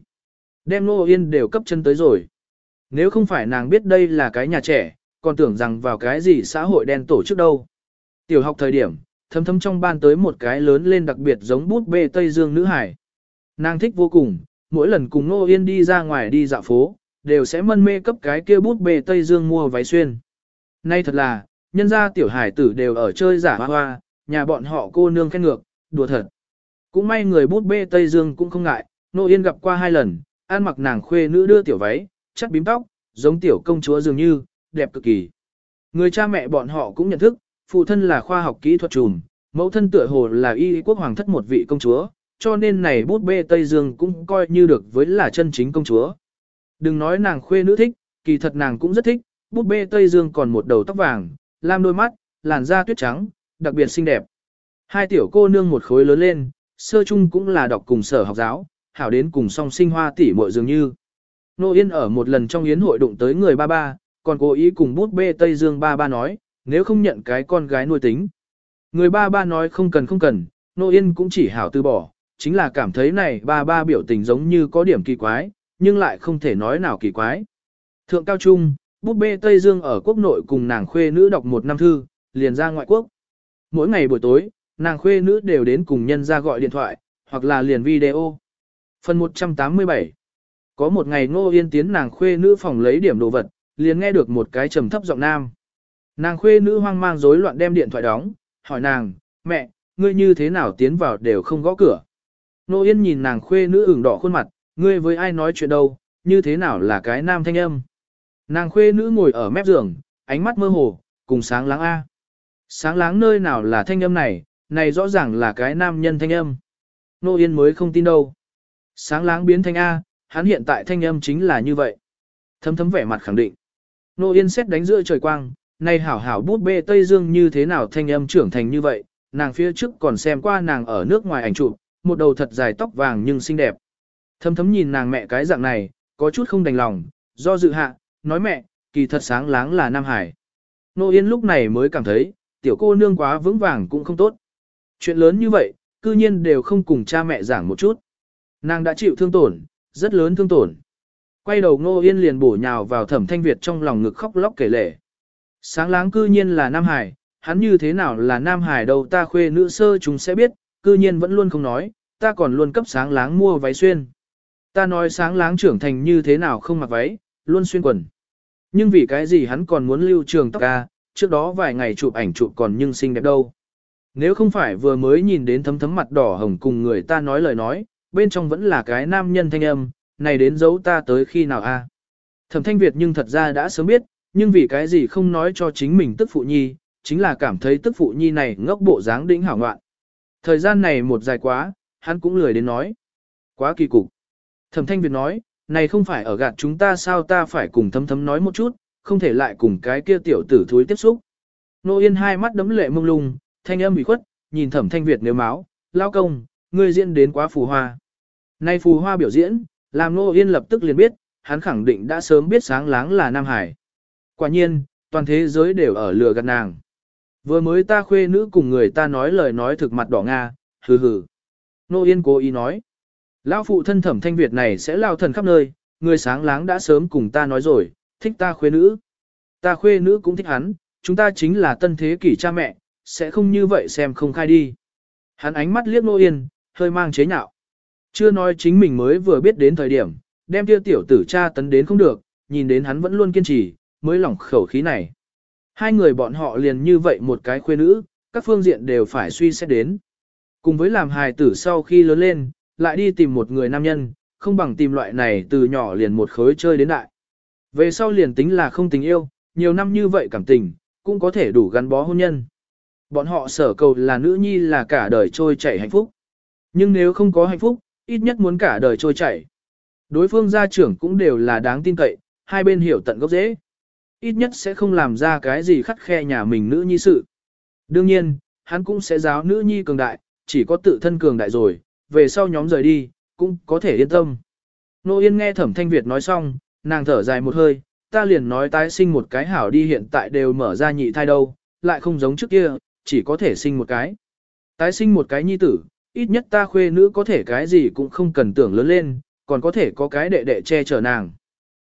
Speaker 1: Đem ngô yên đều cấp chân tới rồi. Nếu không phải nàng biết đây là cái nhà trẻ, còn tưởng rằng vào cái gì xã hội đen tổ chức đâu. Tiểu học thời điểm, thấm thấm trong ban tới một cái lớn lên đặc biệt giống bút bê Tây Dương nữ hải. Nàng thích vô cùng, mỗi lần cùng Nô Yên đi ra ngoài đi dạo phố, đều sẽ mân mê cấp cái kia bút bê Tây Dương mua váy xuyên. Nay thật là, nhân gia tiểu hải tử đều ở chơi giả hoa hoa, nhà bọn họ cô nương khen ngược, đùa thật. Cũng may người bút bê Tây Dương cũng không ngại, Nô Yên gặp qua hai lần, ăn mặc nàng khuê nữ đưa tiểu váy, chắt bím tóc, giống tiểu công chúa dường như, đẹp cực kỳ. Người cha mẹ bọn họ cũng nhận thức, phụ thân là khoa học kỹ thuật trùm, mẫu thân tựa hồ là y quốc hoàng thất một vị công chúa, cho nên này bút bê Tây Dương cũng coi như được với là chân chính công chúa. Đừng nói nàng khuê nữ thích, kỳ thật nàng cũng rất thích, bút bê Tây Dương còn một đầu tóc vàng, lam đôi mắt, làn da tuyết trắng, đặc biệt xinh đẹp. Hai tiểu cô nương một khối lớn lên, sơ chung cũng là đọc cùng sở học giáo, hảo đến cùng song sinh hoa tỷ muội dường như. Nô Yên ở một lần trong yến hội đụng tới người ba ba, còn cố ý cùng bút bê Tây Dương ba ba nói, nếu không nhận cái con gái nuôi tính. Người ba ba nói không cần không cần, Nô Yên cũng chỉ hảo từ bỏ, chính là cảm thấy này ba ba biểu tình giống như có điểm kỳ quái, nhưng lại không thể nói nào kỳ quái. Thượng cao trung, bút bê Tây Dương ở quốc nội cùng nàng khuê nữ đọc một năm thư, liền ra ngoại quốc. Mỗi ngày buổi tối, nàng khuê nữ đều đến cùng nhân ra gọi điện thoại, hoặc là liền video. Phần 187 Có một ngày Ngô Yên tiến nàng khuê nữ phòng lấy điểm đồ vật, liền nghe được một cái trầm thấp giọng nam. Nàng khuê nữ hoang mang rối loạn đem điện thoại đóng, hỏi nàng, mẹ, ngươi như thế nào tiến vào đều không gõ cửa. Nô Yên nhìn nàng khuê nữ ửng đỏ khuôn mặt, ngươi với ai nói chuyện đâu, như thế nào là cái nam thanh âm. Nàng khuê nữ ngồi ở mép giường, ánh mắt mơ hồ, cùng sáng láng A. Sáng láng nơi nào là thanh âm này, này rõ ràng là cái nam nhân thanh âm. Nô Yên mới không tin đâu. Sáng láng biến thanh A, hắn hiện tại thanh âm chính là như vậy. Thấm thấm vẻ mặt khẳng định. Nô Yên xét đánh giữa trời quang, này hảo hảo bút bê Tây Dương như thế nào thanh âm trưởng thành như vậy, nàng phía trước còn xem qua nàng ở nước ngoài ảnh chụp, một đầu thật dài tóc vàng nhưng xinh đẹp. Thấm thấm nhìn nàng mẹ cái dạng này, có chút không đành lòng, do dự hạ, nói mẹ, kỳ thật sáng láng là Nam Hải. Nô Yên lúc này mới cảm thấy, tiểu cô nương quá vững vàng cũng không tốt. Chuyện lớn như vậy, cư nhiên đều không cùng cha mẹ giảng một chút. Nàng đã chịu thương tổn, rất lớn thương tổn. Quay đầu Ngô Yên liền bổ nhào vào thẩm thanh Việt trong lòng ngực khóc lóc kể lể. Sáng láng cư nhiên là Nam Hải, hắn như thế nào là Nam Hải đâu ta khuê nữ sơ chúng sẽ biết, cư nhiên vẫn luôn không nói, ta còn luôn cấp sáng láng mua váy xuyên. Ta nói sáng láng trưởng thành như thế nào không mặc váy, luôn xuyên quần. Nhưng vì cái gì hắn còn muốn lưu trường tóc ca, trước đó vài ngày chụp ảnh chụp còn nhưng xinh đẹp đâu. Nếu không phải vừa mới nhìn đến thấm thấm mặt đỏ hồng cùng người ta nói lời nói, bên trong vẫn là cái nam nhân thanh âm, này đến giấu ta tới khi nào a? Thẩm thanh Việt nhưng thật ra đã sớm biết, nhưng vì cái gì không nói cho chính mình tức phụ nhi, chính là cảm thấy tức phụ nhi này ngốc bộ dáng đỉnh hảo ngoạn. Thời gian này một dài quá, hắn cũng lười đến nói. Quá kỳ cục. Thẩm thanh Việt nói, này không phải ở gạt chúng ta sao ta phải cùng thấm thấm nói một chút, không thể lại cùng cái kia tiểu tử thúi tiếp xúc. Nô Yên hai mắt đấm lệ mông lung, thanh âm bị khuất, nhìn thẩm thanh Việt nếu máu, lao công, ngươi diễn đến quá phù hoa. Nay phù hoa biểu diễn, làm Nô Yên lập tức liền biết, hắn khẳng định đã sớm biết sáng láng là Nam Hải. Quả nhiên, toàn thế giới đều ở lừa gạt nàng. Vừa mới ta khuê nữ cùng người ta nói lời nói thực mặt đỏ Nga, hừ hừ. Nô Yên cố ý nói. Lão phụ thân thẩm thanh Việt này sẽ lao thần khắp nơi, người sáng láng đã sớm cùng ta nói rồi, thích ta khuê nữ. Ta khuê nữ cũng thích hắn, chúng ta chính là tân thế kỷ cha mẹ, sẽ không như vậy xem không khai đi. Hắn ánh mắt liếc Nô Yên, hơi mang chế nhạo. Chưa nói chính mình mới vừa biết đến thời điểm, đem kia tiểu tử cha tấn đến không được, nhìn đến hắn vẫn luôn kiên trì, mới lỏng khẩu khí này. Hai người bọn họ liền như vậy một cái khuê nữ, các phương diện đều phải suy xét đến. Cùng với làm hài tử sau khi lớn lên, lại đi tìm một người nam nhân, không bằng tìm loại này từ nhỏ liền một khối chơi đến đại. Về sau liền tính là không tình yêu, nhiều năm như vậy cảm tình, cũng có thể đủ gắn bó hôn nhân. Bọn họ sở cầu là nữ nhi là cả đời trôi chảy hạnh phúc. Nhưng nếu không có hạnh phúc, ít nhất muốn cả đời trôi chảy. Đối phương gia trưởng cũng đều là đáng tin cậy, hai bên hiểu tận gốc dễ. Ít nhất sẽ không làm ra cái gì khắt khe nhà mình nữ nhi sự. Đương nhiên, hắn cũng sẽ giáo nữ nhi cường đại, chỉ có tự thân cường đại rồi, về sau nhóm rời đi, cũng có thể yên tâm. Nô Yên nghe Thẩm Thanh Việt nói xong, nàng thở dài một hơi, ta liền nói tái sinh một cái hảo đi hiện tại đều mở ra nhị thai đâu, lại không giống trước kia, chỉ có thể sinh một cái. Tái sinh một cái nhi tử, ít nhất ta khuê nữ có thể cái gì cũng không cần tưởng lớn lên, còn có thể có cái đệ đệ che chở nàng.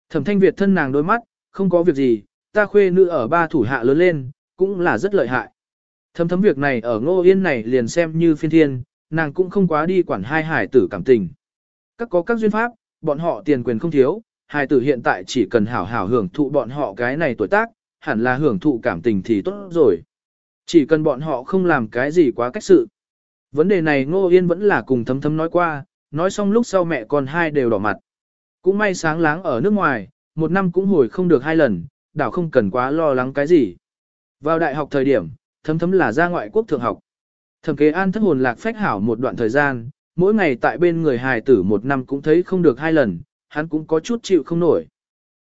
Speaker 1: Thẩm Thanh Việt thân nàng đôi mắt, không có việc gì, ta khuê nữ ở ba thủ hạ lớn lên, cũng là rất lợi hại. Thấm thấm việc này ở ngô yên này liền xem như phiên thiên, nàng cũng không quá đi quản hai hải tử cảm tình. Các có các duyên pháp, bọn họ tiền quyền không thiếu, hải tử hiện tại chỉ cần hảo hảo hưởng thụ bọn họ cái này tuổi tác, hẳn là hưởng thụ cảm tình thì tốt rồi. Chỉ cần bọn họ không làm cái gì quá cách sự. Vấn đề này Ngô Yên vẫn là cùng thấm thấm nói qua, nói xong lúc sau mẹ con hai đều đỏ mặt. Cũng may sáng láng ở nước ngoài, một năm cũng hồi không được hai lần, đảo không cần quá lo lắng cái gì. Vào đại học thời điểm, thấm thấm là ra ngoại quốc thượng học. Thẩm kế an thất hồn lạc phách hảo một đoạn thời gian, mỗi ngày tại bên người hài tử một năm cũng thấy không được hai lần, hắn cũng có chút chịu không nổi.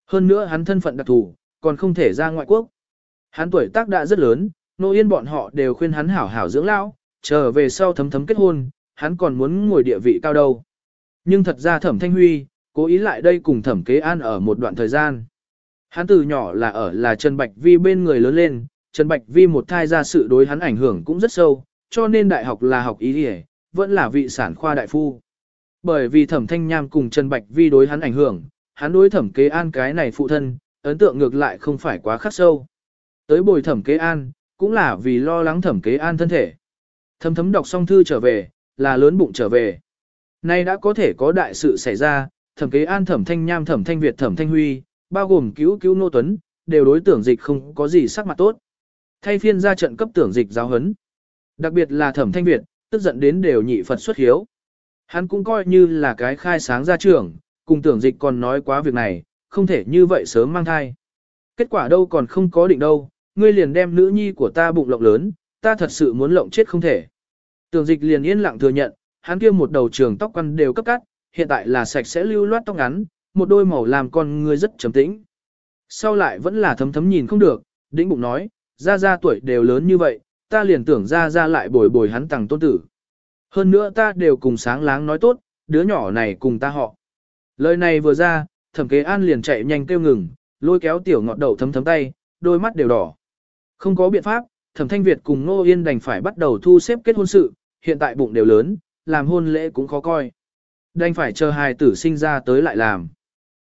Speaker 1: Hơn nữa hắn thân phận đặc thù, còn không thể ra ngoại quốc. Hắn tuổi tác đã rất lớn, nô yên bọn họ đều khuyên hắn hảo hảo dưỡng lão, trở về sau thấm thấm kết hôn, hắn còn muốn ngồi địa vị cao đâu. Nhưng thật ra thẩm thanh huy, cố ý lại đây cùng thẩm kế an ở một đoạn thời gian. Hắn từ nhỏ là ở là Trần Bạch Vi bên người lớn lên, Trần Bạch Vi một thai ra sự đối hắn ảnh hưởng cũng rất sâu, cho nên đại học là học ý địa, vẫn là vị sản khoa đại phu. Bởi vì thẩm thanh nham cùng Trần Bạch Vi đối hắn ảnh hưởng, hắn đối thẩm kế an cái này phụ thân, ấn tượng ngược lại không phải quá khắc sâu. Tới bồi thẩm kế an, cũng là vì lo lắng thẩm kế an thân thể. Thấm thấm đọc xong thư trở về, là lớn bụng trở về. Nay đã có thể có đại sự xảy ra, thẩm kế an thẩm thanh nham thẩm thanh Việt thẩm thanh huy, bao gồm cứu cứu nô tuấn, đều đối tưởng dịch không có gì sắc mặt tốt. Thay phiên ra trận cấp tưởng dịch giáo hấn. Đặc biệt là thẩm thanh Việt, tức giận đến đều nhị Phật xuất hiếu. Hắn cũng coi như là cái khai sáng ra trường, cùng tưởng dịch còn nói quá việc này, không thể như vậy sớm mang thai. Kết quả đâu còn không có định đâu, ngươi liền đem nữ nhi của ta bụng lộng lớn, ta thật sự muốn lộng chết không thể. Tưởng dịch liền yên lặng thừa nhận, hắn kia một đầu trường tóc quăn đều cấp cắt, hiện tại là sạch sẽ lưu loát tóc ngắn, một đôi màu làm con người rất trầm tĩnh. Sau lại vẫn là thấm thấm nhìn không được, đĩnh bụng nói, ra ra tuổi đều lớn như vậy, ta liền tưởng ra ra lại bồi bồi hắn tặng tôn tử. Hơn nữa ta đều cùng sáng láng nói tốt, đứa nhỏ này cùng ta họ. Lời này vừa ra, thẩm kế an liền chạy nhanh kêu ngừng, lôi kéo tiểu ngọt đầu thấm thấm tay, đôi mắt đều đỏ. Không có biện pháp, thẩm thanh Việt cùng Nô Yên đành phải bắt đầu thu xếp kết hôn sự, hiện tại bụng đều lớn, làm hôn lễ cũng khó coi. Đành phải chờ hài tử sinh ra tới lại làm.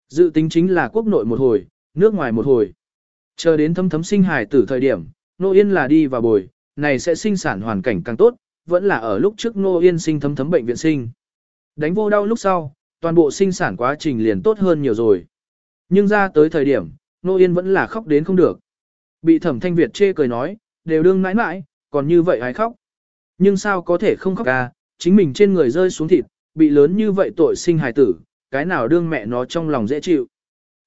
Speaker 1: Dự tính chính là quốc nội một hồi, nước ngoài một hồi. Chờ đến thấm thấm sinh hài tử thời điểm, Nô Yên là đi và bồi, này sẽ sinh sản hoàn cảnh càng tốt, vẫn là ở lúc trước Nô Yên sinh thấm thấm bệnh viện sinh. Đánh vô đau lúc sau, toàn bộ sinh sản quá trình liền tốt hơn nhiều rồi. Nhưng ra tới thời điểm, Nô Yên vẫn là khóc đến không được. Bị thẩm thanh Việt chê cười nói, đều đương mãi mãi, còn như vậy ai khóc. Nhưng sao có thể không khóc ca, chính mình trên người rơi xuống thịt, bị lớn như vậy tội sinh hài tử, cái nào đương mẹ nó trong lòng dễ chịu.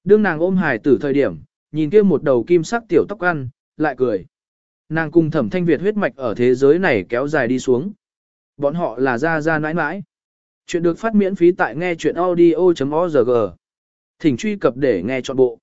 Speaker 1: Đương nàng ôm hài tử thời điểm, nhìn kia một đầu kim sắc tiểu tóc ăn, lại cười. Nàng cùng thẩm thanh Việt huyết mạch ở thế giới này kéo dài đi xuống. Bọn họ là ra ra nãi nãi. Chuyện được phát miễn phí tại nghe chuyện audio.org. Thỉnh truy cập để nghe trọn bộ.